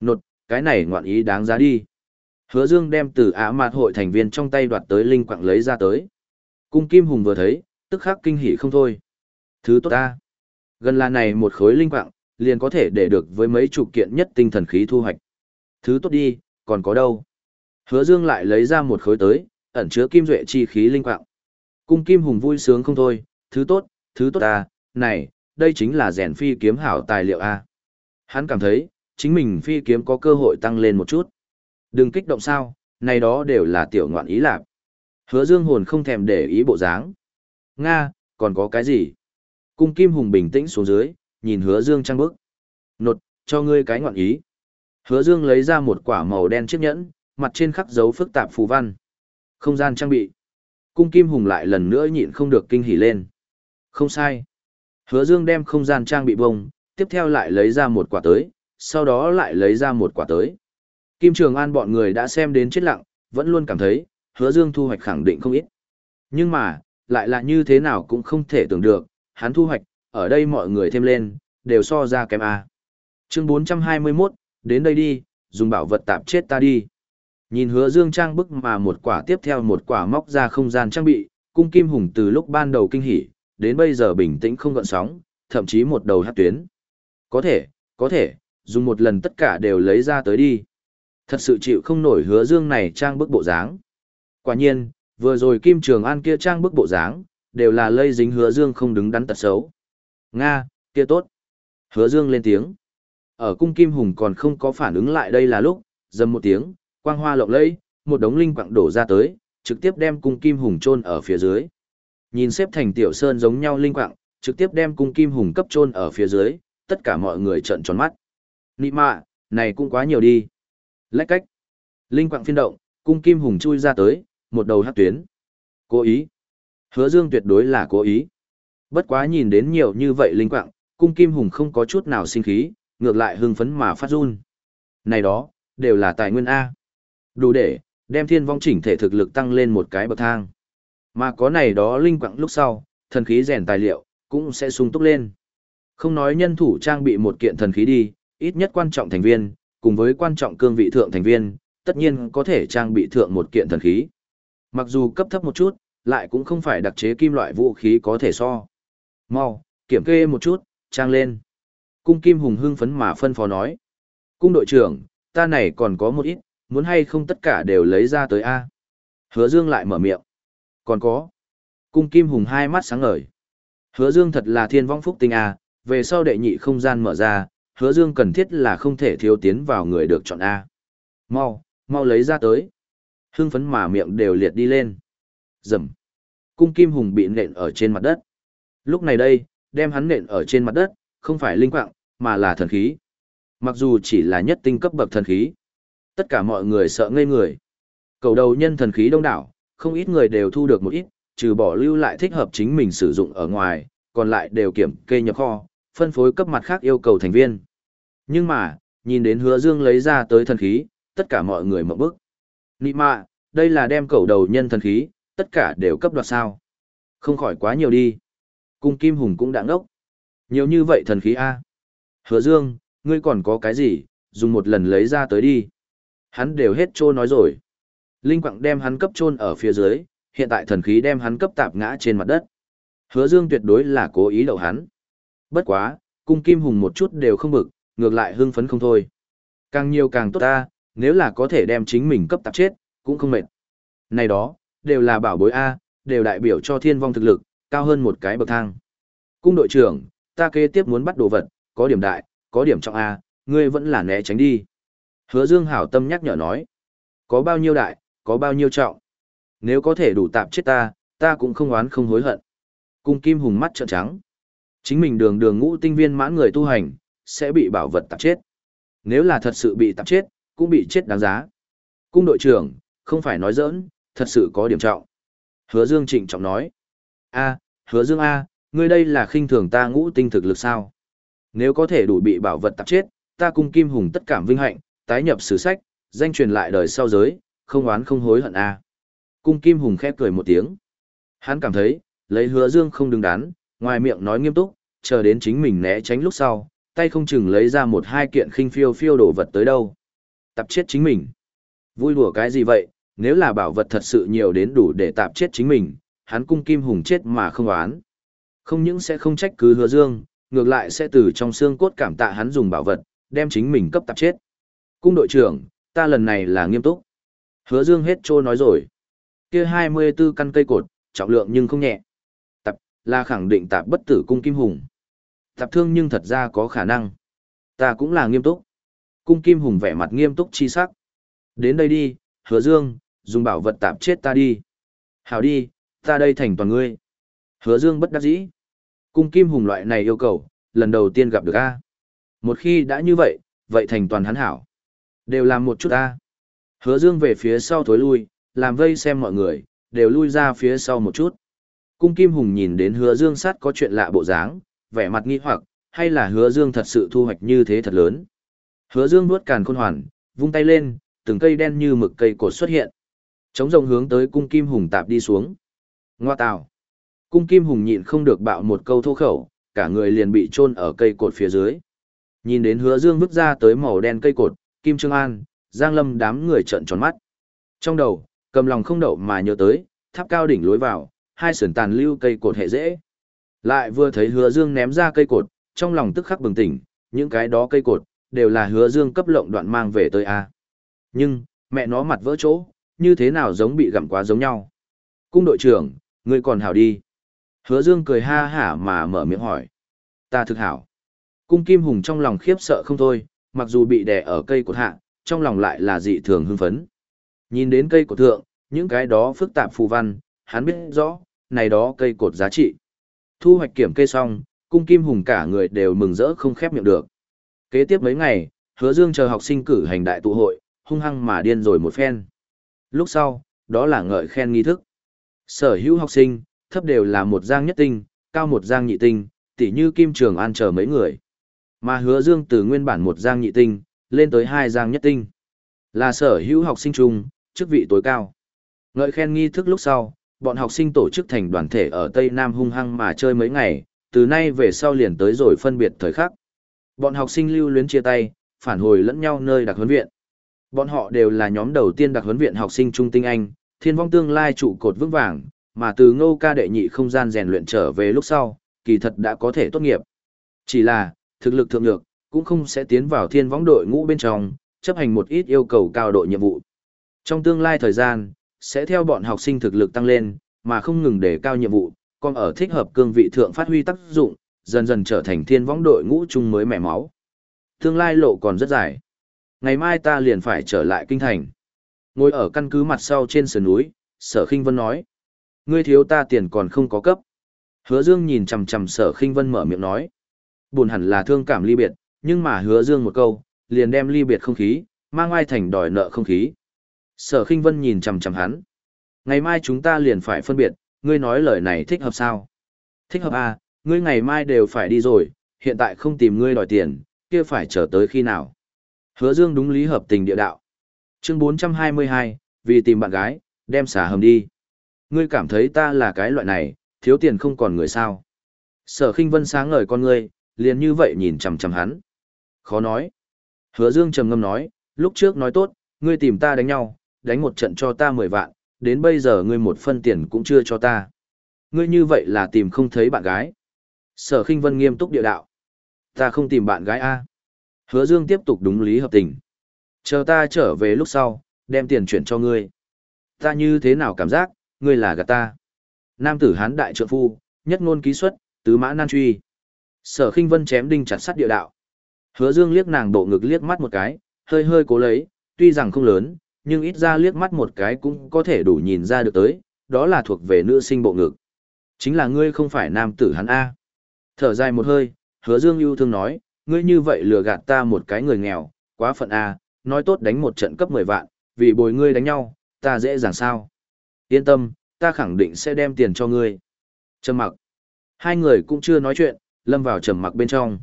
Nột, cái này ngoạn ý đáng giá đi. Hứa Dương đem từ Á Mạt hội thành viên trong tay đoạt tới linh quạng lấy ra tới. Cung Kim Hùng vừa thấy, tức khắc kinh hỉ không thôi. Thứ tốt ta. Gần là này một khối linh quạng, liền có thể để được với mấy chục kiện nhất tinh thần khí thu hoạch. Thứ tốt đi, còn có đâu? Hứa Dương lại lấy ra một khối tới, ẩn chứa kim duệ chi khí linh quạng. Cung Kim Hùng vui sướng không thôi, thứ tốt, thứ tốt ta, này, đây chính là rèn phi kiếm hảo tài liệu a. Hắn cảm thấy, chính mình phi kiếm có cơ hội tăng lên một chút. Đừng kích động sao, này đó đều là tiểu ngoạn ý lạc. Hứa Dương hồn không thèm để ý bộ dáng. Nga, còn có cái gì? Cung Kim Hùng bình tĩnh xuống dưới, nhìn Hứa Dương trang bước. Nột, cho ngươi cái ngoạn ý. Hứa Dương lấy ra một quả màu đen chiếc nhẫn, mặt trên khắc dấu phức tạp phù văn. Không gian trang bị. Cung Kim Hùng lại lần nữa nhịn không được kinh hỉ lên. Không sai. Hứa Dương đem không gian trang bị bông, tiếp theo lại lấy ra một quả tới, sau đó lại lấy ra một quả tới. Kim Trường An bọn người đã xem đến chết lặng, vẫn luôn cảm thấy, Hứa Dương thu hoạch khẳng định không ít. Nhưng mà, lại là như thế nào cũng không thể tưởng được, hắn thu hoạch, ở đây mọi người thêm lên, đều so ra kém A. Chương 421, đến đây đi, dùng bảo vật tạp chết ta đi. Nhìn hứa dương trang bức mà một quả tiếp theo một quả móc ra không gian trang bị, cung kim hùng từ lúc ban đầu kinh hỉ, đến bây giờ bình tĩnh không gợn sóng, thậm chí một đầu hát tuyến. Có thể, có thể, dùng một lần tất cả đều lấy ra tới đi. Thật sự chịu không nổi hứa dương này trang bức bộ dáng. Quả nhiên, vừa rồi Kim Trường An kia trang bức bộ dáng, đều là lây dính hứa dương không đứng đắn tật xấu. Nga, kia tốt. Hứa dương lên tiếng. Ở cung Kim Hùng còn không có phản ứng lại đây là lúc, dầm một tiếng, quang hoa lộng lẫy, một đống linh quặng đổ ra tới, trực tiếp đem cung Kim Hùng chôn ở phía dưới. Nhìn xếp thành tiểu sơn giống nhau linh quặng, trực tiếp đem cung Kim Hùng cấp chôn ở phía dưới, tất cả mọi người trợn tròn mắt. Nị mạ, này cũng quá nhiều đi. Lách cách. Linh quặng phiên động, cung Kim Hùng chui ra tới, một đầu hát tuyến. Cố ý. Hứa Dương tuyệt đối là cố ý. Bất quá nhìn đến nhiều như vậy linh quạng, cung kim hùng không có chút nào sinh khí, ngược lại hưng phấn mà phát run. Này đó, đều là tài nguyên A. Đủ để, đem thiên vong chỉnh thể thực lực tăng lên một cái bậc thang. Mà có này đó linh quặng lúc sau, thần khí rèn tài liệu, cũng sẽ sung túc lên. Không nói nhân thủ trang bị một kiện thần khí đi, ít nhất quan trọng thành viên, cùng với quan trọng cương vị thượng thành viên, tất nhiên có thể trang bị thượng một kiện thần khí. Mặc dù cấp thấp một chút, lại cũng không phải đặc chế kim loại vũ khí có thể so. Mau, kiểm kê một chút, trang lên. Cung Kim Hùng hưng phấn mà phân phó nói. Cung đội trưởng, ta này còn có một ít, muốn hay không tất cả đều lấy ra tới A. Hứa Dương lại mở miệng. Còn có. Cung Kim Hùng hai mắt sáng ngời. Hứa Dương thật là thiên vong phúc tinh A, về sau đệ nhị không gian mở ra, hứa Dương cần thiết là không thể thiếu tiến vào người được chọn A. Mau, mau lấy ra tới. Hưng phấn mà miệng đều liệt đi lên. Rầm. Cung Kim Hùng bị nện ở trên mặt đất. Lúc này đây, đem hắn nện ở trên mặt đất, không phải linh quạng, mà là thần khí. Mặc dù chỉ là nhất tinh cấp bậc thần khí. Tất cả mọi người sợ ngây người. Cầu đầu nhân thần khí đông đảo, không ít người đều thu được một ít, trừ bỏ lưu lại thích hợp chính mình sử dụng ở ngoài, còn lại đều kiểm kê nhập kho, phân phối cấp mặt khác yêu cầu thành viên. Nhưng mà, nhìn đến hứa dương lấy ra tới thần khí, tất cả mọi người mở bức. Nị mạ, đây là đem cầu đầu nhân thần khí, tất cả đều cấp đoạt sao. Không khỏi quá nhiều đi. Cung Kim Hùng cũng đã ngốc. Nhiều như vậy thần khí A. Hứa Dương, ngươi còn có cái gì, dùng một lần lấy ra tới đi. Hắn đều hết trô nói rồi. Linh quặng đem hắn cấp trôn ở phía dưới, hiện tại thần khí đem hắn cấp tạp ngã trên mặt đất. Hứa Dương tuyệt đối là cố ý đậu hắn. Bất quá, cung Kim Hùng một chút đều không bực, ngược lại hưng phấn không thôi. Càng nhiều càng tốt ta, nếu là có thể đem chính mình cấp tạp chết, cũng không mệt. Này đó, đều là bảo bối A, đều đại biểu cho thiên vong thực lực, cao hơn một cái bậc thang. Cung đội trưởng, ta kế tiếp muốn bắt đồ vật, có điểm đại, có điểm trọng A, ngươi vẫn là né tránh đi. Hứa Dương hảo tâm nhắc nhở nói, có bao nhiêu đại, có bao nhiêu trọng. Nếu có thể đủ tạm chết ta, ta cũng không oán không hối hận. Cung Kim Hùng mắt trợn trắng. Chính mình đường đường ngũ tinh viên mãn người tu hành, sẽ bị bảo vật tạp chết. Nếu là thật sự bị tạp chết, cũng bị chết đáng giá. Cung đội trưởng, không phải nói giỡn, thật sự có điểm trọng. Hứa Dương trịnh trọng nói. a hứa Dương A, ngươi đây là khinh thường ta ngũ tinh thực lực sao? Nếu có thể đủ bị bảo vật tạp chết, ta cung kim hùng tất cảm vinh hạnh, tái nhập sử sách, danh truyền lại đời sau giới, không oán không hối hận a. Cung kim hùng khẽ cười một tiếng. Hắn cảm thấy, lấy hứa dương không đứng đắn, ngoài miệng nói nghiêm túc, chờ đến chính mình né tránh lúc sau, tay không chừng lấy ra một hai kiện khinh phiêu phiêu đồ vật tới đâu. tạp chết chính mình. Vui đùa cái gì vậy, nếu là bảo vật thật sự nhiều đến đủ để tạp chết chính mình, hắn cung kim hùng chết mà không oán. Không những sẽ không trách cứ hứa dương, ngược lại sẽ từ trong xương cốt cảm tạ hắn dùng bảo vật, đem chính mình cấp tạp chết. Cung đội trưởng, ta lần này là nghiêm túc. Hứa dương hết trô nói rồi. Kia 24 căn cây cột, trọng lượng nhưng không nhẹ. Tập, là khẳng định tạp bất tử cung kim hùng. Tập thương nhưng thật ra có khả năng. Ta cũng là nghiêm túc. Cung kim hùng vẻ mặt nghiêm túc chi sắc. Đến đây đi, hứa dương, dùng bảo vật tạp chết ta đi. Hảo đi, ta đây thành toàn ngươi. Hứa dương bất đắc dĩ. Cung kim hùng loại này yêu cầu, lần đầu tiên gặp được A. Một khi đã như vậy, vậy thành toàn hắn hảo. Đều làm một chút A. Hứa dương về phía sau thối lui, làm vây xem mọi người, đều lui ra phía sau một chút. Cung kim hùng nhìn đến hứa dương sát có chuyện lạ bộ dáng, vẻ mặt nghi hoặc, hay là hứa dương thật sự thu hoạch như thế thật lớn. Hứa dương nuốt càn khôn hoàn, vung tay lên, từng cây đen như mực cây cột xuất hiện. Chống rồng hướng tới cung kim hùng tạp đi xuống. Ngoa tào. Cung kim hùng nhịn không được bạo một câu thô khẩu, cả người liền bị chôn ở cây cột phía dưới. Nhìn đến hứa dương bước ra tới màu đen cây cột, Kim Trương An, Giang Lâm đám người trợn tròn mắt. Trong đầu, cầm lòng không đậu mà nhớ tới, tháp cao đỉnh lối vào, hai sườn tàn lưu cây cột hệ dễ. Lại vừa thấy hứa dương ném ra cây cột, trong lòng tức khắc bừng tỉnh, những cái đó cây cột, đều là hứa dương cấp lộng đoạn mang về tới A. Nhưng, mẹ nó mặt vỡ chỗ, như thế nào giống bị gặm quá giống nhau. Cung đội trưởng, ngươi còn hảo đi. Hứa dương cười ha hả mà mở miệng hỏi. Ta thực hảo. Cung kim hùng trong lòng khiếp sợ không thôi, mặc dù bị đè ở cây cột hạ, trong lòng lại là dị thường hưng phấn. Nhìn đến cây cột thượng, những cái đó phức tạp phù văn, hắn biết rõ, này đó cây cột giá trị. Thu hoạch kiểm cây xong, cung kim hùng cả người đều mừng rỡ không khép miệng được. Kế tiếp mấy ngày, hứa dương chờ học sinh cử hành đại tụ hội, hung hăng mà điên rồi một phen. Lúc sau, đó là ngợi khen nghi thức. Sở hữu học sinh, thấp đều là một giang nhất tinh, cao một giang nhị tinh, tỉ như Kim Trường An chờ mấy người. Mà hứa dương từ nguyên bản một giang nhị tinh, lên tới hai giang nhất tinh. Là sở hữu học sinh trung, chức vị tối cao. Ngợi khen nghi thức lúc sau, bọn học sinh tổ chức thành đoàn thể ở Tây Nam hung hăng mà chơi mấy ngày, từ nay về sau liền tới rồi phân biệt thời khắc. Bọn học sinh lưu luyến chia tay, phản hồi lẫn nhau nơi đặc huấn viện. Bọn họ đều là nhóm đầu tiên đặc huấn viện học sinh trung tinh Anh, thiên vong tương lai trụ cột vững vàng, mà từ ngô ca đệ nhị không gian rèn luyện trở về lúc sau, kỳ thật đã có thể tốt nghiệp. Chỉ là, thực lực thượng lược, cũng không sẽ tiến vào thiên võng đội ngũ bên trong, chấp hành một ít yêu cầu cao độ nhiệm vụ. Trong tương lai thời gian, sẽ theo bọn học sinh thực lực tăng lên, mà không ngừng để cao nhiệm vụ, còn ở thích hợp cương vị thượng phát huy tác dụng, dần dần trở thành thiên võng đội ngũ chung mới mẻ máu. Tương lai lộ còn rất dài. Ngày mai ta liền phải trở lại kinh thành. Ngồi ở căn cứ mặt sau trên sườn núi, sở khinh vân nói. Ngươi thiếu ta tiền còn không có cấp. Hứa Dương nhìn chằm chằm sở khinh vân mở miệng nói. Buồn hẳn là thương cảm ly biệt, nhưng mà hứa Dương một câu, liền đem ly biệt không khí, mang ai thành đòi nợ không khí. Sở khinh vân nhìn chằm chằm hắn. Ngày mai chúng ta liền phải phân biệt, ngươi nói lời này thích hợp sao? Thích hợp à, ngươi ngày mai đều phải đi rồi, hiện tại không tìm ngươi đòi tiền, kia phải chờ tới khi nào? Hứa Dương đúng lý hợp tình địa đạo. Chương 422, vì tìm bạn gái, đem xả hầm đi. Ngươi cảm thấy ta là cái loại này, thiếu tiền không còn người sao? Sở Khinh Vân sáng ngời con ngươi, liền như vậy nhìn chằm chằm hắn. Khó nói. Hứa Dương trầm ngâm nói, lúc trước nói tốt, ngươi tìm ta đánh nhau, đánh một trận cho ta 10 vạn, đến bây giờ ngươi một phân tiền cũng chưa cho ta. Ngươi như vậy là tìm không thấy bạn gái. Sở Khinh Vân nghiêm túc địa đạo. Ta không tìm bạn gái a. Hứa Dương tiếp tục đúng lý hợp tình. Chờ ta trở về lúc sau, đem tiền chuyển cho ngươi. Ta như thế nào cảm giác, ngươi là gạt ta. Nam tử hán đại trượng phu, nhất ngôn ký xuất, tứ mã nan truy. Sở Khinh Vân chém đinh chặt sắt địa đạo. Hứa Dương liếc nàng bộ ngực liếc mắt một cái, hơi hơi cố lấy, tuy rằng không lớn, nhưng ít ra liếc mắt một cái cũng có thể đủ nhìn ra được tới, đó là thuộc về nữ sinh bộ ngực. Chính là ngươi không phải nam tử hắn A. Thở dài một hơi, hứa dương yêu thương nói, ngươi như vậy lừa gạt ta một cái người nghèo, quá phận A, nói tốt đánh một trận cấp 10 vạn, vì bồi ngươi đánh nhau, ta dễ dàng sao. Yên tâm, ta khẳng định sẽ đem tiền cho ngươi. Trầm mặc. Hai người cũng chưa nói chuyện, lâm vào trầm mặc bên trong.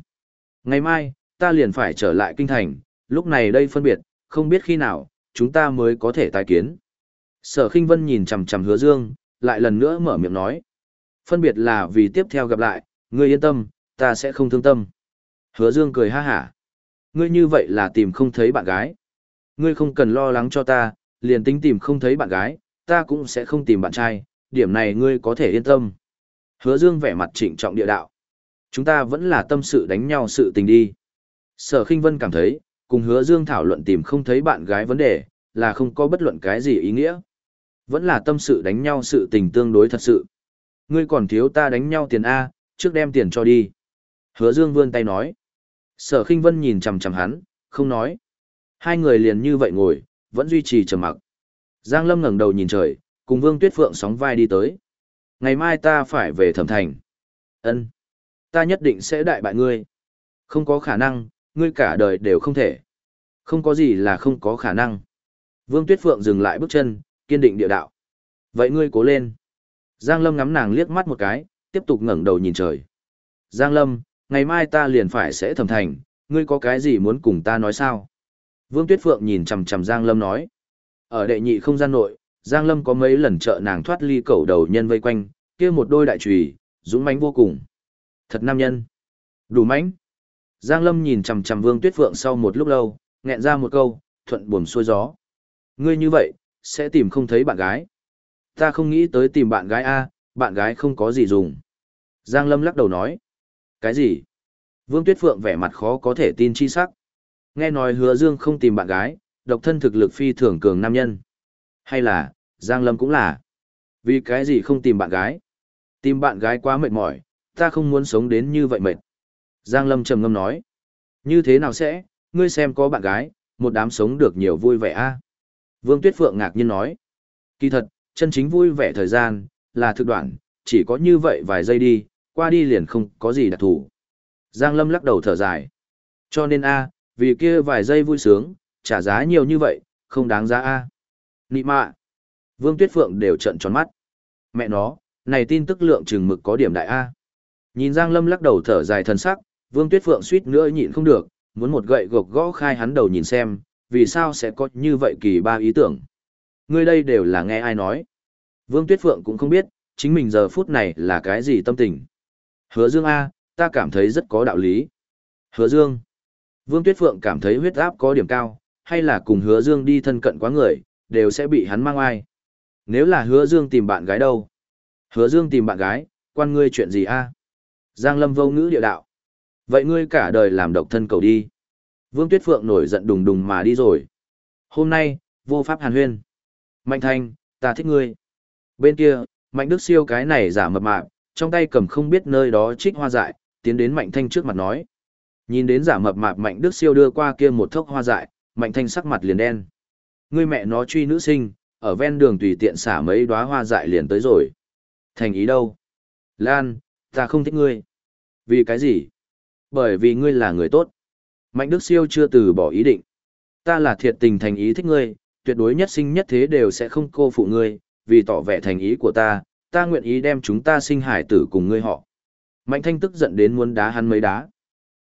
Ngày mai, ta liền phải trở lại kinh thành, lúc này đây phân biệt, không biết khi nào, chúng ta mới có thể tái kiến. Sở Kinh Vân nhìn chằm chằm hứa dương, lại lần nữa mở miệng nói. Phân biệt là vì tiếp theo gặp lại, ngươi yên tâm, ta sẽ không thương tâm. Hứa dương cười ha hả. Ngươi như vậy là tìm không thấy bạn gái. Ngươi không cần lo lắng cho ta, liền tính tìm không thấy bạn gái, ta cũng sẽ không tìm bạn trai, điểm này ngươi có thể yên tâm. Hứa dương vẻ mặt trịnh trọng địa đạo. Chúng ta vẫn là tâm sự đánh nhau sự tình đi. Sở Kinh Vân cảm thấy, cùng hứa dương thảo luận tìm không thấy bạn gái vấn đề, là không có bất luận cái gì ý nghĩa. Vẫn là tâm sự đánh nhau sự tình tương đối thật sự. Ngươi còn thiếu ta đánh nhau tiền A, trước đem tiền cho đi. Hứa dương vươn tay nói. Sở Kinh Vân nhìn chằm chằm hắn, không nói. Hai người liền như vậy ngồi, vẫn duy trì trầm mặc. Giang Lâm ngẩng đầu nhìn trời, cùng Vương Tuyết Phượng sóng vai đi tới. Ngày mai ta phải về thẩm thành. Ân, Ta nhất định sẽ đại bại ngươi. Không có khả năng, ngươi cả đời đều không thể. Không có gì là không có khả năng. Vương Tuyết Phượng dừng lại bước chân, kiên định địa đạo. Vậy ngươi cố lên. Giang Lâm ngắm nàng liếc mắt một cái, tiếp tục ngẩng đầu nhìn trời. Giang Lâm, ngày mai ta liền phải sẽ thẩm thành, ngươi có cái gì muốn cùng ta nói sao? Vương Tuyết Phượng nhìn chằm chằm Giang Lâm nói. Ở đệ nhị không gian nội, Giang Lâm có mấy lần trợ nàng thoát ly cầu đầu nhân vây quanh, kia một đôi đại chùy, dũng mãnh vô cùng. Thật nam nhân. Đủ mãnh. Giang Lâm nhìn chằm chằm Vương Tuyết Phượng sau một lúc lâu, nghẹn ra một câu, thuận buồm xuôi gió. Ngươi như vậy, sẽ tìm không thấy bạn gái. Ta không nghĩ tới tìm bạn gái A, bạn gái không có gì dùng. Giang Lâm lắc đầu nói. Cái gì? Vương Tuyết Phượng vẻ mặt khó có thể tin chi sắc. Nghe nói hứa Dương không tìm bạn gái, độc thân thực lực phi thường cường nam nhân. Hay là, Giang Lâm cũng là. Vì cái gì không tìm bạn gái? Tìm bạn gái quá mệt mỏi, ta không muốn sống đến như vậy mệt. Giang Lâm trầm ngâm nói. Như thế nào sẽ, ngươi xem có bạn gái, một đám sống được nhiều vui vẻ a. Vương Tuyết Phượng ngạc nhiên nói. Kỳ thật, chân chính vui vẻ thời gian, là thực đoạn, chỉ có như vậy vài giây đi, qua đi liền không có gì đặc thủ. Giang Lâm lắc đầu thở dài. Cho nên a, vì kia vài giây vui sướng, trả giá nhiều như vậy, không đáng giá a. Nị mạ. Vương Tuyết Phượng đều trận tròn mắt. Mẹ nó, này tin tức lượng chừng mực có điểm đại a. Nhìn Giang Lâm lắc đầu thở dài thần sắc, Vương Tuyết Phượng suýt nữa nhịn không được, muốn một gậy gộc gõ khai hắn đầu nhìn xem, vì sao sẽ có như vậy kỳ ba ý tưởng. Ngươi đây đều là nghe ai nói. Vương Tuyết Phượng cũng không biết, chính mình giờ phút này là cái gì tâm tình. Hứa Dương A, ta cảm thấy rất có đạo lý. Hứa Dương. Vương Tuyết Phượng cảm thấy huyết áp có điểm cao, hay là cùng Hứa Dương đi thân cận quá người, đều sẽ bị hắn mang ai. Nếu là Hứa Dương tìm bạn gái đâu? Hứa Dương tìm bạn gái, quan ngươi chuyện gì a? Giang Lâm vô ngữ địa đạo. Vậy ngươi cả đời làm độc thân cầu đi. Vương Tuyết Phượng nổi giận đùng đùng mà đi rồi. Hôm nay, vô pháp hàn huyên. Mạnh Thanh, ta thích ngươi. Bên kia, Mạnh Đức siêu cái này giả mập mạp, trong tay cầm không biết nơi đó trích hoa dại, tiến đến Mạnh Thanh trước mặt nói. Nhìn đến giả mập mạp Mạnh Đức siêu đưa qua kia một thốc hoa dại, Mạnh Thanh sắc mặt liền đen. Ngươi mẹ nó truy nữ sinh, ở ven đường tùy tiện xả mấy đóa hoa dại liền tới rồi. Thành ý đâu? Lan, ta không thích ngươi. Vì cái gì? Bởi vì ngươi là người tốt. Mạnh Đức Siêu chưa từ bỏ ý định. Ta là thiệt tình thành ý thích ngươi, tuyệt đối nhất sinh nhất thế đều sẽ không cô phụ ngươi, vì tỏ vẻ thành ý của ta, ta nguyện ý đem chúng ta sinh hải tử cùng ngươi họ. Mạnh Thanh tức giận đến muốn đá hắn mấy đá.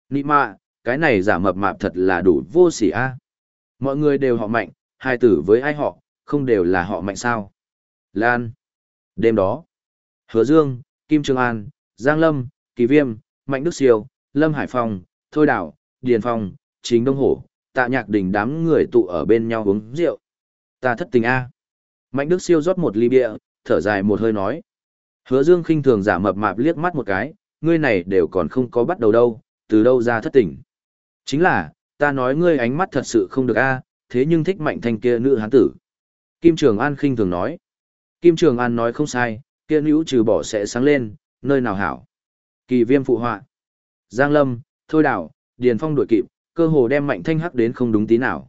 Nị mạ, cái này giả mập mạp thật là đủ vô sỉ a. Mọi người đều họ mạnh, hai tử với ai họ, không đều là họ mạnh sao. Lan. Đêm đó. Hứa Dương, Kim Trường An, Giang Lâm, Kỳ Viêm, Mạnh Đức Siêu, Lâm Hải Phong, Thôi Đảo, Điền Phong, Chính Đông Hổ, tạ nhạc đình đám người tụ ở bên nhau uống rượu. Ta thất tình a. Mạnh Đức Siêu rót một ly bia, thở dài một hơi nói. Hứa Dương khinh thường giả mập mạp liếc mắt một cái, ngươi này đều còn không có bắt đầu đâu, từ đâu ra thất tình. Chính là, ta nói ngươi ánh mắt thật sự không được a, thế nhưng thích mạnh thanh kia nữ hán tử. Kim Trường An khinh thường nói. Kim Trường An nói không sai, kia nữ trừ bỏ sẽ sáng lên, nơi nào hảo. Kỳ viêm phụ họa. Giang Lâm, Thôi Đảo, Điền Phong đuổi kịp, cơ hồ đem Mạnh Thanh hắc đến không đúng tí nào.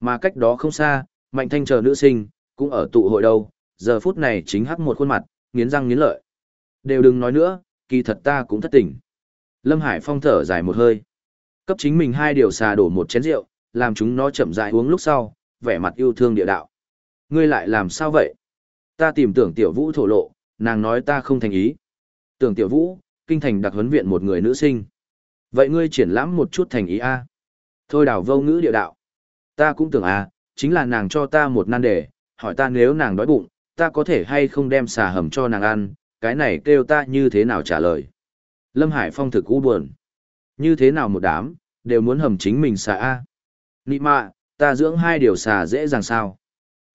Mà cách đó không xa, Mạnh Thanh chờ nữ sinh, cũng ở tụ hội đâu, giờ phút này chính hắc một khuôn mặt, nghiến răng nghiến lợi. Đều đừng nói nữa, kỳ thật ta cũng thất tình. Lâm Hải Phong thở dài một hơi. Cấp chính mình hai điều xà đổ một chén rượu, làm chúng nó chậm rãi uống lúc sau, vẻ mặt yêu thương địa đạo. Ngươi lại làm sao vậy? Ta tìm tưởng tiểu vũ thổ lộ, nàng nói ta không thành ý. Tưởng tiểu vũ, kinh thành đặc huấn viện một người nữ sinh. Vậy ngươi triển lãm một chút thành ý a. Thôi đảo vô ngữ địa đạo. Ta cũng tưởng a, chính là nàng cho ta một nan đề, hỏi ta nếu nàng đói bụng, ta có thể hay không đem xà hầm cho nàng ăn, cái này kêu ta như thế nào trả lời. Lâm Hải Phong thực u buồn. Như thế nào một đám, đều muốn hầm chính mình xà A. Nị mạ, ta dưỡng hai điều xà dễ dàng sao.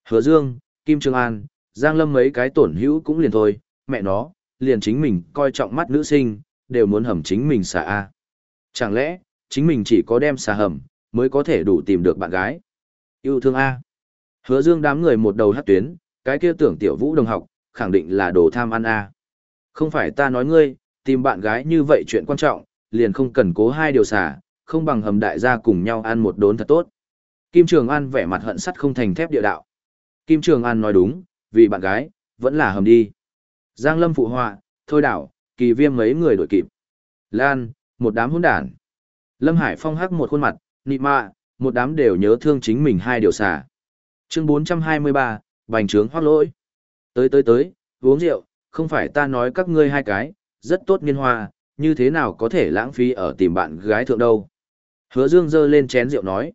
Hứa Dương, Kim Trương An, Giang Lâm mấy cái tổn hữu cũng liền thôi, mẹ nó, liền chính mình coi trọng mắt nữ sinh, đều muốn hầm chính mình xà A. Chẳng lẽ, chính mình chỉ có đem xà hầm, mới có thể đủ tìm được bạn gái. Yêu thương A. Hứa Dương đám người một đầu hát tuyến, cái kia tưởng tiểu vũ đồng học, khẳng định là đồ tham ăn A. Không phải ta nói ngươi, tìm bạn gái như vậy chuyện quan trọng, liền không cần cố hai điều xả, không bằng hầm đại gia cùng nhau ăn một đốn thật tốt. Kim Trường An vẻ mặt hận sắt không thành thép địa đạo. Kim Trường An nói đúng, vì bạn gái, vẫn là hầm đi. Giang Lâm phụ họa, thôi đảo, kỳ viêm mấy người đổi kịp. Lan, một đám hỗn đản. Lâm Hải Phong hắc một khuôn mặt, nị mạ, một đám đều nhớ thương chính mình hai điều xả. Chương 423, bành trướng hoác lỗi. Tới tới tới, uống rượu, không phải ta nói các ngươi hai cái, rất tốt niên hoa, như thế nào có thể lãng phí ở tìm bạn gái thượng đâu. Hứa Dương giơ lên chén rượu nói,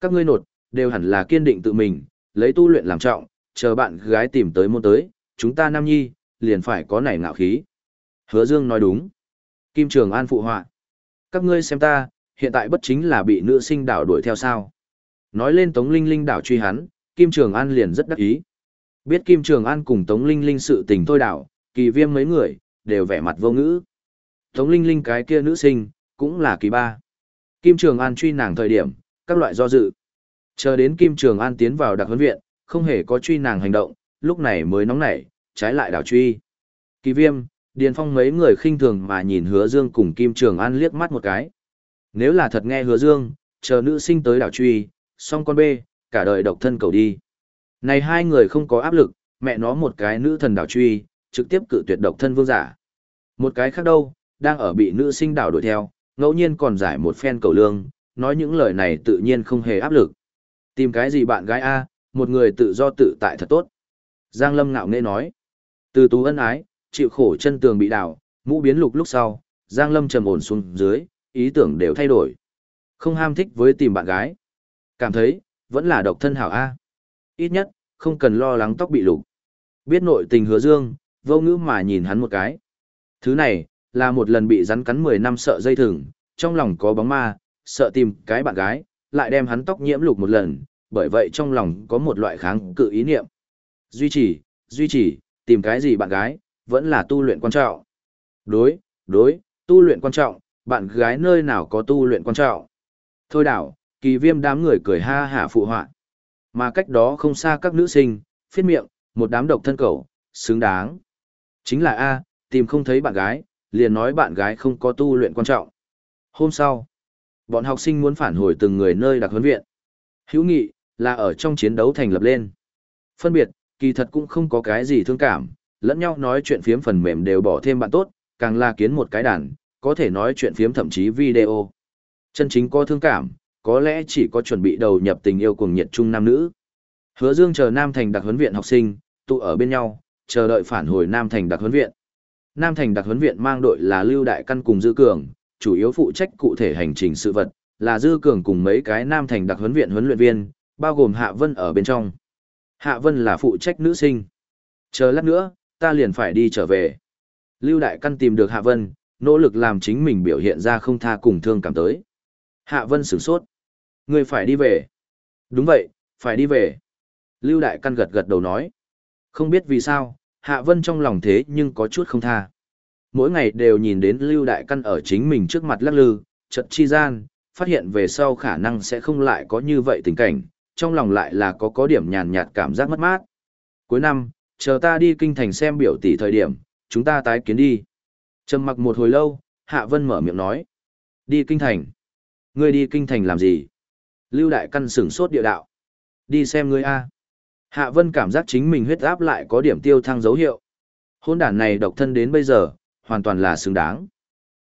các ngươi nột, đều hẳn là kiên định tự mình, lấy tu luyện làm trọng, chờ bạn gái tìm tới môn tới, chúng ta nam nhi, liền phải có nảy ngạo khí. Hứa Dương nói đúng. Kim Trường An phụ họa. Các ngươi xem ta, hiện tại bất chính là bị nữ sinh đảo đuổi theo sao. Nói lên Tống Linh Linh đảo truy hắn, Kim Trường An liền rất đắc ý. Biết Kim Trường An cùng Tống Linh Linh sự tình thôi đảo, kỳ viêm mấy người, đều vẻ mặt vô ngữ. Tống Linh Linh cái kia nữ sinh, cũng là kỳ ba. Kim Trường An truy nàng thời điểm, các loại do dự. Chờ đến Kim Trường An tiến vào đặc huấn viện, không hề có truy nàng hành động, lúc này mới nóng nảy, trái lại đảo truy. Kỳ viêm, Điền Phong mấy người khinh thường mà nhìn Hứa Dương cùng Kim Trường An liếc mắt một cái. Nếu là thật nghe Hứa Dương, chờ nữ sinh tới đảo truy, xong con bê, cả đời độc thân cầu đi. Này hai người không có áp lực, mẹ nó một cái nữ thần đảo truy, trực tiếp cự tuyệt độc thân vương giả. Một cái khác đâu, đang ở bị nữ sinh đảo đuổi theo, ngẫu nhiên còn giải một phen cầu lương, nói những lời này tự nhiên không hề áp lực. Tìm cái gì bạn gái A, một người tự do tự tại thật tốt. Giang Lâm ngạo nghễ nói. Từ tú ân ái, chịu khổ chân tường bị đảo, mũ biến lục lúc sau, Giang Lâm trầm ổn xuống dưới, ý tưởng đều thay đổi. Không ham thích với tìm bạn gái. Cảm thấy, vẫn là độc thân hảo A. Ít nhất, không cần lo lắng tóc bị lục. Biết nội tình hứa dương, vô ngữ mà nhìn hắn một cái. Thứ này, là một lần bị rắn cắn 10 năm sợ dây thừng, trong lòng có bóng ma, sợ tìm cái bạn gái, lại đem hắn tóc nhiễm lục một lần, bởi vậy trong lòng có một loại kháng cự ý niệm. Duy trì, duy trì, tìm cái gì bạn gái, vẫn là tu luyện quan trọng. Đối, đối, tu luyện quan trọng, bạn gái nơi nào có tu luyện quan trọng. Thôi đảo, kỳ viêm đám người cười ha hả phụ họa mà cách đó không xa các nữ sinh phiết miệng một đám độc thân cầu xứng đáng chính là a tìm không thấy bạn gái liền nói bạn gái không có tu luyện quan trọng hôm sau bọn học sinh muốn phản hồi từng người nơi đặc huấn viện hữu nghị là ở trong chiến đấu thành lập lên phân biệt kỳ thật cũng không có cái gì thương cảm lẫn nhau nói chuyện phiếm phần mềm đều bỏ thêm bạn tốt càng là kiến một cái đàn có thể nói chuyện phiếm thậm chí video chân chính có thương cảm có lẽ chỉ có chuẩn bị đầu nhập tình yêu cùng nhiệt chung nam nữ. Hứa Dương chờ Nam Thành đặc huấn viện học sinh, tụ ở bên nhau, chờ đợi phản hồi Nam Thành đặc huấn viện. Nam Thành đặc huấn viện mang đội là Lưu Đại Căn cùng Dư Cường, chủ yếu phụ trách cụ thể hành trình sự vật, là Dư Cường cùng mấy cái Nam Thành đặc huấn viện huấn luyện viên, bao gồm Hạ Vân ở bên trong. Hạ Vân là phụ trách nữ sinh. Chờ lát nữa, ta liền phải đi trở về. Lưu Đại Căn tìm được Hạ Vân, nỗ lực làm chính mình biểu hiện ra không tha cùng thương cảm tới. Hạ Vân sửng sốt. Người phải đi về. Đúng vậy, phải đi về. Lưu Đại Căn gật gật đầu nói. Không biết vì sao, Hạ Vân trong lòng thế nhưng có chút không tha. Mỗi ngày đều nhìn đến Lưu Đại Căn ở chính mình trước mặt lắc lư, chật chi gian, phát hiện về sau khả năng sẽ không lại có như vậy tình cảnh, trong lòng lại là có có điểm nhàn nhạt cảm giác mất mát. Cuối năm, chờ ta đi kinh thành xem biểu tỷ thời điểm, chúng ta tái kiến đi. Trầm mặc một hồi lâu, Hạ Vân mở miệng nói. Đi kinh thành. Ngươi đi kinh thành làm gì? Lưu Đại Căn sửng sốt địa đạo. Đi xem ngươi a. Hạ Vân cảm giác chính mình huyết áp lại có điểm tiêu thăng dấu hiệu. Hôn đản này độc thân đến bây giờ, hoàn toàn là xứng đáng.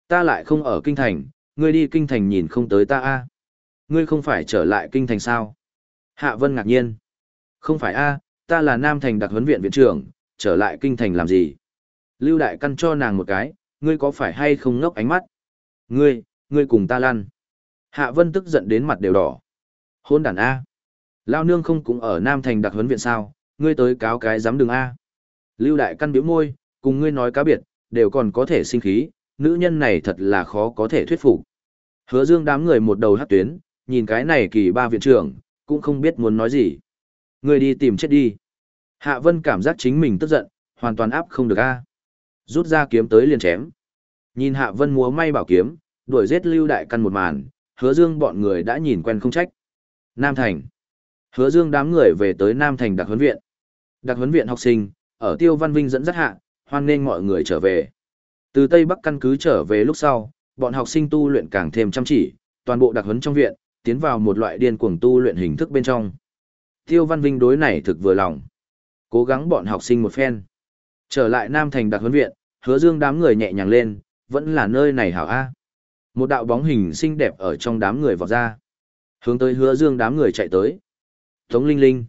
Ta lại không ở kinh thành, ngươi đi kinh thành nhìn không tới ta a. Ngươi không phải trở lại kinh thành sao? Hạ Vân ngạc nhiên. Không phải a, ta là Nam Thành đặc huấn viện viện trưởng, trở lại kinh thành làm gì? Lưu Đại Căn cho nàng một cái, ngươi có phải hay không ngốc ánh mắt? Ngươi, ngươi cùng ta lăn. Hạ Vân tức giận đến mặt đều đỏ. Hôn đàn A. Lao nương không cũng ở Nam Thành đặc huấn viện sao, ngươi tới cáo cái dám đường A. Lưu đại căn biểu môi, cùng ngươi nói cá biệt, đều còn có thể sinh khí, nữ nhân này thật là khó có thể thuyết phục. Hứa dương đám người một đầu hát tuyến, nhìn cái này kỳ ba viện trưởng, cũng không biết muốn nói gì. Ngươi đi tìm chết đi. Hạ Vân cảm giác chính mình tức giận, hoàn toàn áp không được A. Rút ra kiếm tới liền chém. Nhìn Hạ Vân múa may bảo kiếm, đuổi giết lưu đại căn một màn, hứa dương bọn người đã nhìn quen không trách. Nam Thành. Hứa dương đám người về tới Nam Thành đặc huấn viện. Đặc huấn viện học sinh, ở Tiêu Văn Vinh dẫn dắt hạ, hoan nghênh mọi người trở về. Từ Tây Bắc căn cứ trở về lúc sau, bọn học sinh tu luyện càng thêm chăm chỉ, toàn bộ đặc huấn trong viện, tiến vào một loại điên cuồng tu luyện hình thức bên trong. Tiêu Văn Vinh đối này thực vừa lòng. Cố gắng bọn học sinh một phen. Trở lại Nam Thành đặc huấn viện, hứa dương đám người nhẹ nhàng lên, vẫn là nơi này hảo A. Một đạo bóng hình xinh đẹp ở trong đám người vọt ra. Hướng tới hứa dương đám người chạy tới. Tống Linh Linh.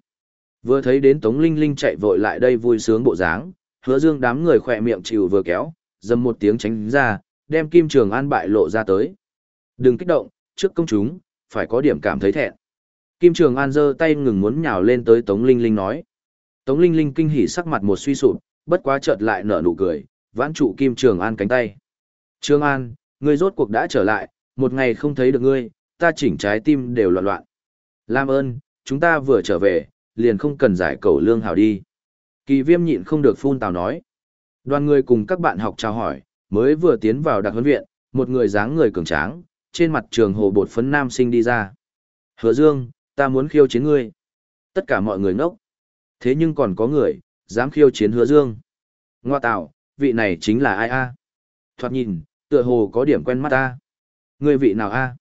Vừa thấy đến Tống Linh Linh chạy vội lại đây vui sướng bộ dáng, hứa dương đám người khỏe miệng chịu vừa kéo, dầm một tiếng tránh ra, đem Kim Trường An bại lộ ra tới. Đừng kích động, trước công chúng, phải có điểm cảm thấy thẹn. Kim Trường An giơ tay ngừng muốn nhào lên tới Tống Linh Linh nói. Tống Linh Linh kinh hỉ sắc mặt một suy sụp, bất quá chợt lại nở nụ cười, vãn trụ Kim Trường An cánh tay. Trường An, ngươi rốt cuộc đã trở lại, một ngày không thấy được ngươi, ta chỉnh trái tim đều loạn loạn. Lam ơn, chúng ta vừa trở về, liền không cần giải cầu lương hào đi. Kỳ viêm nhịn không được phun tào nói. Đoàn người cùng các bạn học chào hỏi, mới vừa tiến vào đặc huấn viện, một người dáng người cường tráng, trên mặt trường hồ bột phấn nam sinh đi ra. Hứa Dương, ta muốn khiêu chiến ngươi. Tất cả mọi người ngốc. Thế nhưng còn có người, dám khiêu chiến hứa Dương. Ngoa tạo, vị này chính là ai a? Thoạt nhìn, tựa hồ có điểm quen mắt ta. Ngươi vị nào a?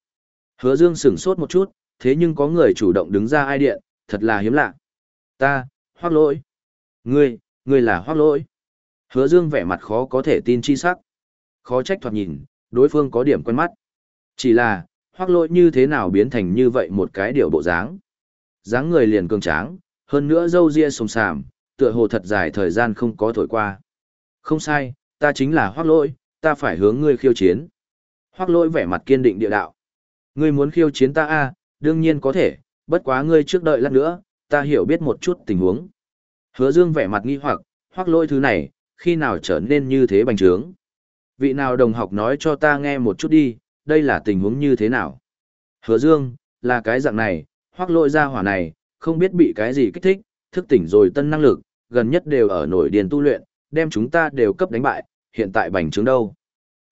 Hứa Dương sửng sốt một chút, thế nhưng có người chủ động đứng ra ai điện, thật là hiếm lạ. Ta, hoác lỗi. Ngươi, ngươi là hoác lỗi. Hứa Dương vẻ mặt khó có thể tin chi sắc. Khó trách thoạt nhìn, đối phương có điểm quen mắt. Chỉ là, hoác lỗi như thế nào biến thành như vậy một cái điều bộ dáng. dáng người liền cường tráng, hơn nữa râu ria sồm sàm, tựa hồ thật dài thời gian không có thổi qua. Không sai, ta chính là hoác lỗi, ta phải hướng ngươi khiêu chiến. Hoác lỗi vẻ mặt kiên định địa đạo. Ngươi muốn khiêu chiến ta a đương nhiên có thể, bất quá ngươi trước đợi lát nữa, ta hiểu biết một chút tình huống. Hứa dương vẻ mặt nghi hoặc, hoắc lôi thứ này, khi nào trở nên như thế bành trướng. Vị nào đồng học nói cho ta nghe một chút đi, đây là tình huống như thế nào. Hứa dương, là cái dạng này, hoắc lôi ra hỏa này, không biết bị cái gì kích thích, thức tỉnh rồi tân năng lực, gần nhất đều ở nổi điền tu luyện, đem chúng ta đều cấp đánh bại, hiện tại bành trướng đâu.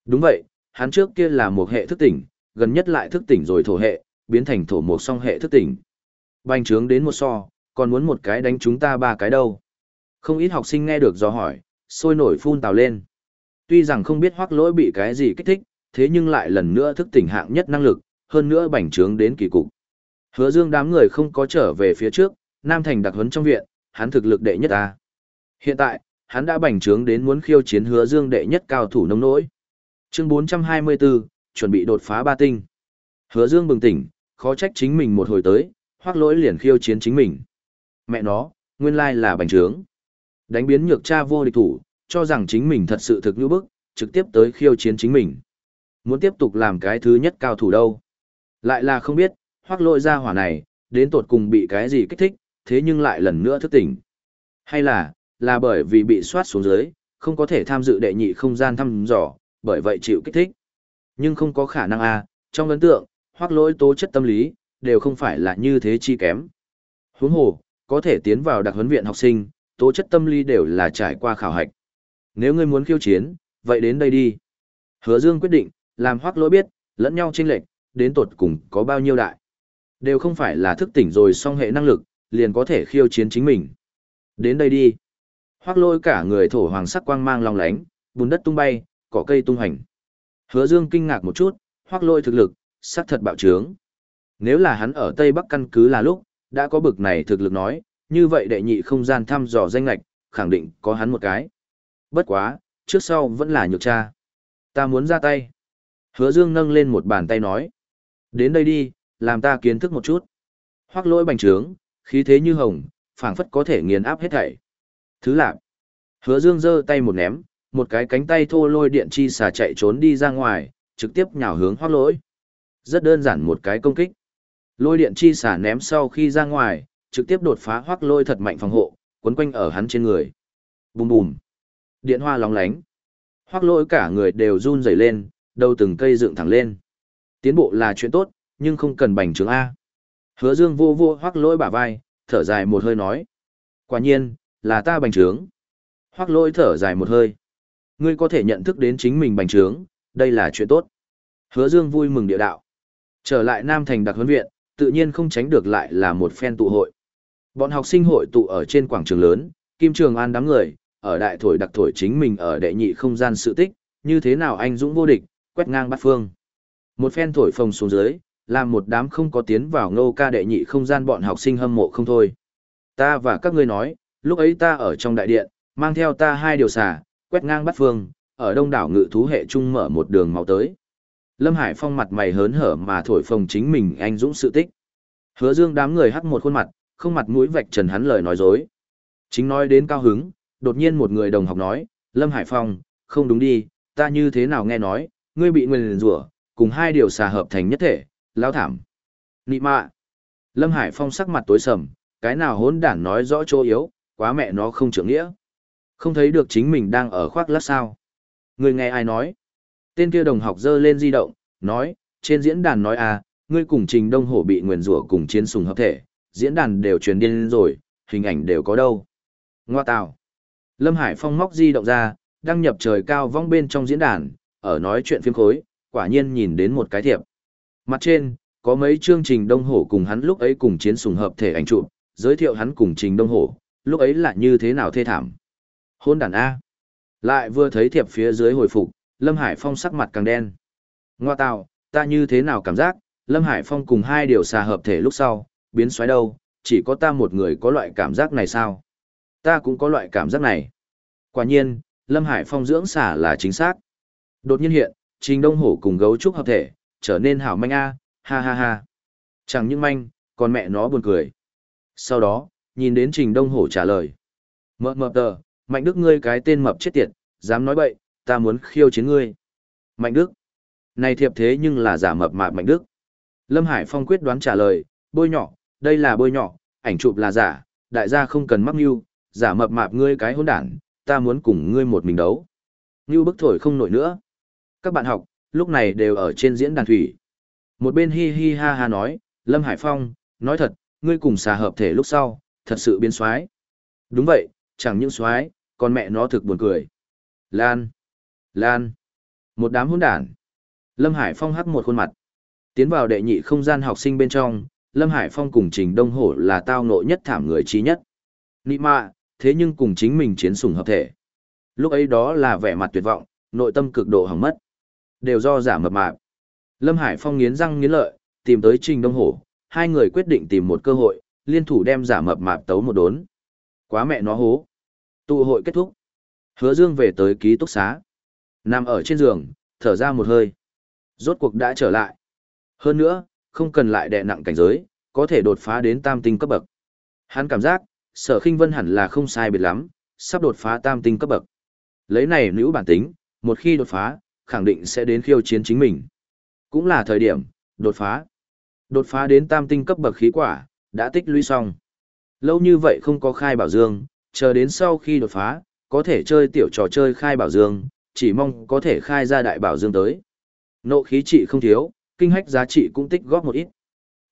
Đúng vậy, hắn trước kia là một hệ thức tỉnh, gần nhất lại thức tỉnh rồi thổ hệ, biến thành thổ một song hệ thức tỉnh. Bành trướng đến một so, còn muốn một cái đánh chúng ta ba cái đâu. Không ít học sinh nghe được do hỏi, sôi nổi phun tào lên. Tuy rằng không biết hoắc lỗi bị cái gì kích thích, thế nhưng lại lần nữa thức tỉnh hạng nhất năng lực, hơn nữa bành trướng đến kỳ cục. Hứa dương đám người không có trở về phía trước, Nam Thành đặc huấn trong viện, hắn thực lực đệ nhất ta. Hiện tại, hắn đã bành trướng đến muốn khiêu chiến hứa dương đệ nhất cao thủ nông nỗi. Chương 424, chuẩn bị đột phá ba tinh. Hứa dương bừng tỉnh, khó trách chính mình một hồi tới, hoác lỗi liền khiêu chiến chính mình. Mẹ nó, nguyên lai là bành trướng. Đánh biến nhược cha vô địch thủ, cho rằng chính mình thật sự thực như bức, trực tiếp tới khiêu chiến chính mình. Muốn tiếp tục làm cái thứ nhất cao thủ đâu. Lại là không biết, hoác lỗi ra hỏa này, đến tột cùng bị cái gì kích thích, thế nhưng lại lần nữa thức tỉnh. Hay là, là bởi vì bị soát xuống dưới, không có thể tham dự đệ nhị không gian thăm dò, bởi vậy chịu kích thích. Nhưng không có khả năng a à, trong ấn tượng, hoác lỗi tố chất tâm lý, đều không phải là như thế chi kém. Huống hồ, có thể tiến vào đặc huấn viện học sinh, tố chất tâm lý đều là trải qua khảo hạch. Nếu ngươi muốn khiêu chiến, vậy đến đây đi. Hứa Dương quyết định, làm hoác lỗi biết, lẫn nhau chênh lệch, đến tột cùng có bao nhiêu đại. Đều không phải là thức tỉnh rồi song hệ năng lực, liền có thể khiêu chiến chính mình. Đến đây đi. Hoác lỗi cả người thổ hoàng sắc quang mang long lánh, bùn đất tung bay, cỏ cây tung hành. Hứa Dương kinh ngạc một chút, hoác lỗi thực lực, sắc thật bạo trướng. Nếu là hắn ở Tây Bắc căn cứ là lúc, đã có bực này thực lực nói, như vậy đệ nhị không gian thăm dò danh lạch, khẳng định có hắn một cái. Bất quá, trước sau vẫn là nhược cha. Ta muốn ra tay. Hứa Dương nâng lên một bàn tay nói. Đến đây đi, làm ta kiến thức một chút. Hoác lỗi bành trướng, khí thế như hồng, phảng phất có thể nghiền áp hết thảy. Thứ lạc. Hứa Dương giơ tay một ném, một cái cánh tay thô lôi điện chi xà chạy trốn đi ra ngoài, trực tiếp nhào hướng hoác lỗi. Rất đơn giản một cái công kích. Lôi điện chi xả ném sau khi ra ngoài, trực tiếp đột phá hoắc lôi thật mạnh phòng hộ, quấn quanh ở hắn trên người. Bùm bùm. Điện hoa lóng lánh. hoắc lôi cả người đều run rẩy lên, đầu từng cây dựng thẳng lên. Tiến bộ là chuyện tốt, nhưng không cần bành trướng A. Hứa dương vô vô hoắc lôi bả vai, thở dài một hơi nói. Quả nhiên, là ta bành trướng. hoắc lôi thở dài một hơi. Ngươi có thể nhận thức đến chính mình bành trướng, đây là chuyện tốt. Hứa dương vui mừng địa đạo. Trở lại Nam Thành đặc huấn viện, tự nhiên không tránh được lại là một phen tụ hội. Bọn học sinh hội tụ ở trên quảng trường lớn, Kim Trường An đám người, ở đại thổi đặc thổi chính mình ở đệ nhị không gian sự tích, như thế nào anh dũng vô địch, quét ngang bát phương. Một phen thổi phồng xuống dưới, làm một đám không có tiến vào ngô ca đệ nhị không gian bọn học sinh hâm mộ không thôi. Ta và các ngươi nói, lúc ấy ta ở trong đại điện, mang theo ta hai điều xả, quét ngang bát phương, ở đông đảo ngự thú hệ trung mở một đường máu tới. Lâm Hải Phong mặt mày hớn hở mà thổi phồng chính mình anh dũng sự tích. Hứa Dương đám người hắc một khuôn mặt, không mặt mũi vạch trần hắn lời nói dối. Chính nói đến cao hứng, đột nhiên một người đồng học nói, Lâm Hải Phong, không đúng đi, ta như thế nào nghe nói, ngươi bị nguyền rủa, cùng hai điều xà hợp thành nhất thể, lao thảm. Nị mạ. Lâm Hải Phong sắc mặt tối sầm, cái nào hỗn đản nói rõ chỗ yếu, quá mẹ nó không trưởng nghĩa. Không thấy được chính mình đang ở khoác lát sao. Người nghe ai nói? Tên kia đồng học dơ lên di động, nói, trên diễn đàn nói à, ngươi cùng Trình Đông Hổ bị nguyền rủa cùng chiến sùng hợp thể, diễn đàn đều truyền điên rồi, hình ảnh đều có đâu. Ngoa tạo. Lâm Hải Phong móc di động ra, đăng nhập trời cao vong bên trong diễn đàn, ở nói chuyện phim khối, quả nhiên nhìn đến một cái thiệp. Mặt trên, có mấy chương trình Đông Hổ cùng hắn lúc ấy cùng chiến sùng hợp thể ảnh chụp, giới thiệu hắn cùng Trình Đông Hổ, lúc ấy là như thế nào thê thảm. Hôn đàn A. Lại vừa thấy thiệp phía dưới hồi phục, Lâm Hải Phong sắc mặt càng đen. Ngoa tạo, ta như thế nào cảm giác, Lâm Hải Phong cùng hai điều xà hợp thể lúc sau, biến xoáy đâu, chỉ có ta một người có loại cảm giác này sao? Ta cũng có loại cảm giác này. Quả nhiên, Lâm Hải Phong dưỡng xả là chính xác. Đột nhiên hiện, Trình Đông Hổ cùng gấu trúc hợp thể, trở nên hảo manh a, ha ha ha. Chẳng những manh, còn mẹ nó buồn cười. Sau đó, nhìn đến Trình Đông Hổ trả lời. Mợ mợ tờ, Mạnh Đức ngươi cái tên mập chết tiệt, dám nói bậy, ta muốn khiêu chiến ngươi. Mạnh Đức. Này thiệp thế nhưng là giả mập mạp Mạnh Đức. Lâm Hải Phong quyết đoán trả lời, bôi nhỏ, đây là bôi nhỏ, ảnh chụp là giả, đại gia không cần mắc mưu, giả mập mạp ngươi cái hỗn đản, ta muốn cùng ngươi một mình đấu. Như bức thổi không nổi nữa. Các bạn học, lúc này đều ở trên diễn đàn thủy. Một bên hi hi ha ha nói, Lâm Hải Phong, nói thật, ngươi cùng xà hợp thể lúc sau, thật sự biến xoái. Đúng vậy, chẳng những xoái, còn mẹ nó thực buồn cười. Lan, Lan, một đám hỗn đản. Lâm Hải Phong hắc một khuôn mặt. Tiến vào đệ nhị không gian học sinh bên trong, Lâm Hải Phong cùng Trình Đông Hổ là tao nộ nhất thảm người trí nhất. Nị mạ, thế nhưng cùng chính mình chiến sủng hợp thể. Lúc ấy đó là vẻ mặt tuyệt vọng, nội tâm cực độ hỏng mất. Đều do giả mập mạp. Lâm Hải Phong nghiến răng nghiến lợi, tìm tới Trình Đông Hổ, hai người quyết định tìm một cơ hội, liên thủ đem giả mập mạp tấu một đốn. Quá mẹ nó hố. Tụ hội kết thúc. Hứa Dương về tới ký túc xá. Nằm ở trên giường, thở ra một hơi. Rốt cuộc đã trở lại. Hơn nữa, không cần lại đè nặng cảnh giới, có thể đột phá đến tam tinh cấp bậc. Hắn cảm giác, sở khinh vân hẳn là không sai biệt lắm, sắp đột phá tam tinh cấp bậc. Lấy này nữ bản tính, một khi đột phá, khẳng định sẽ đến khiêu chiến chính mình. Cũng là thời điểm, đột phá. Đột phá đến tam tinh cấp bậc khí quả, đã tích lũy xong. Lâu như vậy không có khai bảo dương, chờ đến sau khi đột phá, có thể chơi tiểu trò chơi khai bảo dương, chỉ mong có thể khai ra đại bảo dương tới. Nộ khí trị không thiếu, kinh hách giá trị cũng tích góp một ít.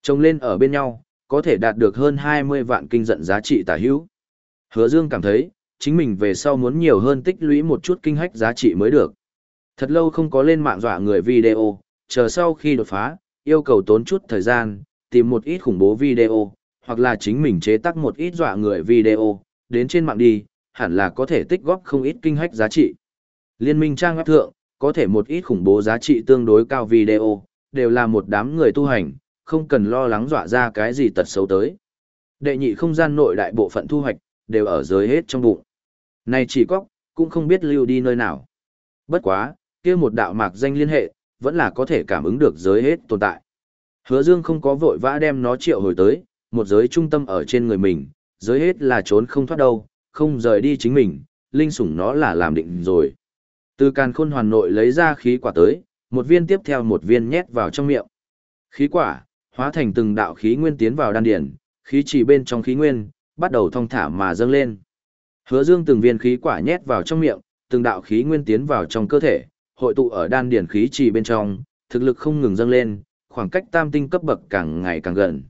Trồng lên ở bên nhau, có thể đạt được hơn 20 vạn kinh giận giá trị tả hữu. Hứa Dương cảm thấy, chính mình về sau muốn nhiều hơn tích lũy một chút kinh hách giá trị mới được. Thật lâu không có lên mạng dọa người video, chờ sau khi đột phá, yêu cầu tốn chút thời gian, tìm một ít khủng bố video, hoặc là chính mình chế tác một ít dọa người video, đến trên mạng đi, hẳn là có thể tích góp không ít kinh hách giá trị. Liên minh trang web thượng, có thể một ít khủng bố giá trị tương đối cao video, đều là một đám người tu hành, không cần lo lắng dọa ra cái gì tật xấu tới. Đệ nhị không gian nội đại bộ phận thu hoạch, đều ở dưới hết trong bụng. Này chỉ có, cũng không biết lưu đi nơi nào. Bất quá, kia một đạo mạc danh liên hệ, vẫn là có thể cảm ứng được giới hết tồn tại. Hứa Dương không có vội vã đem nó triệu hồi tới, một giới trung tâm ở trên người mình, giới hết là trốn không thoát đâu, không rời đi chính mình, linh sủng nó là làm định rồi. Từ càn khôn hoàn nội lấy ra khí quả tới, một viên tiếp theo một viên nhét vào trong miệng. Khí quả, hóa thành từng đạo khí nguyên tiến vào đan điển, khí chỉ bên trong khí nguyên, bắt đầu thong thả mà dâng lên. Hứa Dương từng viên khí quả nhét vào trong miệng, từng đạo khí nguyên tiến vào trong cơ thể, hội tụ ở đan điển khí trì bên trong, thực lực không ngừng dâng lên, khoảng cách tam tinh cấp bậc càng ngày càng gần.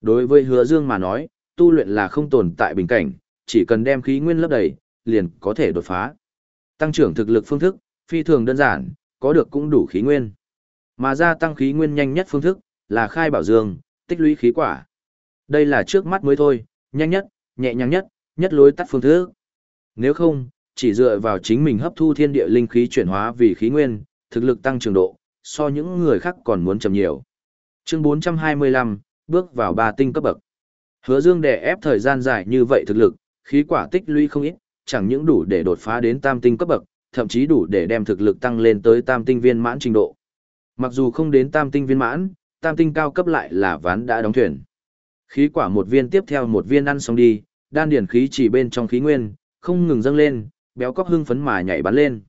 Đối với Hứa Dương mà nói, tu luyện là không tồn tại bình cảnh, chỉ cần đem khí nguyên lấp đầy, liền có thể đột phá. Tăng trưởng thực lực phương thức, phi thường đơn giản, có được cũng đủ khí nguyên. Mà gia tăng khí nguyên nhanh nhất phương thức, là khai bảo dương, tích lũy khí quả. Đây là trước mắt mới thôi, nhanh nhất, nhẹ nhàng nhất, nhất lối tắt phương thức. Nếu không, chỉ dựa vào chính mình hấp thu thiên địa linh khí chuyển hóa vì khí nguyên, thực lực tăng trưởng độ, so những người khác còn muốn chậm nhiều. Chương 425, bước vào ba tinh cấp bậc. Hứa Dương đè ép thời gian dài như vậy thực lực, khí quả tích lũy không ít, chẳng những đủ để đột phá đến tam tinh cấp bậc, thậm chí đủ để đem thực lực tăng lên tới tam tinh viên mãn trình độ. Mặc dù không đến tam tinh viên mãn, tam tinh cao cấp lại là ván đã đóng thuyền. Khí quả một viên tiếp theo một viên ăn xong đi, đan điển khí chỉ bên trong khí nguyên, không ngừng dâng lên, béo cóc hưng phấn mà nhảy bắn lên.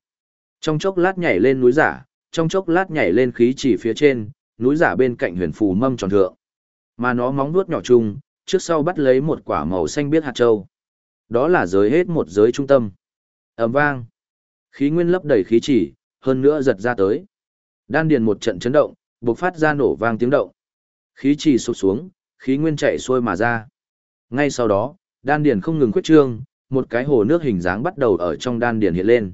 Trong chốc lát nhảy lên núi giả, trong chốc lát nhảy lên khí chỉ phía trên, núi giả bên cạnh huyền phù mâm tròn thượng. Mà nó móng vuốt nhỏ chung, trước sau bắt lấy một quả màu xanh biết hạt châu. Đó là giới hết một giới trung tâm. ầm vang. Khí nguyên lấp đầy khí chỉ, hơn nữa giật ra tới. Đan điền một trận chấn động, bộc phát ra nổ vang tiếng động. Khí chỉ sụt xuống, khí nguyên chạy xuôi mà ra. Ngay sau đó, đan điền không ngừng khuyết trương, một cái hồ nước hình dáng bắt đầu ở trong đan điền hiện lên.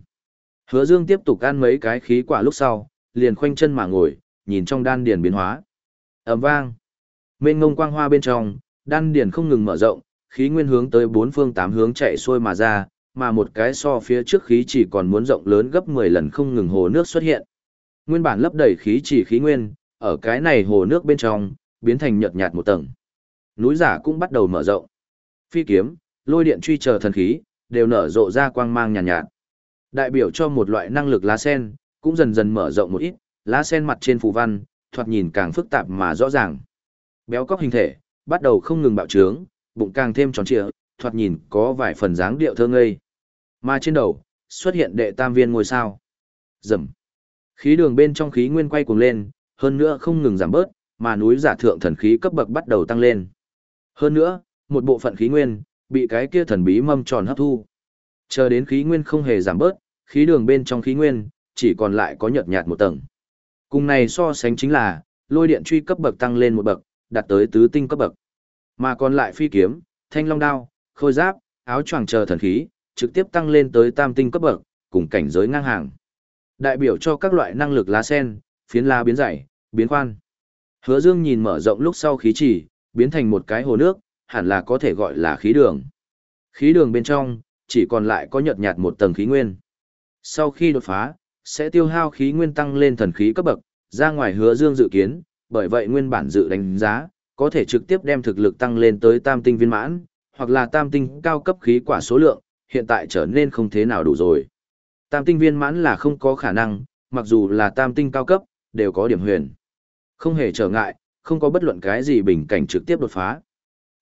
Hứa Dương tiếp tục ăn mấy cái khí quả lúc sau, liền khoanh chân mà ngồi, nhìn trong đan điền biến hóa. Ầm vang. Mênh ngông quang hoa bên trong, đan điền không ngừng mở rộng, khí nguyên hướng tới bốn phương tám hướng chạy xuôi mà ra, mà một cái so phía trước khí chỉ còn muốn rộng lớn gấp 10 lần không ngừng hồ nước xuất hiện. Nguyên bản lấp đầy khí chỉ khí nguyên, ở cái này hồ nước bên trong, biến thành nhợt nhạt một tầng. Núi giả cũng bắt đầu mở rộng. Phi kiếm, lôi điện truy chờ thần khí, đều nở rộ ra quang mang nhàn nhạt, nhạt. Đại biểu cho một loại năng lực lá sen, cũng dần dần mở rộng một ít, lá sen mặt trên phù văn, thoạt nhìn càng phức tạp mà rõ ràng. Béo cóc hình thể, bắt đầu không ngừng bạo trướng, bụng càng thêm tròn trịa, thoạt nhìn có vài phần dáng điệu thơ ngây. Mà trên đầu, xuất hiện đệ tam viên ngôi sao. Rầm. Khí đường bên trong khí nguyên quay cuồng lên, hơn nữa không ngừng giảm bớt, mà núi giả thượng thần khí cấp bậc bắt đầu tăng lên. Hơn nữa, một bộ phận khí nguyên bị cái kia thần bí mâm tròn hấp thu. Chờ đến khí nguyên không hề giảm bớt, khí đường bên trong khí nguyên chỉ còn lại có nhợt nhạt một tầng. Cùng này so sánh chính là, lôi điện truy cấp bậc tăng lên một bậc, đạt tới tứ tinh cấp bậc. Mà còn lại phi kiếm, thanh long đao, khôi giáp, áo choàng chờ thần khí, trực tiếp tăng lên tới tam tinh cấp bậc, cùng cảnh giới ngang hàng. Đại biểu cho các loại năng lực lá sen, phiến lá biến dày, biến khoan. Hứa Dương nhìn mở rộng lúc sau khí chỉ, biến thành một cái hồ nước, hẳn là có thể gọi là khí đường. Khí đường bên trong, chỉ còn lại có nhợt nhạt một tầng khí nguyên. Sau khi đột phá, sẽ tiêu hao khí nguyên tăng lên thần khí cấp bậc, ra ngoài hứa dương dự kiến, bởi vậy nguyên bản dự đánh giá, có thể trực tiếp đem thực lực tăng lên tới tam tinh viên mãn, hoặc là tam tinh cao cấp khí quả số lượng, hiện tại trở nên không thế nào đủ rồi. Tam tinh viên mãn là không có khả năng, mặc dù là tam tinh cao cấp, đều có điểm huyền. Không hề trở ngại, không có bất luận cái gì bình cảnh trực tiếp đột phá.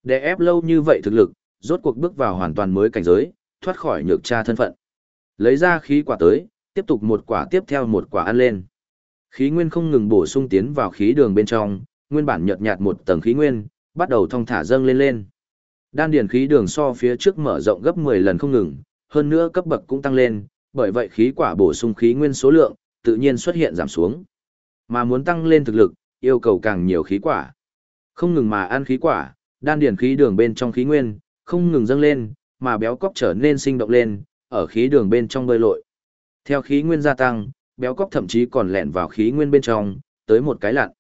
Để ép lâu như vậy thực lực, rốt cuộc bước vào hoàn toàn mới cảnh giới, thoát khỏi nhược tra thân phận. Lấy ra khí quả tới, tiếp tục một quả tiếp theo một quả ăn lên. Khí nguyên không ngừng bổ sung tiến vào khí đường bên trong, nguyên bản nhợt nhạt một tầng khí nguyên, bắt đầu thong thả dâng lên lên. Đan điền khí đường so phía trước mở rộng gấp 10 lần không ngừng, hơn nữa cấp bậc cũng tăng lên, bởi vậy khí quả bổ sung khí nguyên số lượng, tự nhiên xuất hiện giảm xuống. Mà muốn tăng lên thực lực, yêu cầu càng nhiều khí quả. Không ngừng mà ăn khí quả, đan điền khí đường bên trong khí nguyên, không ngừng dâng lên, mà béo cóc trở nên sinh động lên, ở khí đường bên trong bơi lội. Theo khí nguyên gia tăng, béo cóc thậm chí còn lẹn vào khí nguyên bên trong, tới một cái lặn.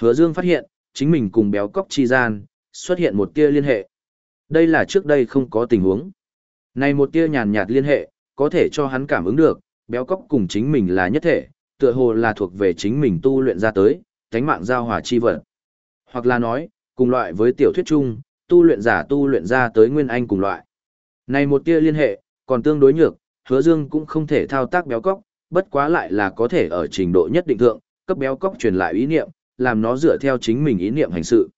Hứa Dương phát hiện, chính mình cùng béo cóc chi gian, xuất hiện một tia liên hệ. Đây là trước đây không có tình huống. Này một tia nhàn nhạt liên hệ, có thể cho hắn cảm ứng được, béo cóc cùng chính mình là nhất thể, tựa hồ là thuộc về chính mình tu luyện ra tới, thánh mạng giao hòa chi vật. Hoặc là nói, cùng loại với tiểu thuyết chung, tu luyện giả tu luyện ra tới nguyên anh cùng loại. Này một tia liên hệ, còn tương đối nhược, hứa dương cũng không thể thao tác béo cóc, bất quá lại là có thể ở trình độ nhất định thượng, cấp béo cóc truyền lại ý niệm, làm nó dựa theo chính mình ý niệm hành sự.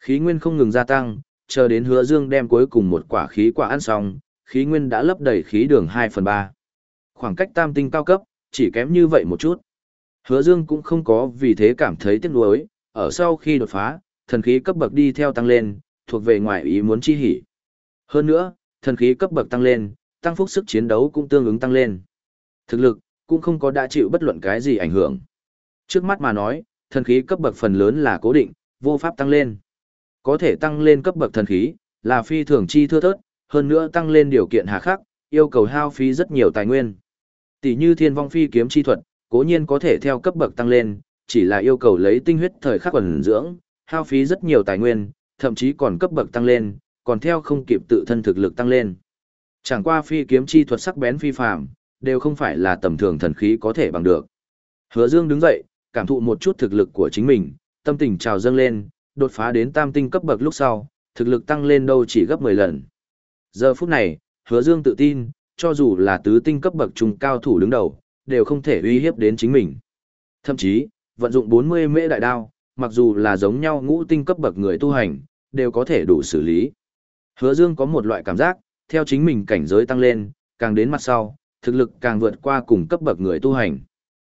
Khí nguyên không ngừng gia tăng, chờ đến hứa dương đem cuối cùng một quả khí quả ăn xong, khí nguyên đã lấp đầy khí đường 2 phần 3. Khoảng cách tam tinh cao cấp, chỉ kém như vậy một chút. Hứa Dương cũng không có vì thế cảm thấy tiếc nuối, ở sau khi đột phá, thần khí cấp bậc đi theo tăng lên, thuộc về ngoài ý muốn chi hỉ. Hơn nữa, thần khí cấp bậc tăng lên, tăng phúc sức chiến đấu cũng tương ứng tăng lên. Thực lực cũng không có đã chịu bất luận cái gì ảnh hưởng. Trước mắt mà nói, thần khí cấp bậc phần lớn là cố định, vô pháp tăng lên. Có thể tăng lên cấp bậc thần khí, là phi thường chi thưa thớt, hơn nữa tăng lên điều kiện hà khắc, yêu cầu hao phí rất nhiều tài nguyên. Tỷ như thiên vong phi kiếm chi thuật, cố nhiên có thể theo cấp bậc tăng lên, chỉ là yêu cầu lấy tinh huyết thời khắc quần dưỡng, hao phí rất nhiều tài nguyên, thậm chí còn cấp bậc tăng lên, còn theo không kịp tự thân thực lực tăng lên. Chẳng qua phi kiếm chi thuật sắc bén phi phàm, đều không phải là tầm thường thần khí có thể bằng được. Hứa Dương đứng dậy, cảm thụ một chút thực lực của chính mình, tâm tình trào dâng lên, đột phá đến tam tinh cấp bậc lúc sau, thực lực tăng lên đâu chỉ gấp 10 lần. Giờ phút này, Hứa Dương tự tin, cho dù là tứ tinh cấp bậc trung cao thủ đứng đầu, đều không thể uy hiếp đến chính mình. Thậm chí, vận dụng 40 mễ đại đao, mặc dù là giống nhau ngũ tinh cấp bậc người tu hành, đều có thể đủ xử lý. Hứa Dương có một loại cảm giác, theo chính mình cảnh giới tăng lên, càng đến mặt sau, thực lực càng vượt qua cùng cấp bậc người tu hành.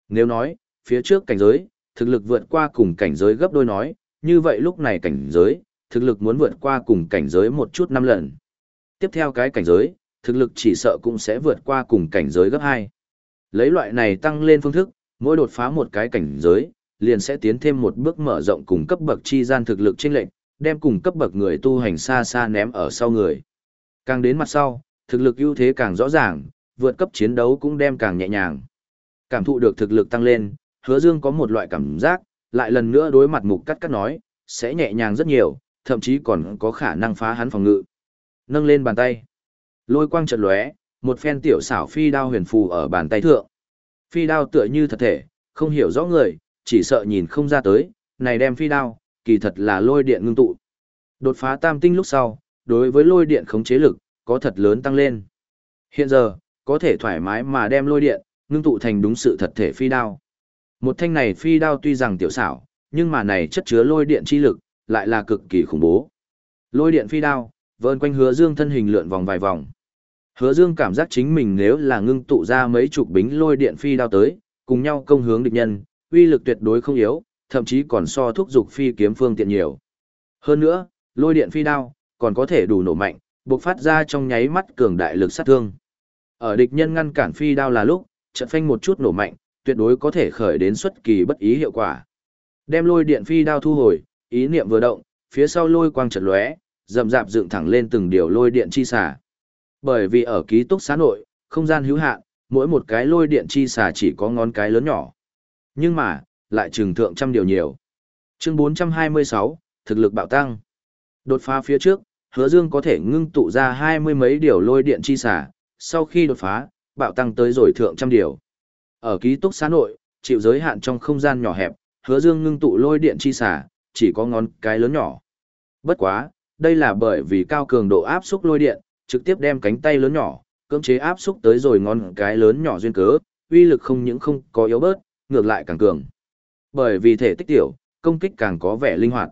Nếu nói, phía trước cảnh giới, thực lực vượt qua cùng cảnh giới gấp đôi nói, như vậy lúc này cảnh giới, thực lực muốn vượt qua cùng cảnh giới một chút năm lần. Tiếp theo cái cảnh giới, thực lực chỉ sợ cũng sẽ vượt qua cùng cảnh giới gấp 2. Lấy loại này tăng lên phương thức, mỗi đột phá một cái cảnh giới, liền sẽ tiến thêm một bước mở rộng cùng cấp bậc chi gian thực lực trên lệnh, đem cùng cấp bậc người tu hành xa xa ném ở sau người. Càng đến mặt sau, thực lực ưu thế càng rõ ràng, vượt cấp chiến đấu cũng đem càng nhẹ nhàng. Cảm thụ được thực lực tăng lên, hứa dương có một loại cảm giác, lại lần nữa đối mặt mục cắt cắt nói, sẽ nhẹ nhàng rất nhiều, thậm chí còn có khả năng phá hắn phòng ngự. Nâng lên bàn tay. Lôi quang chợt lóe, một phen tiểu xảo phi đao huyền phù ở bàn tay thượng. Phi đao tựa như thật thể, không hiểu rõ người, chỉ sợ nhìn không ra tới, này đem phi đao, kỳ thật là lôi điện ngưng tụ. Đột phá tam tinh lúc sau, đối với lôi điện khống chế lực, có thật lớn tăng lên. Hiện giờ, có thể thoải mái mà đem lôi điện, ngưng tụ thành đúng sự thật thể phi đao. Một thanh này phi đao tuy rằng tiểu xảo, nhưng mà này chất chứa lôi điện chi lực, lại là cực kỳ khủng bố. Lôi điện phi đao, vờn quanh hứa dương thân hình lượn vòng vài vòng. Hứa dương cảm giác chính mình nếu là ngưng tụ ra mấy chục bính lôi điện phi đao tới, cùng nhau công hướng địch nhân, uy lực tuyệt đối không yếu, thậm chí còn so thúc dục phi kiếm phương tiện nhiều. Hơn nữa, lôi điện phi đao, còn có thể đủ nổ mạnh, bộc phát ra trong nháy mắt cường đại lực sát thương. Ở địch nhân ngăn cản phi đao là lúc, trận phanh một chút nổ mạnh, tuyệt đối có thể khởi đến xuất kỳ bất ý hiệu quả. Đem lôi điện phi đao thu hồi, ý niệm vừa động, phía sau lôi quang chợt lóe, rậm rạp dựng thẳng lên từng điều lôi điện chi xả. Bởi vì ở ký túc xá nội, không gian hữu hạn, mỗi một cái lôi điện chi xả chỉ có ngón cái lớn nhỏ. Nhưng mà, lại trừng thượng trăm điều nhiều. Chương 426, thực lực bạo tăng. Đột phá phía trước, hứa dương có thể ngưng tụ ra hai mươi mấy điều lôi điện chi xả, sau khi đột phá, bạo tăng tới rồi thượng trăm điều. Ở ký túc xá nội, chịu giới hạn trong không gian nhỏ hẹp, hứa dương ngưng tụ lôi điện chi xả, chỉ có ngón cái lớn nhỏ. Bất quá, đây là bởi vì cao cường độ áp xúc lôi điện, trực tiếp đem cánh tay lớn nhỏ, cưỡng chế áp xúc tới rồi ngón cái lớn nhỏ duyên cớ, uy lực không những không có yếu bớt, ngược lại càng cường. Bởi vì thể tích tiểu, công kích càng có vẻ linh hoạt.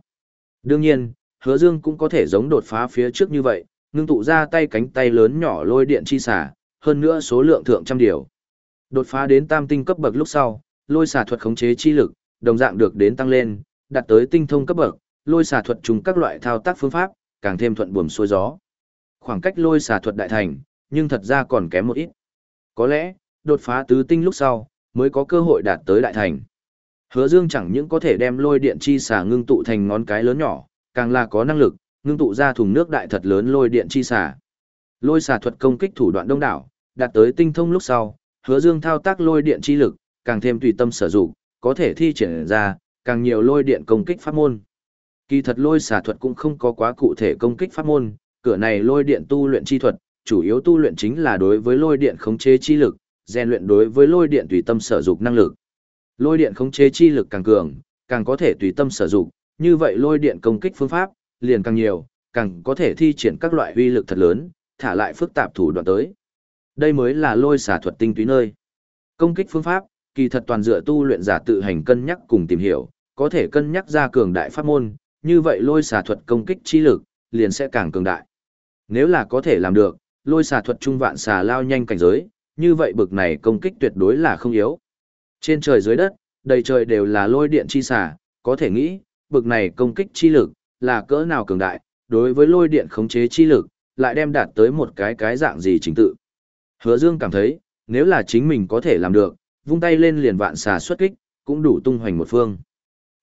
Đương nhiên, hứa dương cũng có thể giống đột phá phía trước như vậy, ngưng tụ ra tay cánh tay lớn nhỏ lôi điện chi xả, hơn nữa số lượng thượng trăm điều. Đột phá đến tam tinh cấp bậc lúc sau, lôi xả thuật khống chế chi lực, đồng dạng được đến tăng lên, đạt tới tinh thông cấp bậc, lôi xả thuật trùng các loại thao tác phương pháp, càng thêm thuận buồm xuôi gió. Khoảng cách lôi xả thuật đại thành, nhưng thật ra còn kém một ít. Có lẽ, đột phá tứ tinh lúc sau, mới có cơ hội đạt tới đại thành. Hứa Dương chẳng những có thể đem lôi điện chi xả ngưng tụ thành ngón cái lớn nhỏ, càng là có năng lực ngưng tụ ra thùng nước đại thật lớn lôi điện chi xả. Lôi xả thuật công kích thủ đoạn đông đảo, đạt tới tinh thông lúc sau, Hứa Dương thao tác lôi điện chi lực, càng thêm tùy tâm sử dụng, có thể thi triển ra càng nhiều lôi điện công kích pháp môn. Kỳ thật lôi xả thuật cũng không có quá cụ thể công kích pháp môn, cửa này lôi điện tu luyện chi thuật, chủ yếu tu luyện chính là đối với lôi điện khống chế chi lực, rèn luyện đối với lôi điện tùy tâm sử dụng năng lực. Lôi điện khống chế chi lực càng cường, càng có thể tùy tâm sử dụng, như vậy lôi điện công kích phương pháp liền càng nhiều, càng có thể thi triển các loại uy lực thật lớn, thả lại phức tạp thủ đoạn tới. Đây mới là lôi xả thuật tinh túy nơi. Công kích phương pháp, kỳ thật toàn dựa tu luyện giả tự hành cân nhắc cùng tìm hiểu, có thể cân nhắc ra cường đại pháp môn, như vậy lôi xả thuật công kích chi lực, liền sẽ càng cường đại. Nếu là có thể làm được, lôi xả thuật trung vạn xà lao nhanh cảnh giới, như vậy bực này công kích tuyệt đối là không yếu. Trên trời dưới đất, đầy trời đều là lôi điện chi xả, có thể nghĩ, bực này công kích chi lực, là cỡ nào cường đại, đối với lôi điện khống chế chi lực, lại đem đạt tới một cái cái dạng gì chính tự. Hứa Dương cảm thấy, nếu là chính mình có thể làm được, vung tay lên liền vạn xà xuất kích, cũng đủ tung hoành một phương.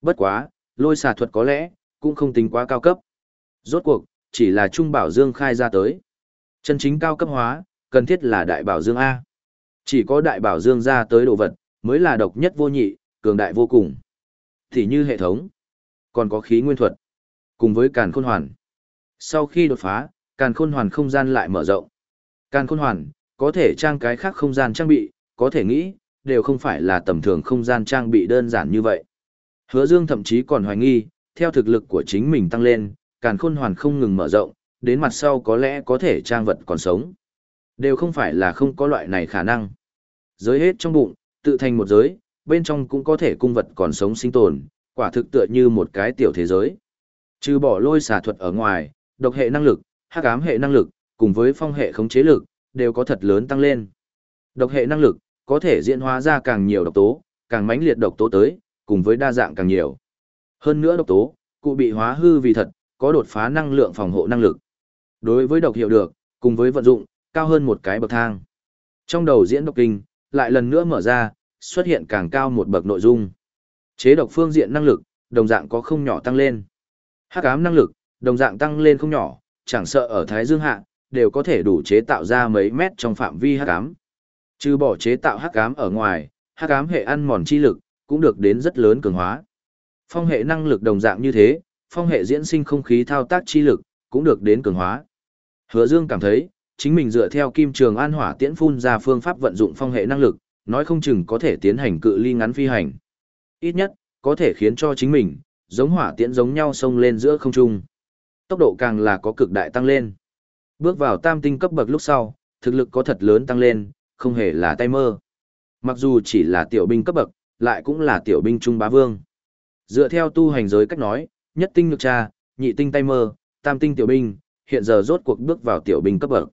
Bất quá, lôi xà thuật có lẽ, cũng không tính quá cao cấp. Rốt cuộc, chỉ là Trung Bảo Dương khai ra tới. Chân chính cao cấp hóa, cần thiết là Đại Bảo Dương A. Chỉ có Đại Bảo Dương ra tới đồ vật, mới là độc nhất vô nhị, cường đại vô cùng. Thì như hệ thống, còn có khí nguyên thuật, cùng với càn khôn hoàn. Sau khi đột phá, càn khôn hoàn không gian lại mở rộng. Càn khôn hoàn, có thể trang cái khác không gian trang bị, có thể nghĩ, đều không phải là tầm thường không gian trang bị đơn giản như vậy. Hứa Dương thậm chí còn hoài nghi, theo thực lực của chính mình tăng lên, càn khôn hoàn không ngừng mở rộng, đến mặt sau có lẽ có thể trang vật còn sống. Đều không phải là không có loại này khả năng. Giới hết trong bụng, tự thành một giới, bên trong cũng có thể cung vật còn sống sinh tồn, quả thực tựa như một cái tiểu thế giới. Trừ bỏ lôi xà thuật ở ngoài, độc hệ năng lực, hắc ám hệ năng lực, cùng với phong hệ khống chế lực, đều có thật lớn tăng lên. Độc hệ năng lực, có thể diễn hóa ra càng nhiều độc tố, càng mãnh liệt độc tố tới, cùng với đa dạng càng nhiều. Hơn nữa độc tố, cụ bị hóa hư vì thật, có đột phá năng lượng phòng hộ năng lực. Đối với độc hiệu được, cùng với vận dụng, cao hơn một cái bậc thang. Trong đầu diễn độc kinh, lại lần nữa mở ra, xuất hiện càng cao một bậc nội dung. Chế độc phương diện năng lực, đồng dạng có không nhỏ tăng lên. Hắc ám năng lực, đồng dạng tăng lên không nhỏ, chẳng sợ ở Thái Dương hạ, đều có thể đủ chế tạo ra mấy mét trong phạm vi hắc ám. Trừ bỏ chế tạo hắc ám ở ngoài, hắc ám hệ ăn mòn chi lực cũng được đến rất lớn cường hóa. Phong hệ năng lực đồng dạng như thế, phong hệ diễn sinh không khí thao tác chi lực cũng được đến cường hóa. Hứa Dương cảm thấy, chính mình dựa theo kim trường an hỏa tiễn phun ra phương pháp vận dụng phong hệ năng lực, nói không chừng có thể tiến hành cự ly ngắn phi hành. Ít nhất, có thể khiến cho chính mình, giống hỏa tiễn giống nhau xông lên giữa không trung. Tốc độ càng là có cực đại tăng lên. Bước vào tam tinh cấp bậc lúc sau, thực lực có thật lớn tăng lên, không hề là tay mơ. Mặc dù chỉ là tiểu binh cấp bậc, lại cũng là tiểu binh trung bá vương. Dựa theo tu hành giới cách nói, nhất tinh nhược tra, nhị tinh tay mơ, tam tinh tiểu binh, hiện giờ rốt cuộc bước vào tiểu binh cấp bậc.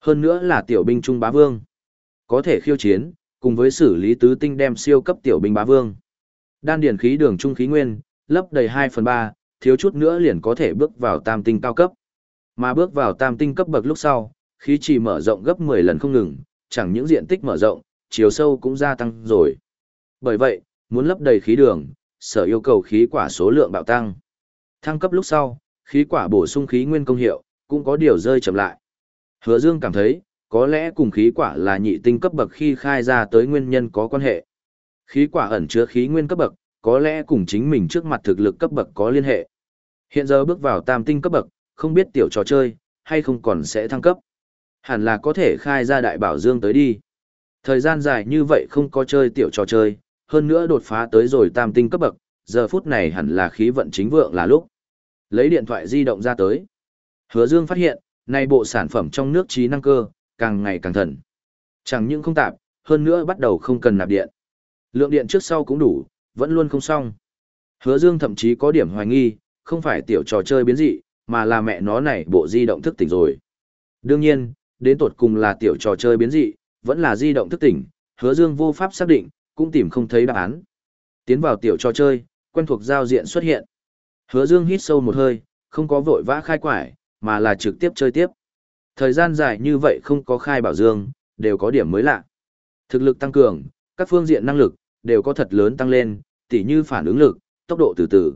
Hơn nữa là tiểu binh trung bá vương. Có thể khiêu chiến, cùng với xử lý tứ tinh đem siêu cấp tiểu binh bá vương. Đan điển khí đường trung khí nguyên, lấp đầy 2 phần 3, thiếu chút nữa liền có thể bước vào tam tinh cao cấp. Mà bước vào tam tinh cấp bậc lúc sau, khí trì mở rộng gấp 10 lần không ngừng, chẳng những diện tích mở rộng, chiều sâu cũng gia tăng rồi. Bởi vậy, muốn lấp đầy khí đường, sở yêu cầu khí quả số lượng bạo tăng. Thăng cấp lúc sau, khí quả bổ sung khí nguyên công hiệu, cũng có điều rơi chậm lại. Hứa Dương cảm thấy, có lẽ cùng khí quả là nhị tinh cấp bậc khi khai ra tới nguyên nhân có quan hệ. Khí quả ẩn chứa khí nguyên cấp bậc, có lẽ cùng chính mình trước mặt thực lực cấp bậc có liên hệ. Hiện giờ bước vào tam tinh cấp bậc, không biết tiểu trò chơi, hay không còn sẽ thăng cấp. Hẳn là có thể khai ra đại bảo dương tới đi. Thời gian dài như vậy không có chơi tiểu trò chơi, hơn nữa đột phá tới rồi tam tinh cấp bậc, giờ phút này hẳn là khí vận chính vượng là lúc. Lấy điện thoại di động ra tới. Hứa Dương phát hiện, nay bộ sản phẩm trong nước trí năng cơ, càng ngày càng thần. Chẳng những không tạp, hơn nữa bắt đầu không cần nạp điện. Lượng điện trước sau cũng đủ, vẫn luôn không xong. Hứa Dương thậm chí có điểm hoài nghi, không phải tiểu trò chơi biến dị, mà là mẹ nó này bộ di động thức tỉnh rồi. Đương nhiên, đến tột cùng là tiểu trò chơi biến dị, vẫn là di động thức tỉnh, Hứa Dương vô pháp xác định, cũng tìm không thấy đáp án. Tiến vào tiểu trò chơi, quen thuộc giao diện xuất hiện. Hứa Dương hít sâu một hơi, không có vội vã khai quải, mà là trực tiếp chơi tiếp. Thời gian dài như vậy không có khai bảo dương, đều có điểm mới lạ. Thực lực tăng cường, các phương diện năng lực, đều có thật lớn tăng lên, tỉ như phản ứng lực, tốc độ từ từ.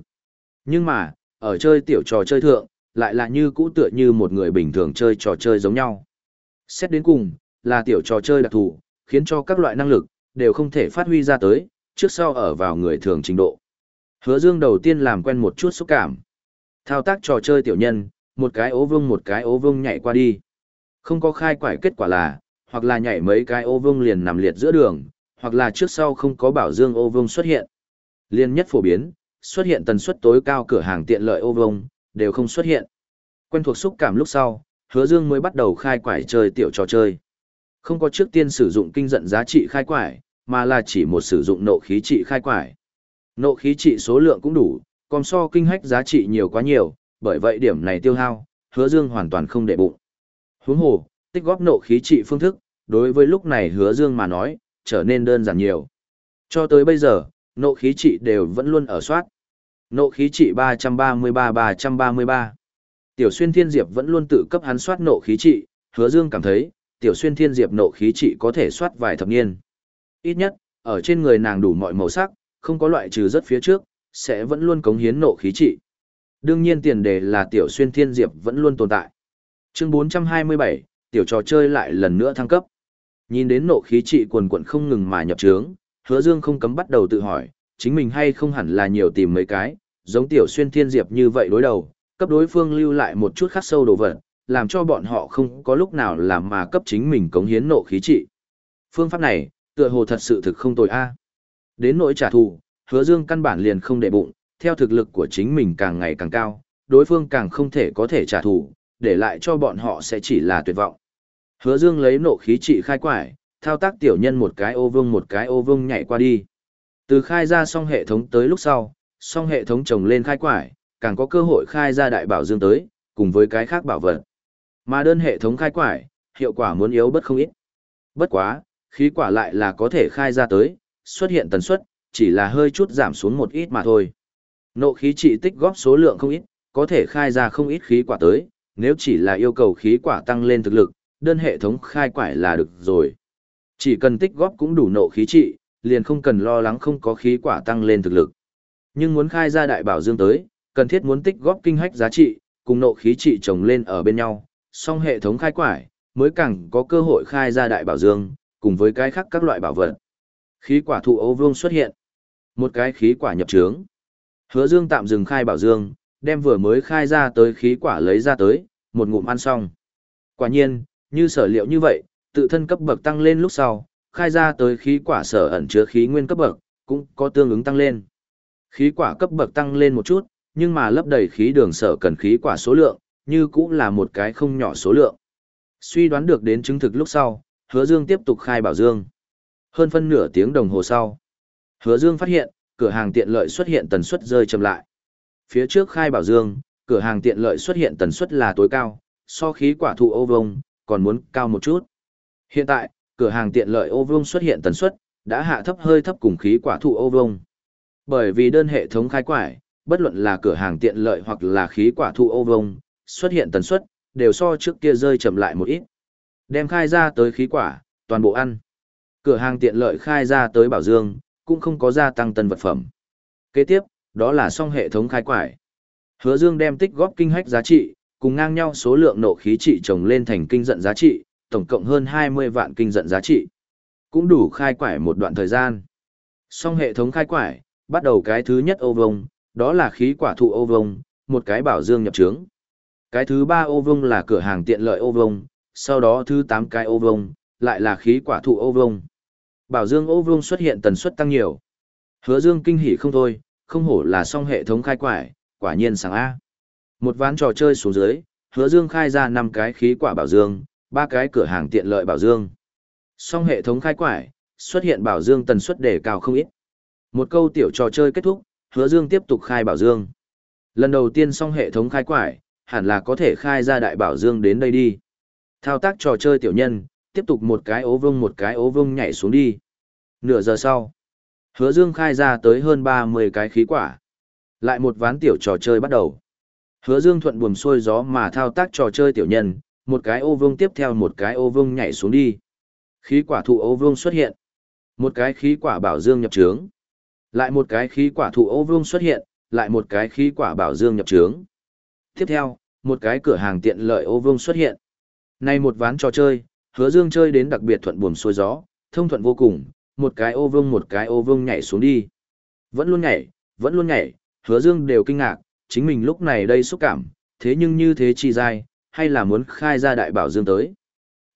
Nhưng mà, ở chơi tiểu trò chơi thượng, lại là như cũ tựa như một người bình thường chơi trò chơi giống nhau. Xét đến cùng, là tiểu trò chơi đặc thù, khiến cho các loại năng lực, đều không thể phát huy ra tới, trước sau ở vào người thường trình độ. Hứa Dương đầu tiên làm quen một chút xúc cảm. Thao tác trò chơi tiểu nhân, một cái ố vương một cái ố vương nhảy qua đi. Không có khai quải kết quả là, hoặc là nhảy mấy cái ô vương liền nằm liệt giữa đường, hoặc là trước sau không có bảo dương ô vương xuất hiện. Liên nhất phổ biến, xuất hiện tần suất tối cao cửa hàng tiện lợi ô vương, đều không xuất hiện. Quen thuộc xúc cảm lúc sau, hứa dương mới bắt đầu khai quải chơi tiểu trò chơi. Không có trước tiên sử dụng kinh giận giá trị khai quải, mà là chỉ một sử dụng nộ khí trị khai quải. Nộ khí trị số lượng cũng đủ, còn so kinh hách giá trị nhiều quá nhiều, bởi vậy điểm này tiêu hao, hứa dương hoàn toàn không để bụng. Huống hồ, tích góp nộ khí trị phương thức, đối với lúc này hứa dương mà nói, trở nên đơn giản nhiều. Cho tới bây giờ, nộ khí trị đều vẫn luôn ở soát. Nộ khí trị 333-333. Tiểu xuyên thiên diệp vẫn luôn tự cấp hắn soát nộ khí trị, hứa dương cảm thấy, tiểu xuyên thiên diệp nộ khí trị có thể soát vài thập niên. Ít nhất, ở trên người nàng đủ mọi màu sắc, không có loại trừ rất phía trước, sẽ vẫn luôn cống hiến nộ khí trị. Đương nhiên tiền đề là tiểu xuyên thiên diệp vẫn luôn tồn tại. Chương 427, tiểu trò chơi lại lần nữa thăng cấp. Nhìn đến nộ khí trị quần quần không ngừng mà nhập trướng, hứa dương không cấm bắt đầu tự hỏi, chính mình hay không hẳn là nhiều tìm mấy cái, giống tiểu xuyên thiên diệp như vậy đối đầu, cấp đối phương lưu lại một chút khắc sâu đồ vật, làm cho bọn họ không có lúc nào làm mà cấp chính mình cống hiến nộ khí trị. Phương pháp này, tựa hồ thật sự thực không tồi a. Đến nỗi trả thù, hứa dương căn bản liền không để bụng, theo thực lực của chính mình càng ngày càng cao, đối phương càng không thể có thể trả thù, để lại cho bọn họ sẽ chỉ là tuyệt vọng. Hứa dương lấy nộ khí trị khai quải, thao tác tiểu nhân một cái ô vương một cái ô vương nhảy qua đi. Từ khai ra xong hệ thống tới lúc sau, song hệ thống trồng lên khai quải, càng có cơ hội khai ra đại bảo dương tới, cùng với cái khác bảo vật. Mà đơn hệ thống khai quải, hiệu quả muốn yếu bất không ít. Bất quá, khí quả lại là có thể khai ra tới, xuất hiện tần suất, chỉ là hơi chút giảm xuống một ít mà thôi. Nộ khí trị tích góp số lượng không ít, có thể khai ra không ít khí quả tới, nếu chỉ là yêu cầu khí quả tăng lên thực lực, đơn hệ thống khai quải là được rồi. Chỉ cần tích góp cũng đủ nộ khí trị, liền không cần lo lắng không có khí quả tăng lên thực lực. Nhưng muốn khai ra đại bảo dương tới, cần thiết muốn tích góp kinh hách giá trị, cùng nộ khí trị chồng lên ở bên nhau, song hệ thống khai quải, mới càng có cơ hội khai ra đại bảo dương, cùng với cái khác các loại bảo vật. Khí quả thụ ấu vương xuất hiện. Một cái khí quả nhập trướng. Hứa dương tạm dừng khai bảo dương, đem vừa mới khai ra tới khí quả lấy ra tới, một ngụm ăn xong. Quả nhiên, như sở liệu như vậy, tự thân cấp bậc tăng lên lúc sau, khai ra tới khí quả sở ẩn chứa khí nguyên cấp bậc, cũng có tương ứng tăng lên. Khí quả cấp bậc tăng lên một chút, nhưng mà lấp đầy khí đường sở cần khí quả số lượng, như cũng là một cái không nhỏ số lượng. Suy đoán được đến chứng thực lúc sau, Hứa Dương tiếp tục khai bảo dương. Hơn phân nửa tiếng đồng hồ sau, Hứa Dương phát hiện, cửa hàng tiện lợi xuất hiện tần suất rơi chậm lại. Phía trước khai bảo dương, cửa hàng tiện lợi xuất hiện tần suất là tối cao, so khí quả thụ ô vông, còn muốn cao một chút. Hiện tại, cửa hàng tiện lợi ô vông xuất hiện tần suất, đã hạ thấp hơi thấp cùng khí quả thụ ô vông. Bởi vì đơn hệ thống khai quải, bất luận là cửa hàng tiện lợi hoặc là khí quả thụ ô vông, xuất hiện tần suất, đều so trước kia rơi chậm lại một ít. Đem khai ra tới khí quả, toàn bộ ăn. Cửa hàng tiện lợi khai ra tới bảo dương, cũng không có gia tăng tân vật phẩm. Kế tiếp, đó là song hệ thống khai quải. Hứa Dương đem tích góp kinh hách giá trị, cùng ngang nhau số lượng nộ khí trị trồng lên thành kinh giận giá trị, tổng cộng hơn 20 vạn kinh giận giá trị. Cũng đủ khai quải một đoạn thời gian. Song hệ thống khai quải, bắt đầu cái thứ nhất ô vông, đó là khí quả thụ ô vông, một cái bảo dương nhập trướng. Cái thứ ba ô vông là cửa hàng tiện lợi ô vông, sau đó thứ tám cái ô vông, lại là khí quả thụ ô vông. Bảo dương ô vông xuất hiện tần suất tăng nhiều. Hứa dương kinh hỉ không thôi, không hổ là song hệ thống khai quải, quả nhiên sáng A. Một ván trò chơi xuống dưới, hứa dương khai ra 5 cái khí quả bảo dương, ba cái cửa hàng tiện lợi bảo dương. Song hệ thống khai quải, xuất hiện bảo dương tần suất đề cao không ít. Một câu tiểu trò chơi kết thúc, hứa dương tiếp tục khai bảo dương. Lần đầu tiên xong hệ thống khai quải, hẳn là có thể khai ra đại bảo dương đến đây đi. Thao tác trò chơi tiểu nhân, tiếp tục một cái ố vông một cái ố vông nhảy xuống đi. Nửa giờ sau, hứa dương khai ra tới hơn 30 cái khí quả. Lại một ván tiểu trò chơi bắt đầu. Hứa dương thuận buồm xuôi gió mà thao tác trò chơi tiểu nhân, một cái ô vương tiếp theo một cái ô vương nhảy xuống đi. Khí quả thụ ô vương xuất hiện. Một cái khí quả bảo dương nhập trướng. Lại một cái khí quả thụ ô vương xuất hiện, lại một cái khí quả bảo dương nhập trướng. Tiếp theo, một cái cửa hàng tiện lợi ô vương xuất hiện. Nay một ván trò chơi, hứa dương chơi đến đặc biệt thuận buồm xuôi gió, thông thuận vô cùng, một cái ô vương một cái ô vương nhảy xuống đi. Vẫn luôn nhảy, vẫn luôn nhảy, hứa dương đều kinh ngạc, chính mình lúc này đây xúc cảm, thế nhưng như thế chi dai, hay là muốn khai ra đại bảo dương tới.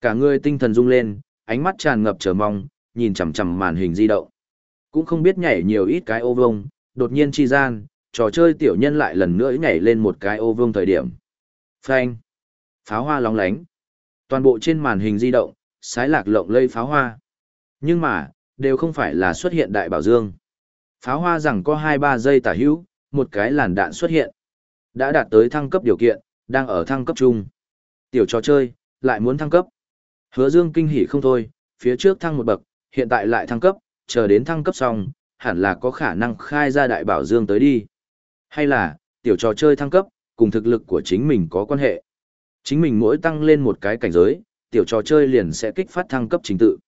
Cả người tinh thần rung lên, ánh mắt tràn ngập chờ mong, nhìn chằm chằm màn hình di động. Cũng không biết nhảy nhiều ít cái ô vông, đột nhiên chi gian, trò chơi tiểu nhân lại lần nữa nhảy lên một cái ô vông thời điểm. Phanh. Pháo hoa lóng lánh. Toàn bộ trên màn hình di động, sái lạc lộng lây pháo hoa. Nhưng mà, đều không phải là xuất hiện đại bảo dương. Pháo hoa rằng có 2-3 giây tả hữu, một cái làn đạn xuất hiện. Đã đạt tới thăng cấp điều kiện, đang ở thăng cấp chung. Tiểu trò chơi, lại muốn thăng cấp. Hứa Dương kinh hỉ không thôi, phía trước thăng một bậc, hiện tại lại thăng cấp, chờ đến thăng cấp xong, hẳn là có khả năng khai ra đại bảo dương tới đi. Hay là, tiểu trò chơi thăng cấp, cùng thực lực của chính mình có quan hệ. Chính mình mỗi tăng lên một cái cảnh giới, tiểu trò chơi liền sẽ kích phát thăng cấp chính tự.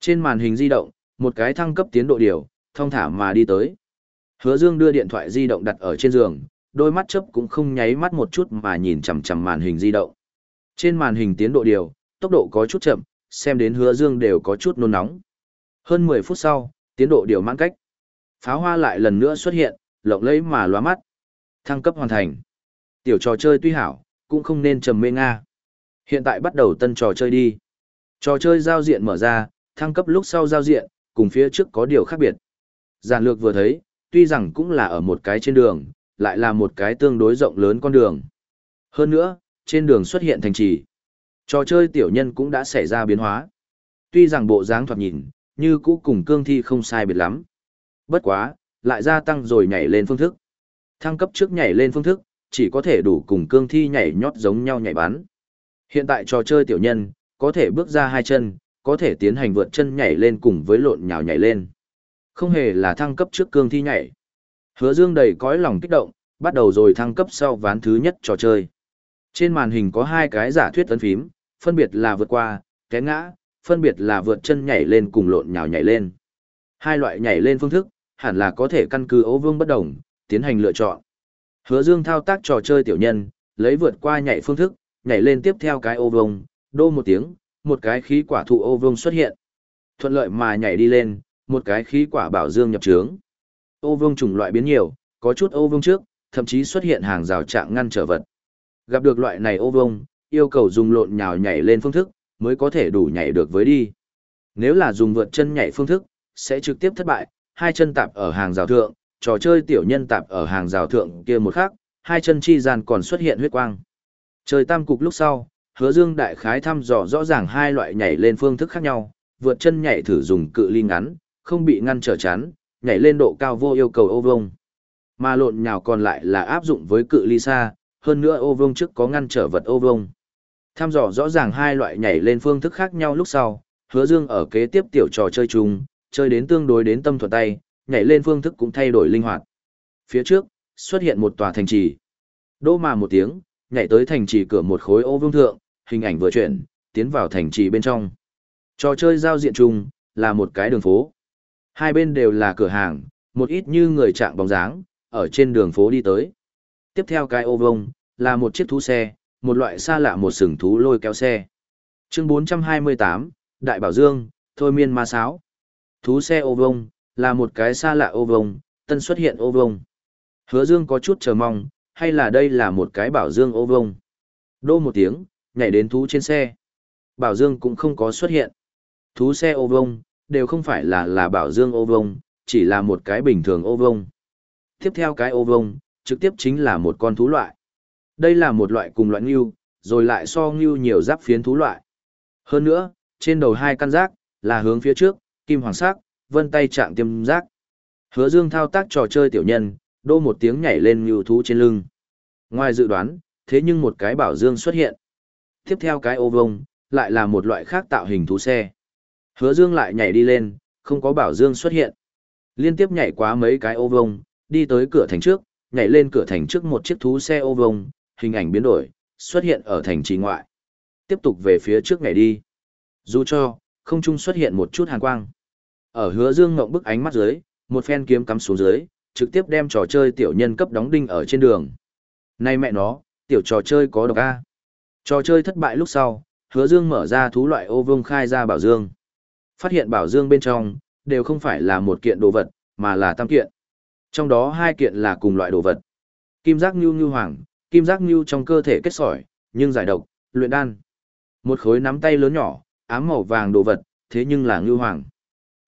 Trên màn hình di động, một cái thăng cấp tiến độ điều, thông thả mà đi tới. Hứa Dương đưa điện thoại di động đặt ở trên giường, đôi mắt chớp cũng không nháy mắt một chút mà nhìn chằm chằm màn hình di động. Trên màn hình tiến độ điều, tốc độ có chút chậm, xem đến Hứa Dương đều có chút nôn nóng. Hơn 10 phút sau, tiến độ điều mãn cách. Pháo hoa lại lần nữa xuất hiện, lộng lẫy mà lóa mắt. Thăng cấp hoàn thành. Tiểu trò chơi tuy hảo, cũng không nên trầm mê nga. Hiện tại bắt đầu tân trò chơi đi. Trò chơi giao diện mở ra, thăng cấp lúc sau giao diện, cùng phía trước có điều khác biệt. Giản lược vừa thấy, tuy rằng cũng là ở một cái trên đường, lại là một cái tương đối rộng lớn con đường. Hơn nữa, trên đường xuất hiện thành trì. Trò chơi tiểu nhân cũng đã xảy ra biến hóa. Tuy rằng bộ dáng thoạt nhìn, như cũ cùng cương thi không sai biệt lắm. Bất quá, lại gia tăng rồi nhảy lên phương thức. Thăng cấp trước nhảy lên phương thức, chỉ có thể đủ cùng cương thi nhảy nhót giống nhau nhảy bắn. Hiện tại trò chơi tiểu nhân, có thể bước ra hai chân, có thể tiến hành vượt chân nhảy lên cùng với lộn nhào nhảy lên. Không hề là thăng cấp trước cương thi nhảy. Hứa Dương đầy cõi lòng kích động, bắt đầu rồi thăng cấp sau ván thứ nhất trò chơi. Trên màn hình có hai cái giả thuyết ấn phím, phân biệt là vượt qua, té ngã, phân biệt là vượt chân nhảy lên cùng lộn nhào nhảy lên. Hai loại nhảy lên phương thức, hẳn là có thể căn cứ ấu vương bất đồng, tiến hành lựa chọn. Hứa Dương thao tác trò chơi tiểu nhân, lấy vượt qua nhảy phương thức, nhảy lên tiếp theo cái ô vương, đô một tiếng, một cái khí quả thụ ô vương xuất hiện. Thuận lợi mà nhảy đi lên, một cái khí quả bảo dương nhập trướng. Ô vương chủng loại biến nhiều, có chút ô vương trước, thậm chí xuất hiện hàng rào trạng ngăn trở vật. Gặp được loại này ô vương, yêu cầu dùng lộn nhào nhảy lên phương thức, mới có thể đủ nhảy được với đi. Nếu là dùng vượt chân nhảy phương thức, sẽ trực tiếp thất bại, hai chân tạp ở hàng rào thượng, trò chơi tiểu nhân tạp ở hàng rào thượng kia một khắc, hai chân chi gian còn xuất hiện huyết quang. Trời tam cục lúc sau, hứa dương đại khái thăm dò rõ ràng hai loại nhảy lên phương thức khác nhau, vượt chân nhảy thử dùng cự ly ngắn, không bị ngăn trở chắn, nhảy lên độ cao vô yêu cầu ô vông. Mà lộn nhào còn lại là áp dụng với cự ly xa, hơn nữa ô vông trước có ngăn trở vật ô vông. Tham dò rõ ràng hai loại nhảy lên phương thức khác nhau lúc sau, hứa dương ở kế tiếp tiểu trò chơi chung, chơi đến tương đối đến tâm thuận tay, nhảy lên phương thức cũng thay đổi linh hoạt. Phía trước, xuất hiện một tòa thành trì. Đô mà một tiếng, nhảy tới thành trì cửa một khối ô vương thượng, hình ảnh vừa chuyển, tiến vào thành trì bên trong. Trò chơi giao diện chung, là một cái đường phố. Hai bên đều là cửa hàng, một ít như người trạng bóng dáng, ở trên đường phố đi tới. Tiếp theo cái ô vông, là một chiếc thú xe, một loại xa lạ một sừng thú lôi kéo xe. Chương 428, Đại Bảo Dương, Thôi Miên Ma Sáo. Thú xe ô vông, là một cái xa lạ ô vông, tân xuất hiện ô vông. Hứa Dương có chút chờ mong, hay là đây là một cái bảo dương ô vông. Đô một tiếng, nhảy đến thú trên xe. Bảo dương cũng không có xuất hiện. Thú xe ô vông, đều không phải là là bảo dương ô vông, chỉ là một cái bình thường ô vông. Tiếp theo cái ô vông, trực tiếp chính là một con thú loại. Đây là một loại cùng loại ngưu, rồi lại so ngưu nhiều giáp phiến thú loại. Hơn nữa, trên đầu hai căn giác, là hướng phía trước, kim hoàng sắc, vân tay chạm tiêm giác. Hứa Dương thao tác trò chơi tiểu nhân, đô một tiếng nhảy lên ngưu thú trên lưng. Ngoài dự đoán, thế nhưng một cái bảo dương xuất hiện. Tiếp theo cái ô vông, lại là một loại khác tạo hình thú xe. Hứa Dương lại nhảy đi lên, không có bảo dương xuất hiện. Liên tiếp nhảy quá mấy cái ô vông, đi tới cửa thành trước, nhảy lên cửa thành trước một chiếc thú xe ô vông, hình ảnh biến đổi, xuất hiện ở thành trì ngoại. Tiếp tục về phía trước ngày đi. Dù cho, không trung xuất hiện một chút hàn quang. Ở hứa dương ngộng bức ánh mắt dưới, một phen kiếm cắm xuống dưới, trực tiếp đem trò chơi tiểu nhân cấp đóng đinh ở trên đường. Này mẹ nó, tiểu trò chơi có độc A. Trò chơi thất bại lúc sau, hứa dương mở ra thú loại ô vương khai ra bảo dương. Phát hiện bảo dương bên trong, đều không phải là một kiện đồ vật, mà là tam kiện. Trong đó hai kiện là cùng loại đồ vật. Kim giác nhu nhu hoàng, kim giác ngưu trong cơ thể kết sỏi, nhưng giải độc, luyện đan. Một khối nắm tay lớn nhỏ, ám màu vàng đồ vật, thế nhưng là ngưu hoàng.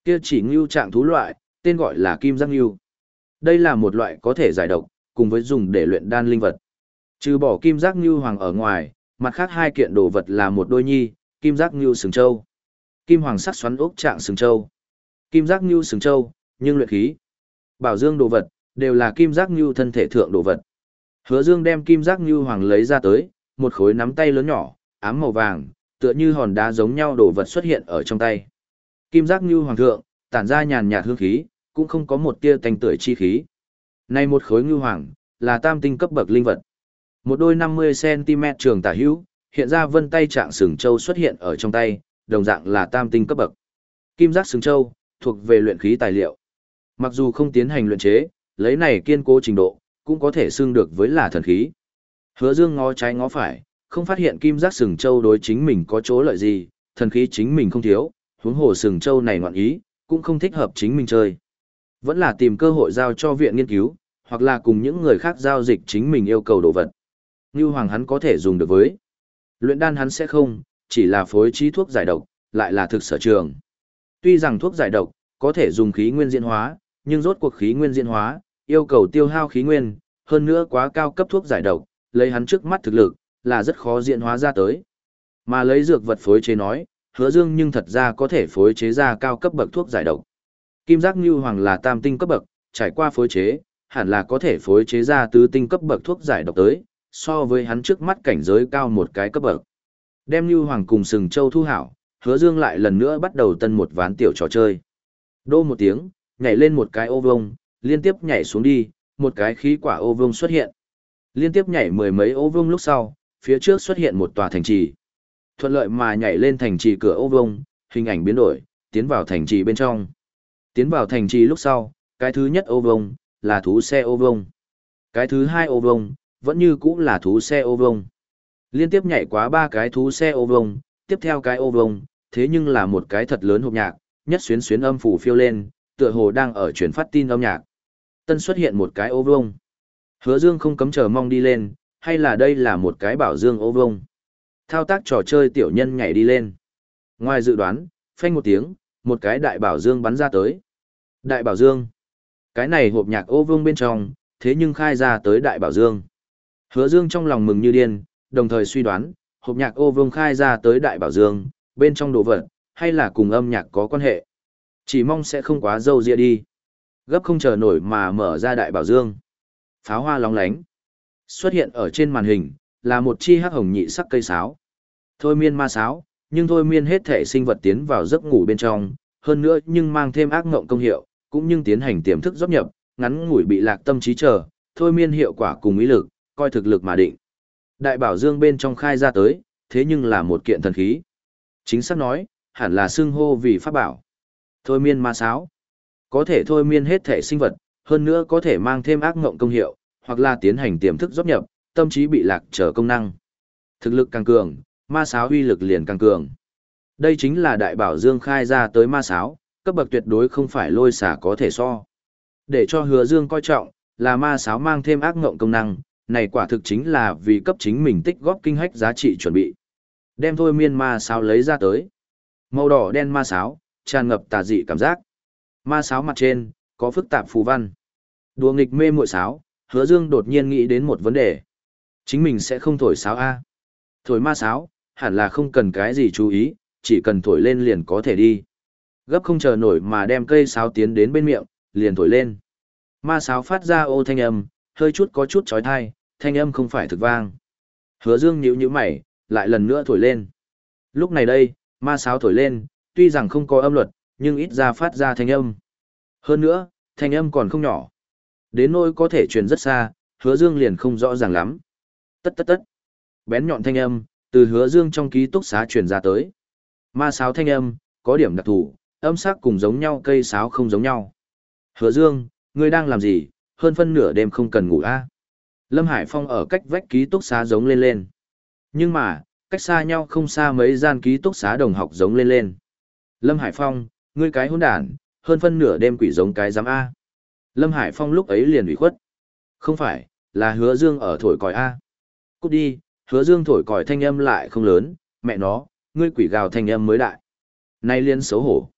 Kia chỉ ngưu trạng thú loại, tên gọi là kim giác ngưu. Đây là một loại có thể giải độc, cùng với dùng để luyện đan linh vật. Trừ bỏ kim giác ngưu hoàng ở ngoài, mặt khác hai kiện đồ vật là một đôi nhi, kim giác ngưu sừng châu. Kim hoàng sắc xoắn ốc trạng sừng châu. Kim giác ngưu sừng châu, nhưng luyện khí. Bảo dương đồ vật, đều là kim giác ngưu thân thể thượng đồ vật. Hứa Dương đem kim giác như hoàng lấy ra tới, một khối nắm tay lớn nhỏ, ám màu vàng, tựa như hòn đá giống nhau đồ vật xuất hiện ở trong tay. Kim giác như hoàng thượng, tản ra nhàn nhạt hương khí, cũng không có một tia tanh tưởi chi khí. Này một khối như hoàng, là tam tinh cấp bậc linh vật. Một đôi 50cm trường tả hữu, hiện ra vân tay trạng sừng châu xuất hiện ở trong tay, đồng dạng là tam tinh cấp bậc. Kim giác sừng châu, thuộc về luyện khí tài liệu. Mặc dù không tiến hành luyện chế, lấy này kiên cố trình độ, cũng có thể xưng được với là thần khí. Hứa Dương ngó trái ngó phải, không phát hiện kim giác sừng châu đối chính mình có chỗ lợi gì, thần khí chính mình không thiếu, huống hồ sừng châu này ngoạn ý, cũng không thích hợp chính mình chơi. Vẫn là tìm cơ hội giao cho viện nghiên cứu, hoặc là cùng những người khác giao dịch chính mình yêu cầu đồ vật. Như hoàng hắn có thể dùng được với. Luyện đan hắn sẽ không, chỉ là phối trí thuốc giải độc, lại là thực sở trường. Tuy rằng thuốc giải độc, có thể dùng khí nguyên diễn hóa, nhưng rốt cuộc khí nguyên diễn hóa, yêu cầu tiêu hao khí nguyên, hơn nữa quá cao cấp thuốc giải độc, lấy hắn trước mắt thực lực, là rất khó diễn hóa ra tới. Mà lấy dược vật phối chế nói, hứa dương nhưng thật ra có thể phối chế ra cao cấp bậc thuốc giải độc. Kim giác như hoàng là tam tinh cấp bậc, trải qua phối chế, hẳn là có thể phối chế ra tứ tinh cấp bậc thuốc giải độc tới, so với hắn trước mắt cảnh giới cao một cái cấp bậc. Đem như hoàng cùng sừng châu thu hảo, hứa dương lại lần nữa bắt đầu tân một ván tiểu trò chơi. Đô một tiếng, nhảy lên một cái ô vông, liên tiếp nhảy xuống đi, một cái khí quả ô vương xuất hiện. Liên tiếp nhảy mười mấy ô vương lúc sau, phía trước xuất hiện một tòa thành trì. Thuận lợi mà nhảy lên thành trì cửa ô vương, hình ảnh biến đổi, tiến vào thành trì bên trong. Tiến vào thành trì lúc sau, cái thứ nhất ô vông, là thú xe ô vông. Cái thứ hai ô vông, vẫn như cũng là thú xe ô vông. Liên tiếp nhảy quá ba cái thú xe ô vông, tiếp theo cái ô vông, thế nhưng là một cái thật lớn hộp nhạc, nhất xuyến xuyến âm phủ phiêu lên, tựa hồ đang ở truyền phát tin âm nhạc. Tân xuất hiện một cái ô vông. Hứa Dương không cấm chờ mong đi lên, hay là đây là một cái bảo dương ô vông. Thao tác trò chơi tiểu nhân nhảy đi lên. Ngoài dự đoán, phanh một tiếng, một cái đại bảo dương bắn ra tới. Đại bảo dương. Cái này hộp nhạc ô vương bên trong, thế nhưng khai ra tới đại bảo dương. Hứa dương trong lòng mừng như điên, đồng thời suy đoán, hộp nhạc ô vương khai ra tới đại bảo dương, bên trong đồ vật, hay là cùng âm nhạc có quan hệ. Chỉ mong sẽ không quá dâu dịa đi. Gấp không chờ nổi mà mở ra đại bảo dương. Pháo hoa lóng lánh. Xuất hiện ở trên màn hình, là một chi hắc hồng nhị sắc cây sáo. Thôi miên ma sáo, nhưng thôi miên hết thể sinh vật tiến vào giấc ngủ bên trong, hơn nữa nhưng mang thêm ác ngộng công hiệu, cũng nhưng tiến hành tiềm thức dốc nhập, ngắn ngủi bị lạc tâm trí chờ, thôi miên hiệu quả cùng ý lực, coi thực lực mà định. Đại bảo dương bên trong khai ra tới, thế nhưng là một kiện thần khí. Chính xác nói, hẳn là xưng hô vì pháp bảo. Thôi miên ma sáo. Có thể thôi miên hết thể sinh vật, hơn nữa có thể mang thêm ác ngộng công hiệu, hoặc là tiến hành tiềm thức dốc nhập, tâm trí bị lạc trở công năng. Thực lực càng cường, ma sáo uy lực liền càng cường. Đây chính là đại bảo dương khai ra tới ma sáo, cấp bậc tuyệt đối không phải lôi xả có thể so. Để cho hứa dương coi trọng, là ma sáo mang thêm ác ngộng công năng, này quả thực chính là vì cấp chính mình tích góp kinh hách giá trị chuẩn bị. Đem thôi miên ma sáo lấy ra tới. Màu đỏ đen ma sáo, tràn ngập tà dị cảm giác. Ma sáo mặt trên, có phức tạp phù văn. Đùa nghịch mê muội sáo, hứa dương đột nhiên nghĩ đến một vấn đề. Chính mình sẽ không thổi sáo A. Thổi ma sáo, hẳn là không cần cái gì chú ý, chỉ cần thổi lên liền có thể đi. Gấp không chờ nổi mà đem cây sáo tiến đến bên miệng, liền thổi lên. Ma sáo phát ra ô thanh âm, hơi chút có chút chói tai, thanh âm không phải thực vang. Hứa dương nhíu nhíu mày, lại lần nữa thổi lên. Lúc này đây, ma sáo thổi lên, tuy rằng không có âm luật, nhưng ít ra phát ra thanh âm. Hơn nữa, thanh âm còn không nhỏ. Đến nỗi có thể truyền rất xa, hứa dương liền không rõ ràng lắm. Tất tất tất. Bén nhọn thanh âm, từ hứa dương trong ký túc xá truyền ra tới. Ma sáo thanh âm, có điểm đặc thù, âm sắc cùng giống nhau cây sáo không giống nhau. Hứa Dương, ngươi đang làm gì, hơn phân nửa đêm không cần ngủ a à? Lâm Hải Phong ở cách vách ký túc xá giống lên lên. Nhưng mà, cách xa nhau không xa mấy gian ký túc xá đồng học giống lên lên. Lâm Hải Phong, ngươi cái hỗn đản, hơn phân nửa đêm quỷ giống cái giám A. Lâm Hải Phong lúc ấy liền ủy khuất. Không phải, là hứa dương ở thổi còi A. Cút đi, hứa dương thổi còi thanh âm lại không lớn, mẹ nó, ngươi quỷ gào thanh âm mới đại. Nay liên xấu hổ.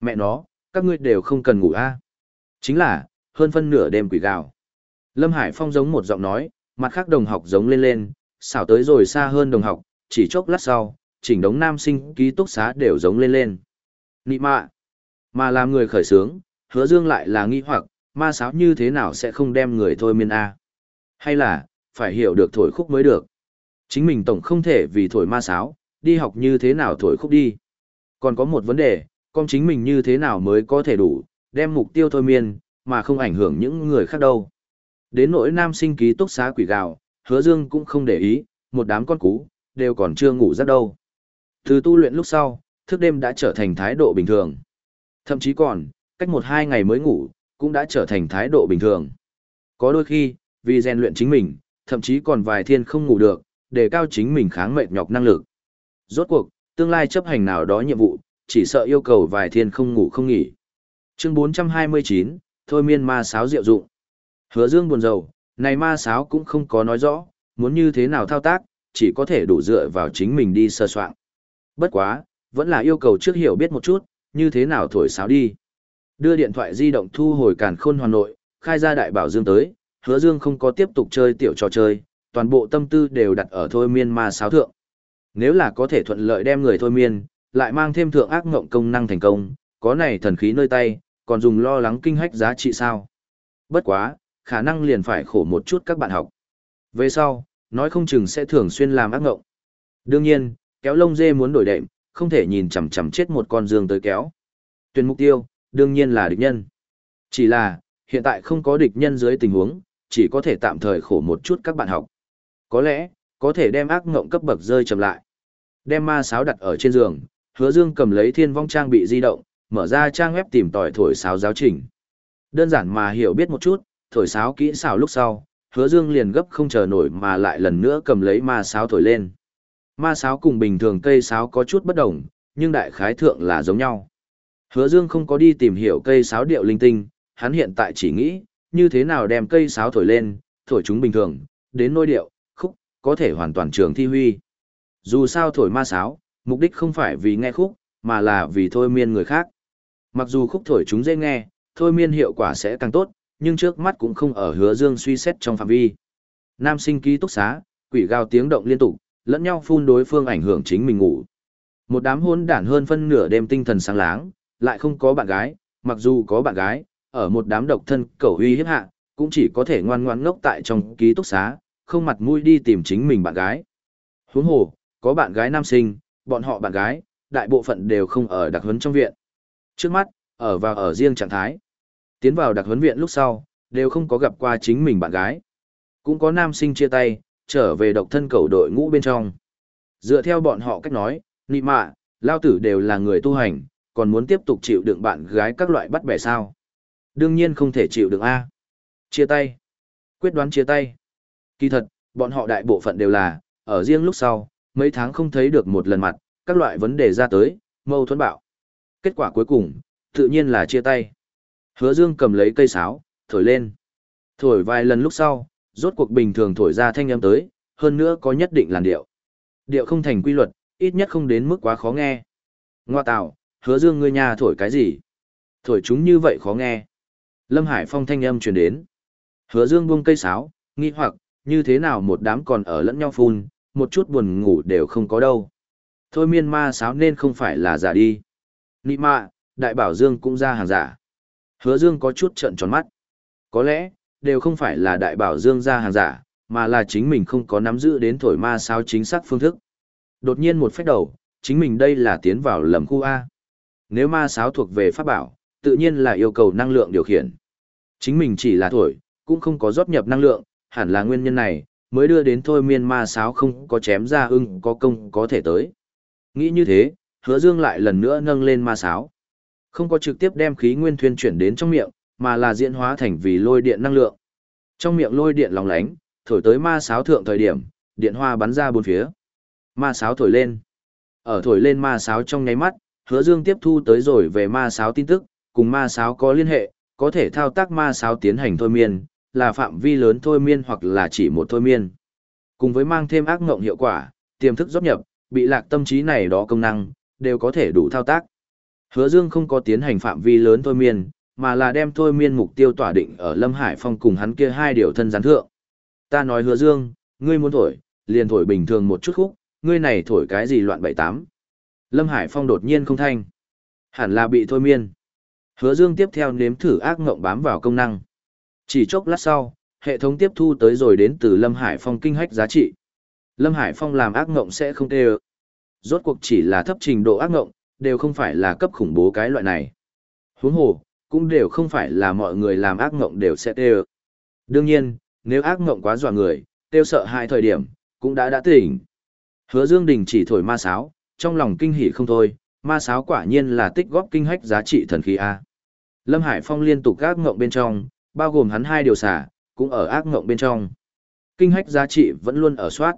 Mẹ nó, các ngươi đều không cần ngủ a Chính là, hơn phân nửa đêm quỷ gào. Lâm Hải Phong giống một giọng nói, mặt khác đồng học giống lên lên, xảo tới rồi xa hơn đồng học, chỉ chốc lát sau, chỉnh đống nam sinh ký túc xá đều giống lên lên. Nị mạ, mà làm người khởi sướng, hứa dương lại là nghi hoặc, ma sáo như thế nào sẽ không đem người thôi miên A. Hay là, phải hiểu được thổi khúc mới được. Chính mình tổng không thể vì thổi ma sáo, đi học như thế nào thổi khúc đi. Còn có một vấn đề, con chính mình như thế nào mới có thể đủ, đem mục tiêu thôi miên, mà không ảnh hưởng những người khác đâu. Đến nỗi nam sinh ký túc xá quỷ gạo, hứa dương cũng không để ý, một đám con cú, đều còn chưa ngủ giấc đâu. Từ tu luyện lúc sau, thức đêm đã trở thành thái độ bình thường. Thậm chí còn, cách một hai ngày mới ngủ, cũng đã trở thành thái độ bình thường. Có đôi khi, vì rèn luyện chính mình, thậm chí còn vài thiên không ngủ được, để cao chính mình kháng mệt nhọc năng lực. Rốt cuộc, tương lai chấp hành nào đó nhiệm vụ, chỉ sợ yêu cầu vài thiên không ngủ không nghỉ. Chương 429, Thôi miên ma sáo diệu dụng. Hứa dương buồn rầu, này ma sáo cũng không có nói rõ, muốn như thế nào thao tác, chỉ có thể đủ dựa vào chính mình đi sơ soạn. Bất quá, vẫn là yêu cầu trước hiểu biết một chút, như thế nào thổi sáo đi. Đưa điện thoại di động thu hồi càn khôn hoàn nội, khai ra đại bảo dương tới, hứa dương không có tiếp tục chơi tiểu trò chơi, toàn bộ tâm tư đều đặt ở thôi miên ma sáo thượng. Nếu là có thể thuận lợi đem người thôi miên, lại mang thêm thượng ác ngộng công năng thành công, có này thần khí nơi tay, còn dùng lo lắng kinh hách giá trị sao. Bất quá, khả năng liền phải khổ một chút các bạn học. Về sau, nói không chừng sẽ thường xuyên làm ác ngộng. Đương nhiên, kéo lông dê muốn đổi đệm, không thể nhìn chằm chằm chết một con dương tới kéo. Tuyển mục tiêu, đương nhiên là địch nhân. Chỉ là, hiện tại không có địch nhân dưới tình huống, chỉ có thể tạm thời khổ một chút các bạn học. Có lẽ, có thể đem ác ngộng cấp bậc rơi chậm lại. Đem ma sáo đặt ở trên giường, hứa dương cầm lấy thiên vong trang bị di động, mở ra trang web tìm tòi thổi sáo giáo trình. Đơn giản mà hiểu biết một chút, thổi sáo kỹ xảo lúc sau, hứa dương liền gấp không chờ nổi mà lại lần nữa cầm lấy ma sáo thổi lên. Ma sáo cùng bình thường cây sáo có chút bất đồng, nhưng đại khái thượng là giống nhau. Hứa dương không có đi tìm hiểu cây sáo điệu linh tinh, hắn hiện tại chỉ nghĩ, như thế nào đem cây sáo thổi lên, thổi chúng bình thường, đến nôi điệu, khúc, có thể hoàn toàn trường thi huy. Dù sao thổi ma sáo, mục đích không phải vì nghe khúc, mà là vì thôi miên người khác. Mặc dù khúc thổi chúng dễ nghe, thôi miên hiệu quả sẽ càng tốt, nhưng trước mắt cũng không ở hứa dương suy xét trong phạm vi. Nam sinh ký túc xá, quỷ gào tiếng động liên tục, lẫn nhau phun đối phương ảnh hưởng chính mình ngủ. Một đám hôn đản hơn phân nửa đêm tinh thần sáng láng, lại không có bạn gái, mặc dù có bạn gái, ở một đám độc thân cầu huy hiếp hạ, cũng chỉ có thể ngoan ngoan ngốc tại trong ký túc xá, không mặt mũi đi tìm chính mình bạn gái. Huống hồ, có bạn gái nam sinh, bọn họ bạn gái, đại bộ phận đều không ở đặc huấn trong viện. Trước mắt, ở vào ở riêng trạng thái. Tiến vào đặc huấn viện lúc sau, đều không có gặp qua chính mình bạn gái. Cũng có nam sinh chia tay, trở về độc thân cầu đội ngũ bên trong. Dựa theo bọn họ cách nói, nị mạ, lao tử đều là người tu hành, còn muốn tiếp tục chịu đựng bạn gái các loại bắt bẻ sao. Đương nhiên không thể chịu đựng A. Chia tay. Quyết đoán chia tay. Kỳ thật, bọn họ đại bộ phận đều là, ở riêng lúc sau, mấy tháng không thấy được một lần mặt, các loại vấn đề ra tới, mâu thuẫn bạo. Kết quả cuối cùng, tự nhiên là chia tay. Hứa Dương cầm lấy cây sáo, thổi lên. Thổi vài lần lúc sau, rốt cuộc bình thường thổi ra thanh âm tới, hơn nữa có nhất định làn điệu. Điệu không thành quy luật, ít nhất không đến mức quá khó nghe. Ngoa tạo, hứa dương ngươi nhà thổi cái gì? Thổi chúng như vậy khó nghe. Lâm Hải Phong thanh âm truyền đến. Hứa dương buông cây sáo, nghi hoặc, như thế nào một đám còn ở lẫn nhau phun, một chút buồn ngủ đều không có đâu. Thôi miên ma sáo nên không phải là giả đi. Nị mạ, đại bảo dương cũng ra hàng giả. Hứa dương có chút trợn tròn mắt. Có lẽ, đều không phải là đại bảo dương ra hàng giả, mà là chính mình không có nắm giữ đến thổi ma sao chính xác phương thức. Đột nhiên một phép đầu, chính mình đây là tiến vào lầm khu A. Nếu ma sáo thuộc về pháp bảo, tự nhiên là yêu cầu năng lượng điều khiển. Chính mình chỉ là thổi, cũng không có rót nhập năng lượng, hẳn là nguyên nhân này, mới đưa đến thôi miên ma sáo không có chém ra ưng có công có thể tới. Nghĩ như thế, hứa dương lại lần nữa nâng lên ma sáo. Không có trực tiếp đem khí nguyên thuyên chuyển đến trong miệng, mà là diễn hóa thành vì lôi điện năng lượng. Trong miệng lôi điện lóng lánh, thổi tới ma sáo thượng thời điểm, điện hoa bắn ra bốn phía. Ma sáo thổi lên. Ở thổi lên ma sáo trong nháy mắt, Hứa Dương tiếp thu tới rồi về ma sáo tin tức, cùng ma sáo có liên hệ, có thể thao tác ma sáo tiến hành thôi miên, là phạm vi lớn thôi miên hoặc là chỉ một thôi miên. Cùng với mang thêm ác ngộng hiệu quả, tiềm thức rót nhập, bị lạc tâm trí này đó công năng, đều có thể đủ thao tác. Hứa Dương không có tiến hành phạm vi lớn thôi miên, mà là đem thôi miên mục tiêu tỏa định ở Lâm Hải Phong cùng hắn kia hai điều thân gián thượng. Ta nói hứa dương, ngươi muốn thổi, liền thổi bình thường một chút khúc, ngươi này thổi cái gì loạn bảy tám. Lâm Hải Phong đột nhiên không thanh. Hẳn là bị thôi miên. Hứa dương tiếp theo nếm thử ác ngộng bám vào công năng. Chỉ chốc lát sau, hệ thống tiếp thu tới rồi đến từ Lâm Hải Phong kinh hách giá trị. Lâm Hải Phong làm ác ngộng sẽ không tê Rốt cuộc chỉ là thấp trình độ ác ngộng, đều không phải là cấp khủng bố cái loại này. Huống hồ, cũng đều không phải là mọi người làm ác ngộng đều sẽ tê Đương nhiên, nếu ác ngộng quá dọa người, tiêu sợ hai thời điểm, cũng đã đã tỉnh. Hứa Dương Đình chỉ thổi ma sáo, trong lòng kinh hỉ không thôi, ma sáo quả nhiên là tích góp kinh hách giá trị thần khí A. Lâm Hải Phong liên tục ác ngộng bên trong, bao gồm hắn hai điều xả, cũng ở ác ngộng bên trong. Kinh hách giá trị vẫn luôn ở soát.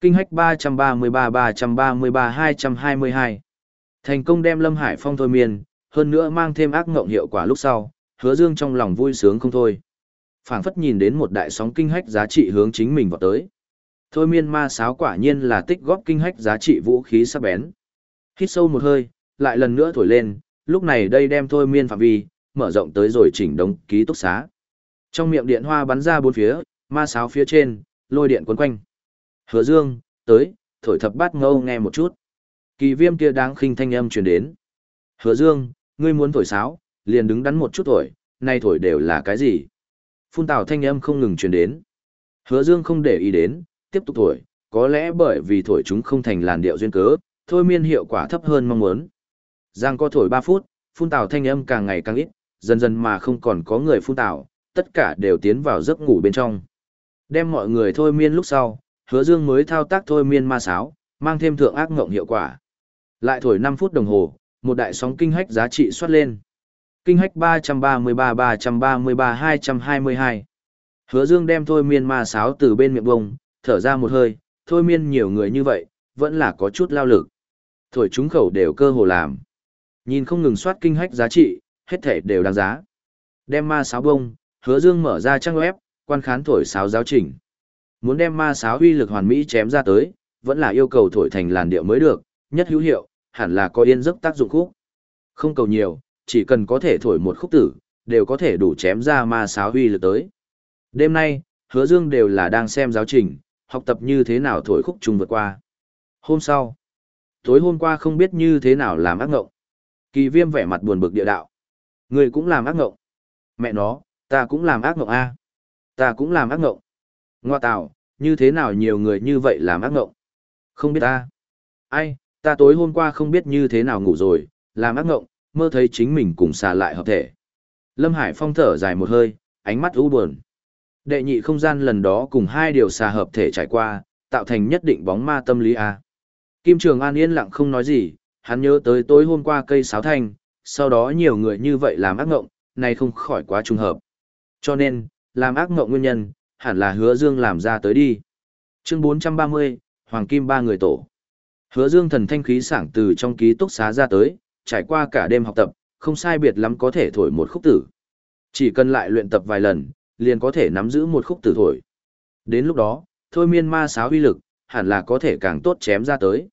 Kinh hách 333-333-222. Thành công đem Lâm Hải Phong thôi miên, hơn nữa mang thêm ác ngộng hiệu quả lúc sau, hứa dương trong lòng vui sướng không thôi. phảng phất nhìn đến một đại sóng kinh hách giá trị hướng chính mình vào tới. Thôi miên ma sáo quả nhiên là tích góp kinh hách giá trị vũ khí sắc bén. Hít sâu một hơi, lại lần nữa thổi lên, lúc này đây đem thôi miên phạm vi, mở rộng tới rồi chỉnh đống ký túc xá. Trong miệng điện hoa bắn ra bốn phía, ma sáo phía trên, lôi điện quấn quanh. Hứa dương, tới, thổi thập bát ngâu nghe một chút. Kỳ viêm kia đáng khinh thanh âm truyền đến. Hứa dương, ngươi muốn thổi sáo, liền đứng đắn một chút thổi, nay thổi đều là cái gì? Phun tào thanh âm không ngừng truyền đến. Hứa dương không để ý đến, tiếp tục thổi, có lẽ bởi vì thổi chúng không thành làn điệu duyên cớ, thôi miên hiệu quả thấp hơn mong muốn. Giang co thổi 3 phút, phun tào thanh âm càng ngày càng ít, dần dần mà không còn có người phun tào, tất cả đều tiến vào giấc ngủ bên trong. Đem mọi người thôi miên lúc sau, hứa dương mới thao tác thôi miên ma sáo, mang thêm thượng ác ngộng hiệu quả. Lại thổi 5 phút đồng hồ, một đại sóng kinh hách giá trị xuất lên. Kinh hách 333-333-222. Hứa dương đem thôi miên ma sáo từ bên miệng bông, thở ra một hơi, thôi miên nhiều người như vậy, vẫn là có chút lao lực. Thổi chúng khẩu đều cơ hồ làm. Nhìn không ngừng soát kinh hách giá trị, hết thể đều đáng giá. Đem ma sáo bông, hứa dương mở ra trang web, quan khán thổi sáo giáo trình. Muốn đem ma sáo uy lực hoàn mỹ chém ra tới, vẫn là yêu cầu thổi thành làn điệu mới được, nhất hữu hiệu, hẳn là có yên giấc tác dụng khúc. Không cầu nhiều, chỉ cần có thể thổi một khúc tử, đều có thể đủ chém ra ma sáo huy lực tới. Đêm nay, hứa dương đều là đang xem giáo trình, học tập như thế nào thổi khúc trùng vượt qua. Hôm sau, tối hôm qua không biết như thế nào làm ác ngộng. Kỳ viêm vẻ mặt buồn bực địa đạo. Người cũng làm ác ngộng. Mẹ nó, ta cũng làm ác ngộng a Ta cũng làm ác ngộng. Ngoa tạo, như thế nào nhiều người như vậy làm ác ngộng? Không biết ta. Ai, ta tối hôm qua không biết như thế nào ngủ rồi, làm ác ngộng, mơ thấy chính mình cùng xà lại hợp thể. Lâm Hải Phong thở dài một hơi, ánh mắt u buồn. Đệ nhị không gian lần đó cùng hai điều xà hợp thể trải qua, tạo thành nhất định bóng ma tâm lý A. Kim Trường An yên lặng không nói gì, hắn nhớ tới tối hôm qua cây sáo thanh, sau đó nhiều người như vậy làm ác ngộng, này không khỏi quá trùng hợp. Cho nên, làm ác ngộng nguyên nhân, hẳn là hứa dương làm ra tới đi. Chương 430, Hoàng Kim ba người tổ. Hứa dương thần thanh khí sảng từ trong ký túc xá ra tới, trải qua cả đêm học tập, không sai biệt lắm có thể thổi một khúc tử. Chỉ cần lại luyện tập vài lần, liền có thể nắm giữ một khúc tử thổi. Đến lúc đó, thôi miên ma sáo uy lực, hẳn là có thể càng tốt chém ra tới.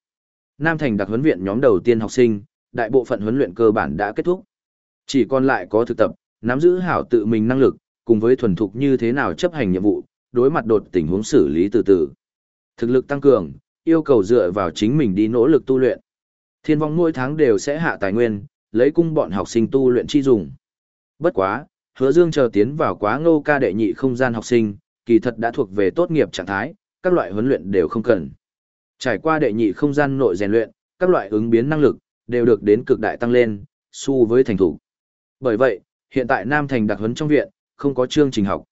Nam Thành đặc huấn viện nhóm đầu tiên học sinh, đại bộ phận huấn luyện cơ bản đã kết thúc. Chỉ còn lại có thực tập, nắm giữ hảo tự mình năng lực, cùng với thuần thục như thế nào chấp hành nhiệm vụ, đối mặt đột tình huống xử lý từ từ. Thực lực tăng cường, yêu cầu dựa vào chính mình đi nỗ lực tu luyện. Thiên vong mỗi tháng đều sẽ hạ tài nguyên, lấy cung bọn học sinh tu luyện chi dùng. Bất quá, hứa dương chờ tiến vào quá ngô ca đệ nhị không gian học sinh, kỳ thật đã thuộc về tốt nghiệp trạng thái, các loại huấn luyện đều không cần. Trải qua đệ nhị không gian nội rèn luyện, các loại ứng biến năng lực, đều được đến cực đại tăng lên, su với thành thủ. Bởi vậy, hiện tại Nam Thành đặc huấn trong viện, không có chương trình học.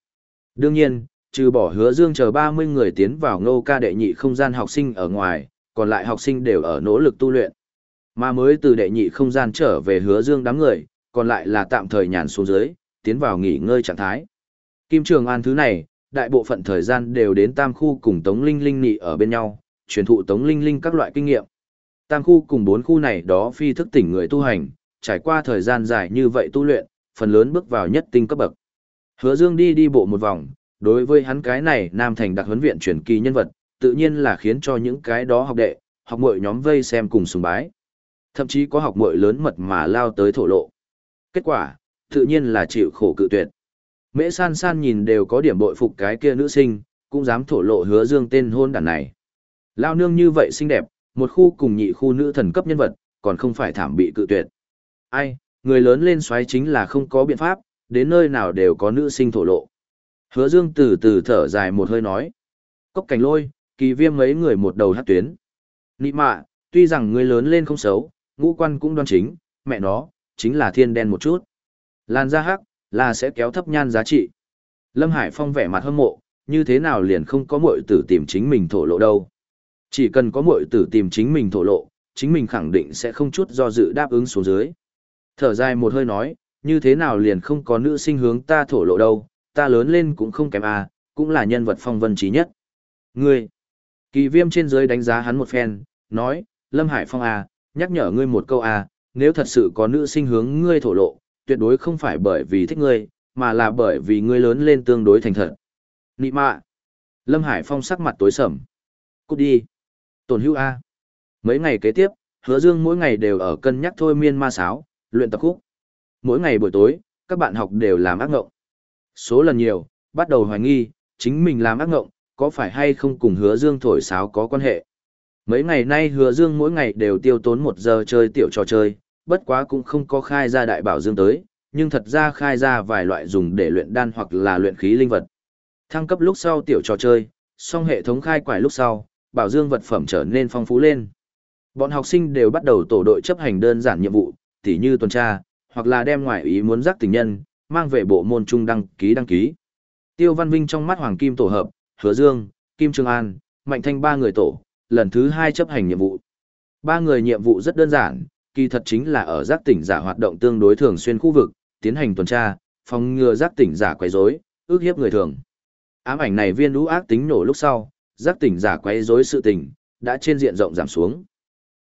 Đương nhiên, trừ bỏ hứa dương chờ 30 người tiến vào ngô ca đệ nhị không gian học sinh ở ngoài, còn lại học sinh đều ở nỗ lực tu luyện. Mà mới từ đệ nhị không gian trở về hứa dương đám người, còn lại là tạm thời nhàn xuống dưới, tiến vào nghỉ ngơi trạng thái. Kim Trường An thứ này, đại bộ phận thời gian đều đến tam khu cùng Tống Linh Linh nị ở bên nhau, truyền thụ Tống Linh Linh các loại kinh nghiệm. Tam khu cùng bốn khu này đó phi thức tỉnh người tu hành, trải qua thời gian dài như vậy tu luyện, phần lớn bước vào nhất tinh cấp bậc. Hứa Dương đi đi bộ một vòng, đối với hắn cái này Nam Thành đặc huấn viện truyền kỳ nhân vật, tự nhiên là khiến cho những cái đó học đệ, học muội nhóm vây xem cùng sùng bái. Thậm chí có học muội lớn mật mà lao tới thổ lộ. Kết quả, tự nhiên là chịu khổ cự tuyệt. Mễ san san nhìn đều có điểm bội phục cái kia nữ sinh, cũng dám thổ lộ hứa dương tên hôn đàn này. Lao nương như vậy xinh đẹp, một khu cùng nhị khu nữ thần cấp nhân vật, còn không phải thảm bị cự tuyệt. Ai, người lớn lên xoáy chính là không có biện pháp, đến nơi nào đều có nữ sinh thổ lộ. Hứa dương từ từ thở dài một hơi nói. Cốc cảnh lôi, kỳ viêm mấy người một đầu hát tuyến. Nị mạ, tuy rằng người lớn lên không xấu, ngũ quan cũng đoan chính, mẹ nó, chính là thiên đen một chút. Làn da hắc, là sẽ kéo thấp nhan giá trị. Lâm Hải Phong vẻ mặt hâm mộ, như thế nào liền không có muội tử tìm chính mình thổ lộ đâu. Chỉ cần có muội tử tìm chính mình thổ lộ, chính mình khẳng định sẽ không chút do dự đáp ứng xuống dưới. Thở dài một hơi nói, như thế nào liền không có nữ sinh hướng ta thổ lộ đâu, ta lớn lên cũng không kém à, cũng là nhân vật phong vân trí nhất. Ngươi, kỳ viêm trên dưới đánh giá hắn một phen, nói, Lâm Hải Phong à, nhắc nhở ngươi một câu à, nếu thật sự có nữ sinh hướng ngươi thổ lộ, tuyệt đối không phải bởi vì thích ngươi, mà là bởi vì ngươi lớn lên tương đối thành thật. Nị mạ. Lâm Hải Phong sắc mặt tối sầm. Cút đi. Tổn hữu A. Mấy ngày kế tiếp, hứa dương mỗi ngày đều ở cân nhắc thôi miên ma sáo, luyện tập khúc. Mỗi ngày buổi tối, các bạn học đều làm ác ngộng. Số lần nhiều, bắt đầu hoài nghi, chính mình làm ác ngộng, có phải hay không cùng hứa dương thổi sáo có quan hệ. Mấy ngày nay hứa dương mỗi ngày đều tiêu tốn một giờ chơi tiểu trò chơi, bất quá cũng không có khai ra đại bảo dương tới, nhưng thật ra khai ra vài loại dùng để luyện đan hoặc là luyện khí linh vật. Thăng cấp lúc sau tiểu trò chơi, song hệ thống khai quải lúc sau, bảo dương vật phẩm trở nên phong phú lên. Bọn học sinh đều bắt đầu tổ đội chấp hành đơn giản nhiệm vụ, tỉ như tuần tra, hoặc là đem ngoại ý muốn giác tình nhân, mang về bộ môn trung đăng ký đăng ký. Tiêu Văn Vinh trong mắt Hoàng Kim tổ hợp, Hứa Dương, Kim Trương An, Mạnh Thanh ba người tổ, lần thứ hai chấp hành nhiệm vụ. Ba người nhiệm vụ rất đơn giản, kỳ thật chính là ở giác tỉnh giả hoạt động tương đối thường xuyên khu vực, tiến hành tuần tra, phòng ngừa giác tỉnh giả quấy rối, ước hiếp người thường. Ám ảnh này viên lũ ác tính nổ lúc sau, giác tỉnh giả quấy rối sự tình, đã trên diện rộng giảm xuống.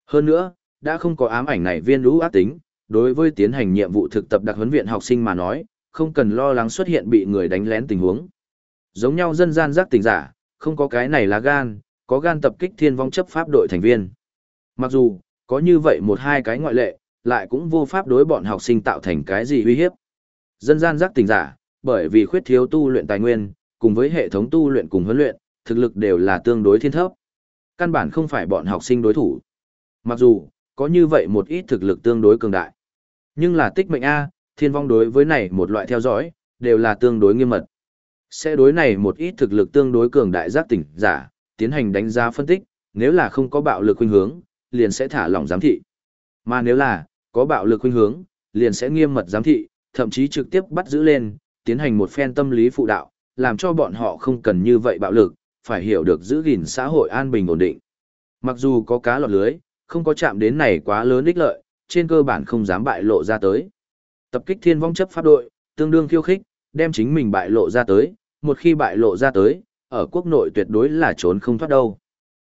Hơn nữa, đã không có ám ảnh này viên lũ ác tính, đối với tiến hành nhiệm vụ thực tập đặc huấn viện học sinh mà nói, không cần lo lắng xuất hiện bị người đánh lén tình huống. Giống nhau dân gian giác tỉnh giả, không có cái này là gan, có gan tập kích thiên vong chấp pháp đội thành viên. Mặc dù, có như vậy một hai cái ngoại lệ, lại cũng vô pháp đối bọn học sinh tạo thành cái gì uy hiếp. Dân gian giác tỉnh giả, bởi vì khuyết thiếu tu luyện tài nguyên, cùng với hệ thống tu luyện cùng huấn luyện, thực lực đều là tương đối thiên thấp. Căn bản không phải bọn học sinh đối thủ. Mặc dù, có như vậy một ít thực lực tương đối cường đại. Nhưng là tích mệnh A, thiên vong đối với này một loại theo dõi, đều là tương đối nghiêm mật. Sẽ đối này một ít thực lực tương đối cường đại giác tỉnh giả, tiến hành đánh giá phân tích, nếu là không có bạo lực khuynh hướng, liền sẽ thả lỏng giám thị. Mà nếu là, có bạo lực khuynh hướng, liền sẽ nghiêm mật giám thị, thậm chí trực tiếp bắt giữ lên, tiến hành một phen tâm lý phụ đạo, làm cho bọn họ không cần như vậy bạo lực, phải hiểu được giữ gìn xã hội an bình ổn định. Mặc dù có cá lọt lưới, không có chạm đến này quá lớn ích lợi, trên cơ bản không dám bại lộ ra tới. Tập kích thiên vong chấp pháp đội, tương đương khiêu khích, đem chính mình bại lộ ra tới, một khi bại lộ ra tới, ở quốc nội tuyệt đối là trốn không thoát đâu.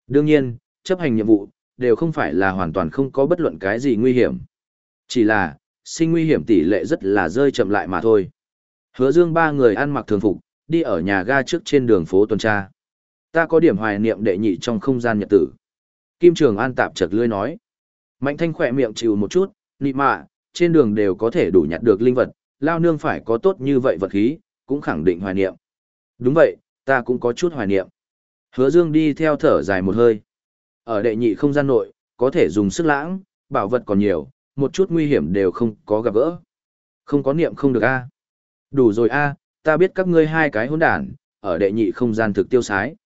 Đương nhiên, chấp hành nhiệm vụ, đều không phải là hoàn toàn không có bất luận cái gì nguy hiểm. Chỉ là, sinh nguy hiểm tỷ lệ rất là rơi chậm lại mà thôi. Hứa dương ba người ăn mặc thường phục, đi ở nhà ga trước trên đường phố tuần tra. Ta có điểm hoài niệm đệ nhị trong không gian nhật tử. Kim Trường An tạp chật lươi nói. Mạnh thanh khỏe miệng chịu một chút, nị mạ, trên đường đều có thể đủ nhặt được linh vật, lao nương phải có tốt như vậy vật khí, cũng khẳng định hoài niệm. Đúng vậy, ta cũng có chút hoài niệm. Hứa Dương đi theo thở dài một hơi. Ở đệ nhị không gian nội, có thể dùng sức lãng, bảo vật còn nhiều, một chút nguy hiểm đều không có gặp gỡ. Không có niệm không được a. Đủ rồi a, ta biết các ngươi hai cái hỗn đản, ở đệ nhị không gian thực tiêu sái.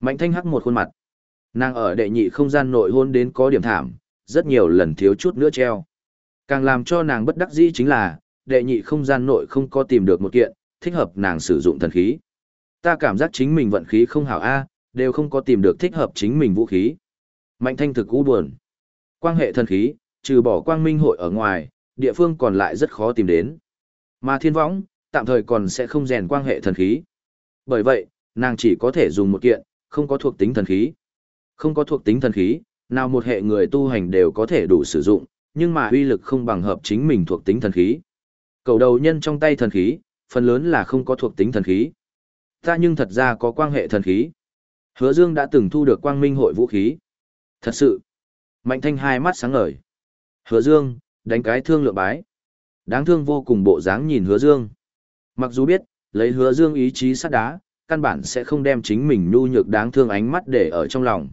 Mạnh thanh hắc một khuôn mặt. Nàng ở đệ nhị không gian nội hôn đến có điểm thảm, rất nhiều lần thiếu chút nữa treo. Càng làm cho nàng bất đắc dĩ chính là, đệ nhị không gian nội không có tìm được một kiện, thích hợp nàng sử dụng thần khí. Ta cảm giác chính mình vận khí không hảo A, đều không có tìm được thích hợp chính mình vũ khí. Mạnh thanh thực u buồn. Quan hệ thần khí, trừ bỏ quang minh hội ở ngoài, địa phương còn lại rất khó tìm đến. Mà thiên võng, tạm thời còn sẽ không rèn quan hệ thần khí. Bởi vậy, nàng chỉ có thể dùng một kiện, không có thuộc tính thần khí. Không có thuộc tính thần khí, nào một hệ người tu hành đều có thể đủ sử dụng, nhưng mà uy lực không bằng hợp chính mình thuộc tính thần khí. Cầu đầu nhân trong tay thần khí, phần lớn là không có thuộc tính thần khí. Ta nhưng thật ra có quan hệ thần khí. Hứa Dương đã từng thu được quang minh hội vũ khí. Thật sự. Mạnh thanh hai mắt sáng ngời. Hứa Dương, đánh cái thương lượng bái. Đáng thương vô cùng bộ dáng nhìn hứa Dương. Mặc dù biết, lấy hứa Dương ý chí sắt đá, căn bản sẽ không đem chính mình nhu nhược đáng thương ánh mắt để ở trong lòng.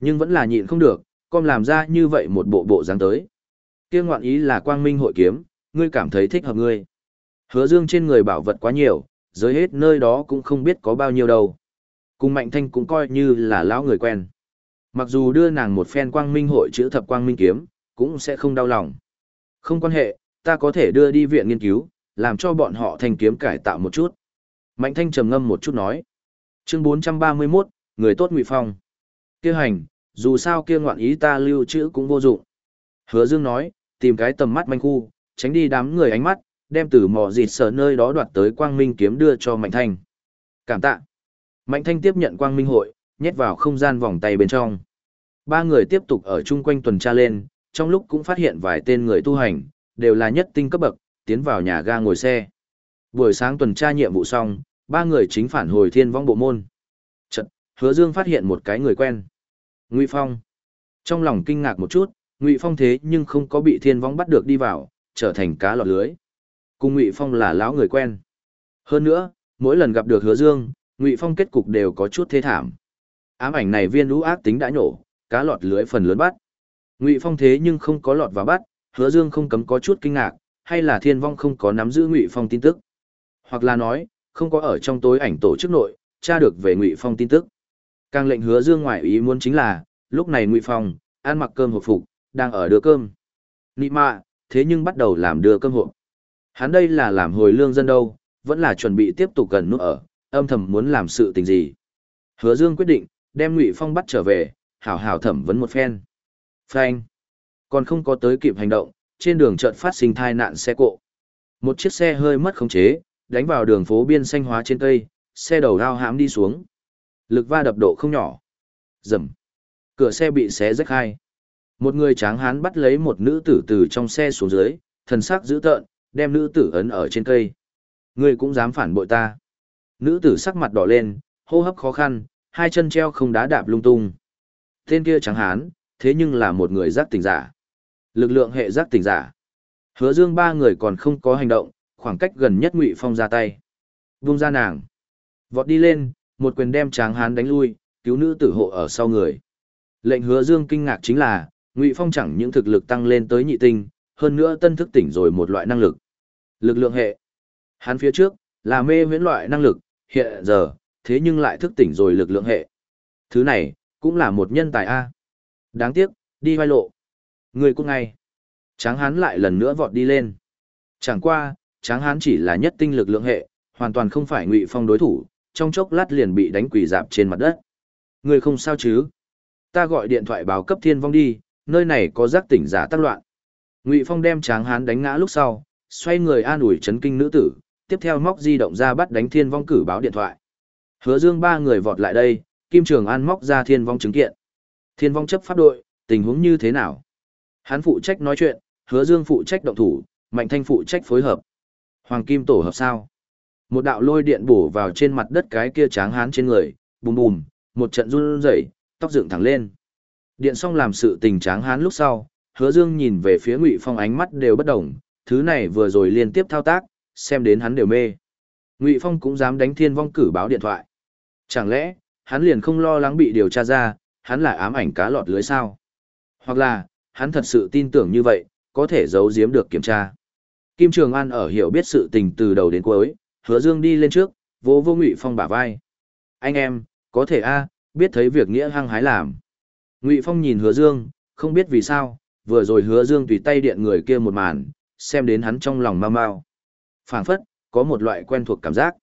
Nhưng vẫn là nhịn không được, con làm ra như vậy một bộ bộ dáng tới. Kia ngoạn ý là quang minh hội kiếm, ngươi cảm thấy thích hợp ngươi. Hứa Dương trên người bảo vật quá nhiều, giới hết nơi đó cũng không biết có bao nhiêu đâu. Cùng Mạnh Thanh cũng coi như là lão người quen. Mặc dù đưa nàng một phen quang minh hội chữ thập quang minh kiếm, cũng sẽ không đau lòng. Không quan hệ, ta có thể đưa đi viện nghiên cứu, làm cho bọn họ thành kiếm cải tạo một chút. Mạnh thanh trầm ngâm một chút nói. Chương 431, người tốt ngụy phong. Kia hành, dù sao kia ngoạn ý ta lưu trữ cũng vô dụng. Hứa Dương nói, tìm cái tầm mắt manh khu, tránh đi đám người ánh mắt, đem từ mỏ dịt sở nơi đó đoạt tới quang minh kiếm đưa cho Mạnh Thanh. Cảm tạ. Mạnh Thanh tiếp nhận quang minh hội, nhét vào không gian vòng tay bên trong. Ba người tiếp tục ở chung quanh tuần tra lên, trong lúc cũng phát hiện vài tên người tu hành, đều là nhất tinh cấp bậc, tiến vào nhà ga ngồi xe. Buổi sáng tuần tra nhiệm vụ xong, ba người chính phản hồi thiên vong bộ môn. Chật, hứa dương phát hiện một cái người quen. Ngụy Phong. Trong lòng kinh ngạc một chút, Ngụy Phong thế nhưng không có bị thiên vong bắt được đi vào, trở thành cá lọt lưới. Cùng Ngụy Phong là lão người quen. Hơn nữa, mỗi lần gặp được hứa dương, Ngụy Phong kết cục đều có chút thê thảm. Ám ảnh này viên lũ ác tính đã nhổ, cá lọt lưới phần lớn bắt. Ngụy Phong thế nhưng không có lọt vào bắt, Hứa Dương không cấm có chút kinh ngạc, hay là Thiên Vong không có nắm giữ Ngụy Phong tin tức, hoặc là nói, không có ở trong tối ảnh tổ chức nội, tra được về Ngụy Phong tin tức. Càng lệnh Hứa Dương ngoại ý muốn chính là, lúc này Ngụy Phong ăn mặc cơm hộp phục, đang ở đưa cơm. Nị mạ, thế nhưng bắt đầu làm đưa cơm hộp. Hắn đây là làm hồi lương dân đâu, vẫn là chuẩn bị tiếp tục gần nút ở, âm thầm muốn làm sự tình gì. Hứa Dương quyết định, đem Ngụy Phong bắt trở về, hảo hảo thẩm vấn một phen. Phanh. Còn không có tới kịp hành động, trên đường chợt phát sinh tai nạn xe cộ. Một chiếc xe hơi mất khống chế, đánh vào đường phố biên xanh hóa trên cây, xe đầu lao hãm đi xuống. Lực va đập độ không nhỏ. Rầm. Cửa xe bị xé rách hai. Một người tráng hán bắt lấy một nữ tử từ trong xe xuống dưới, thần sắc dữ tợn, đem nữ tử ấn ở trên cây. Ngươi cũng dám phản bội ta. Nữ tử sắc mặt đỏ lên, hô hấp khó khăn, hai chân treo không đá đạp lung tung. Tên kia tráng hán, thế nhưng là một người giác tỉnh giả. Lực lượng hệ giác tỉnh giả. Hứa dương ba người còn không có hành động, khoảng cách gần nhất Ngụy Phong ra tay. Vung ra nàng. Vọt đi lên, một quyền đem tráng hán đánh lui, cứu nữ tử hộ ở sau người. Lệnh hứa dương kinh ngạc chính là, Ngụy Phong chẳng những thực lực tăng lên tới nhị tinh, hơn nữa tân thức tỉnh rồi một loại năng lực. Lực lượng hệ. Hắn phía trước, là mê huyễn loại năng lực, hiện giờ, thế nhưng lại thức tỉnh rồi lực lượng hệ. Thứ này, cũng là một nhân tài A. Đáng tiếc, đi vai lộ. Người cũng ngay. Tráng hán lại lần nữa vọt đi lên. Chẳng qua, tráng hán chỉ là nhất tinh lực lượng hệ, hoàn toàn không phải ngụy phong đối thủ, trong chốc lát liền bị đánh quỳ dạp trên mặt đất. Người không sao chứ? Ta gọi điện thoại báo cấp thiên vong đi, nơi này có giác tỉnh giả tác loạn. Ngụy Phong đem tráng hán đánh ngã lúc sau, xoay người an ủi chấn kinh nữ tử, tiếp theo móc di động ra bắt đánh thiên vong cử báo điện thoại. Hứa Dương ba người vọt lại đây, Kim Trường An móc ra thiên vong chứng kiện. Thiên vong chấp pháp đội, tình huống như thế nào? Hắn phụ trách nói chuyện, Hứa Dương phụ trách động thủ, Mạnh Thanh phụ trách phối hợp. Hoàng Kim tổ hợp sao? Một đạo lôi điện bổ vào trên mặt đất cái kia tráng hán trên người, bùm bùm, một trận run rẩy, tóc dựng thẳng lên. Điện xong làm sự tình tráng hán lúc sau, Hứa Dương nhìn về phía Ngụy Phong ánh mắt đều bất động, thứ này vừa rồi liên tiếp thao tác, xem đến hắn đều mê. Ngụy Phong cũng dám đánh Thiên Vong cử báo điện thoại. Chẳng lẽ, hắn liền không lo lắng bị điều tra ra, hắn là ám ảnh cá lọt lưới sao? Hoặc là, hắn thật sự tin tưởng như vậy, có thể giấu giếm được kiểm tra. Kim Trường An ở hiểu biết sự tình từ đầu đến cuối, hứa dương đi lên trước, vỗ vô Ngụy Phong bả vai. Anh em, có thể a, biết thấy việc nghĩa hăng hái làm. Ngụy Phong nhìn hứa dương, không biết vì sao, vừa rồi hứa dương tùy tay điện người kia một màn, xem đến hắn trong lòng mau mau. phảng phất, có một loại quen thuộc cảm giác.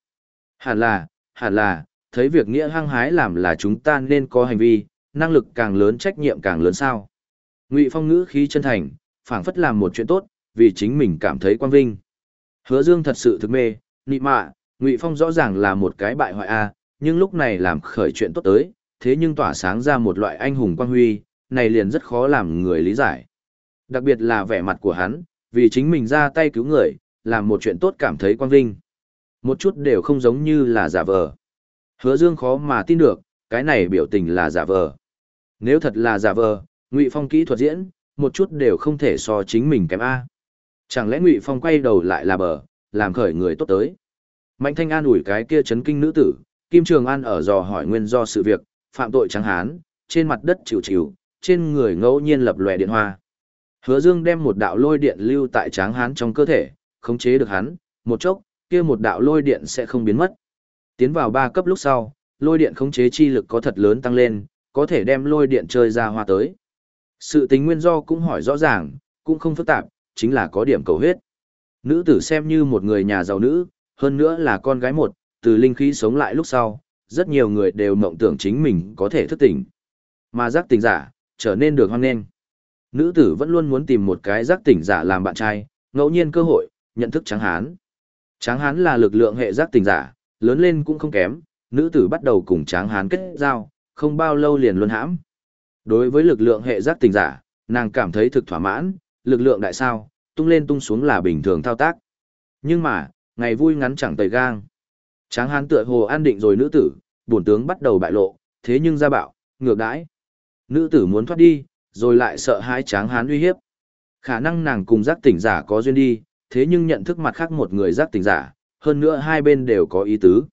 Hẳn là, hẳn là, thấy việc nghĩa hăng hái làm là chúng ta nên có hành vi, năng lực càng lớn trách nhiệm càng lớn sao. Ngụy Phong ngữ khí chân thành, phảng phất làm một chuyện tốt, vì chính mình cảm thấy quan vinh. Hứa Dương thật sự thực mê, nị mạ, Ngụy Phong rõ ràng là một cái bại hoại a, nhưng lúc này làm khởi chuyện tốt tới, thế nhưng tỏa sáng ra một loại anh hùng quang huy, này liền rất khó làm người lý giải. Đặc biệt là vẻ mặt của hắn, vì chính mình ra tay cứu người, làm một chuyện tốt cảm thấy quang vinh. Một chút đều không giống như là giả vờ. Hứa Dương khó mà tin được, cái này biểu tình là giả vờ. Nếu thật là giả vờ, Ngụy Phong kỹ thuật diễn, một chút đều không thể so chính mình kém a. Chẳng lẽ Ngụy Phong quay đầu lại là bờ, làm khởi người tốt tới. Mạnh Thanh An ủi cái kia chấn kinh nữ tử, Kim Trường An ở dò hỏi nguyên do sự việc, phạm tội trắng hán, trên mặt đất chịu chịu, trên người ngẫu nhiên lập lòe điện hoa. Hứa Dương đem một đạo lôi điện lưu tại tráng hán trong cơ thể, khống chế được hắn, một chốc, kia một đạo lôi điện sẽ không biến mất. Tiến vào ba cấp lúc sau, lôi điện khống chế chi lực có thật lớn tăng lên, có thể đem lôi điện chơi ra hoa tới. Sự tính nguyên do cũng hỏi rõ ràng, cũng không phức tạp, chính là có điểm cầu huyết. Nữ tử xem như một người nhà giàu nữ, hơn nữa là con gái một, từ linh khí sống lại lúc sau, rất nhiều người đều mộng tưởng chính mình có thể thức tỉnh. Mà giác tỉnh giả, trở nên được hoan nghênh. Nữ tử vẫn luôn muốn tìm một cái giác tỉnh giả làm bạn trai, ngẫu nhiên cơ hội, nhận thức tráng hán. Tráng hán là lực lượng hệ giác tỉnh giả, lớn lên cũng không kém, nữ tử bắt đầu cùng tráng hán kết giao, không bao lâu liền luân hãm. Đối với lực lượng hệ giác tỉnh giả, nàng cảm thấy thực thỏa mãn, lực lượng đại sao, tung lên tung xuống là bình thường thao tác. Nhưng mà, ngày vui ngắn chẳng tầy gang. Tráng hán tựa hồ an định rồi nữ tử, bổn tướng bắt đầu bại lộ, thế nhưng ra bạo, ngược đãi. Nữ tử muốn thoát đi, rồi lại sợ hãi tráng hán uy hiếp. Khả năng nàng cùng giác tỉnh giả có duyên đi, thế nhưng nhận thức mặt khác một người giác tỉnh giả, hơn nữa hai bên đều có ý tứ.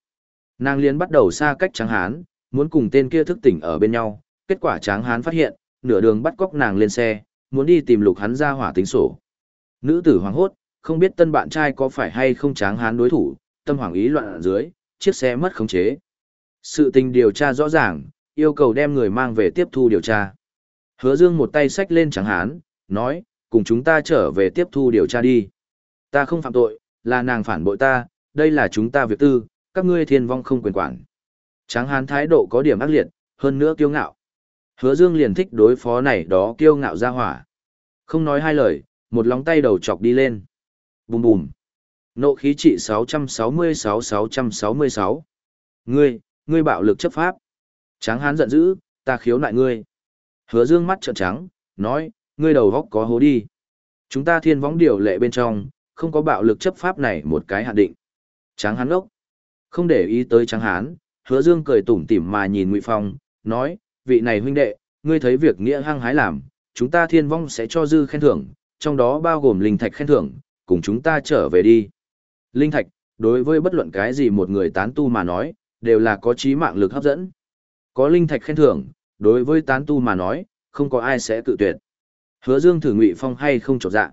Nàng liền bắt đầu xa cách tráng hán, muốn cùng tên kia thức tỉnh ở bên nhau, kết quả tráng hán phát hiện, nửa đường bắt cóc nàng lên xe, muốn đi tìm lục hắn ra hỏa tính sổ. Nữ tử hoàng hốt, không biết tân bạn trai có phải hay không tráng hán đối thủ, tâm hoàng ý loạn ở dưới, chiếc xe mất khống chế. Sự tình điều tra rõ ràng, yêu cầu đem người mang về tiếp thu điều tra. Hứa Dương một tay xách lên tráng hán, nói, cùng chúng ta trở về tiếp thu điều tra đi. Ta không phạm tội, là nàng phản bội ta, đây là chúng ta việc tư, các ngươi thiên vong không quyền quản. Tráng hán thái độ có điểm ác liệt, hơn nữa kiêu ngạo. Hứa Dương liền thích đối phó này đó kiêu ngạo ra hỏa. Không nói hai lời, một lóng tay đầu chọc đi lên. Bùm bùm. Nộ khí trị 666-666. Ngươi, ngươi bạo lực chấp pháp. Tráng hán giận dữ, ta khiếu nại ngươi. Hứa Dương mắt trợn trắng, nói, ngươi đầu góc có hố đi. Chúng ta thiên võng điều lệ bên trong, không có bạo lực chấp pháp này một cái hạn định. Tráng hán ốc. Không để ý tới tráng hán, hứa dương cười tủm tỉm mà nhìn Ngụy Phong, nói, vị này huynh đệ, ngươi thấy việc nghĩa hăng hái làm, chúng ta thiên vong sẽ cho dư khen thưởng, trong đó bao gồm linh thạch khen thưởng, cùng chúng ta trở về đi. Linh thạch, đối với bất luận cái gì một người tán tu mà nói, đều là có trí mạng lực hấp dẫn. Có linh thạch khen thưởng, đối với tán tu mà nói, không có ai sẽ tự tuyệt. Hứa Dương thử Ngụy Phong hay không chột dạ.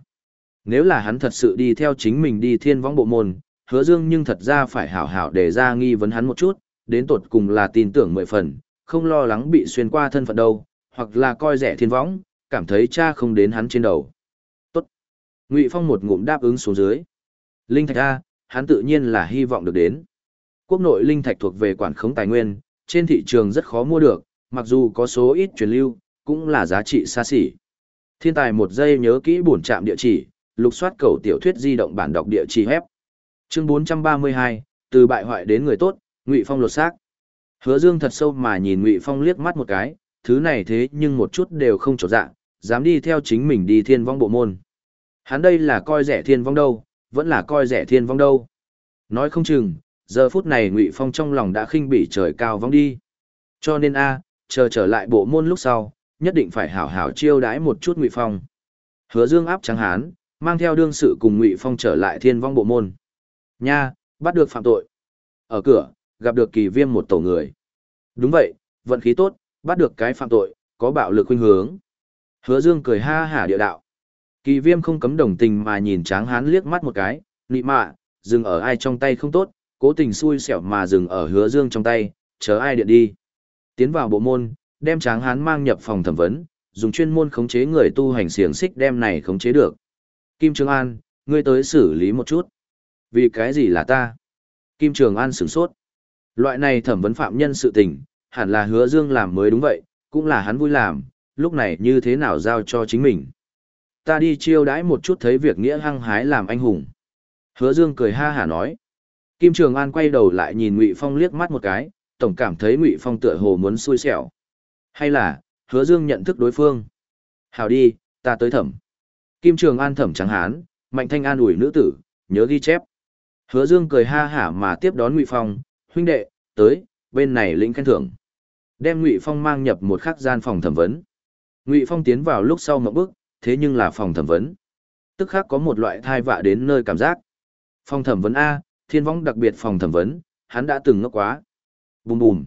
Nếu là hắn thật sự đi theo chính mình đi thiên võng bộ môn, Hứa Dương nhưng thật ra phải hảo hảo để ra nghi vấn hắn một chút, đến tột cùng là tin tưởng mười phần, không lo lắng bị xuyên qua thân phận đâu, hoặc là coi rẻ thiên võng, cảm thấy cha không đến hắn trên đầu. Tốt. Ngụy Phong một ngụm đáp ứng xuống dưới. Linh thạch A, hắn tự nhiên là hy vọng được đến. Quốc nội linh thạch thuộc về quản khống tài nguyên, trên thị trường rất khó mua được, mặc dù có số ít truyền lưu, cũng là giá trị xa xỉ. Thiên tài một giây nhớ kỹ bổn trạm địa chỉ, lục soát cầu tiểu thuyết di động bản đọc địa chỉ hép. Chương 432, từ bại hoại đến người tốt, Ngụy Phong lột xác. Hứa Dương thật sâu mà nhìn Ngụy Phong liếc mắt một cái, thứ này thế nhưng một chút đều không chỗ dạ, dám đi theo chính mình đi thiên vong bộ môn. Hắn đây là coi rẻ thiên vong đâu, vẫn là coi rẻ thiên vong đâu. Nói không chừng, giờ phút này Ngụy Phong trong lòng đã khinh bỉ trời cao vong đi. Cho nên a, chờ trở lại bộ môn lúc sau, nhất định phải hảo hảo chiêu đãi một chút Ngụy Phong. Hứa Dương áp trắng hán, mang theo đương sự cùng Ngụy Phong trở lại thiên vong bộ môn. Nha, bắt được phạm tội. Ở cửa, gặp được kỳ viêm một tổ người. Đúng vậy, vận khí tốt, bắt được cái phạm tội, có bạo lực khuynh hướng. Hứa Dương cười ha hả địa đạo. Kỳ viêm không cấm đồng tình mà nhìn tráng hán liếc mắt một cái, nị mạ, dừng ở ai trong tay không tốt, cố tình xui xẻo mà dừng ở hứa Dương trong tay, chờ ai điện đi. Tiến vào bộ môn, đem tráng hán mang nhập phòng thẩm vấn, dùng chuyên môn khống chế người tu hành xiềng xích đem này khống chế được. Kim Trường An, ngươi tới xử lý một chút. Vì cái gì là ta? Kim Trường An sửng sốt. Loại này thẩm vấn phạm nhân sự tình, hẳn là hứa dương làm mới đúng vậy, cũng là hắn vui làm, lúc này như thế nào giao cho chính mình. Ta đi chiêu đãi một chút thấy việc nghĩa hăng hái làm anh hùng. Hứa dương cười ha hả nói. Kim Trường An quay đầu lại nhìn Ngụy Phong liếc mắt một cái, tổng cảm thấy Ngụy Phong tựa hồ muốn xui xẻo. Hay là, Hứa Dương nhận thức đối phương. Hào đi, ta tới thẩm. Kim Trường An thẩm trắng hán, Mạnh Thanh An ủi nữ tử, nhớ ghi chép. Hứa Dương cười ha hả mà tiếp đón Ngụy Phong, huynh đệ, tới, bên này lĩnh khen thưởng. Đem Ngụy Phong mang nhập một khắc gian phòng thẩm vấn. Ngụy Phong tiến vào lúc sau một bước, thế nhưng là phòng thẩm vấn. Tức khác có một loại thai vạ đến nơi cảm giác. Phòng thẩm vấn A, thiên vong đặc biệt phòng thẩm vấn, hắn đã từng ngốc quá. Bùm bùm.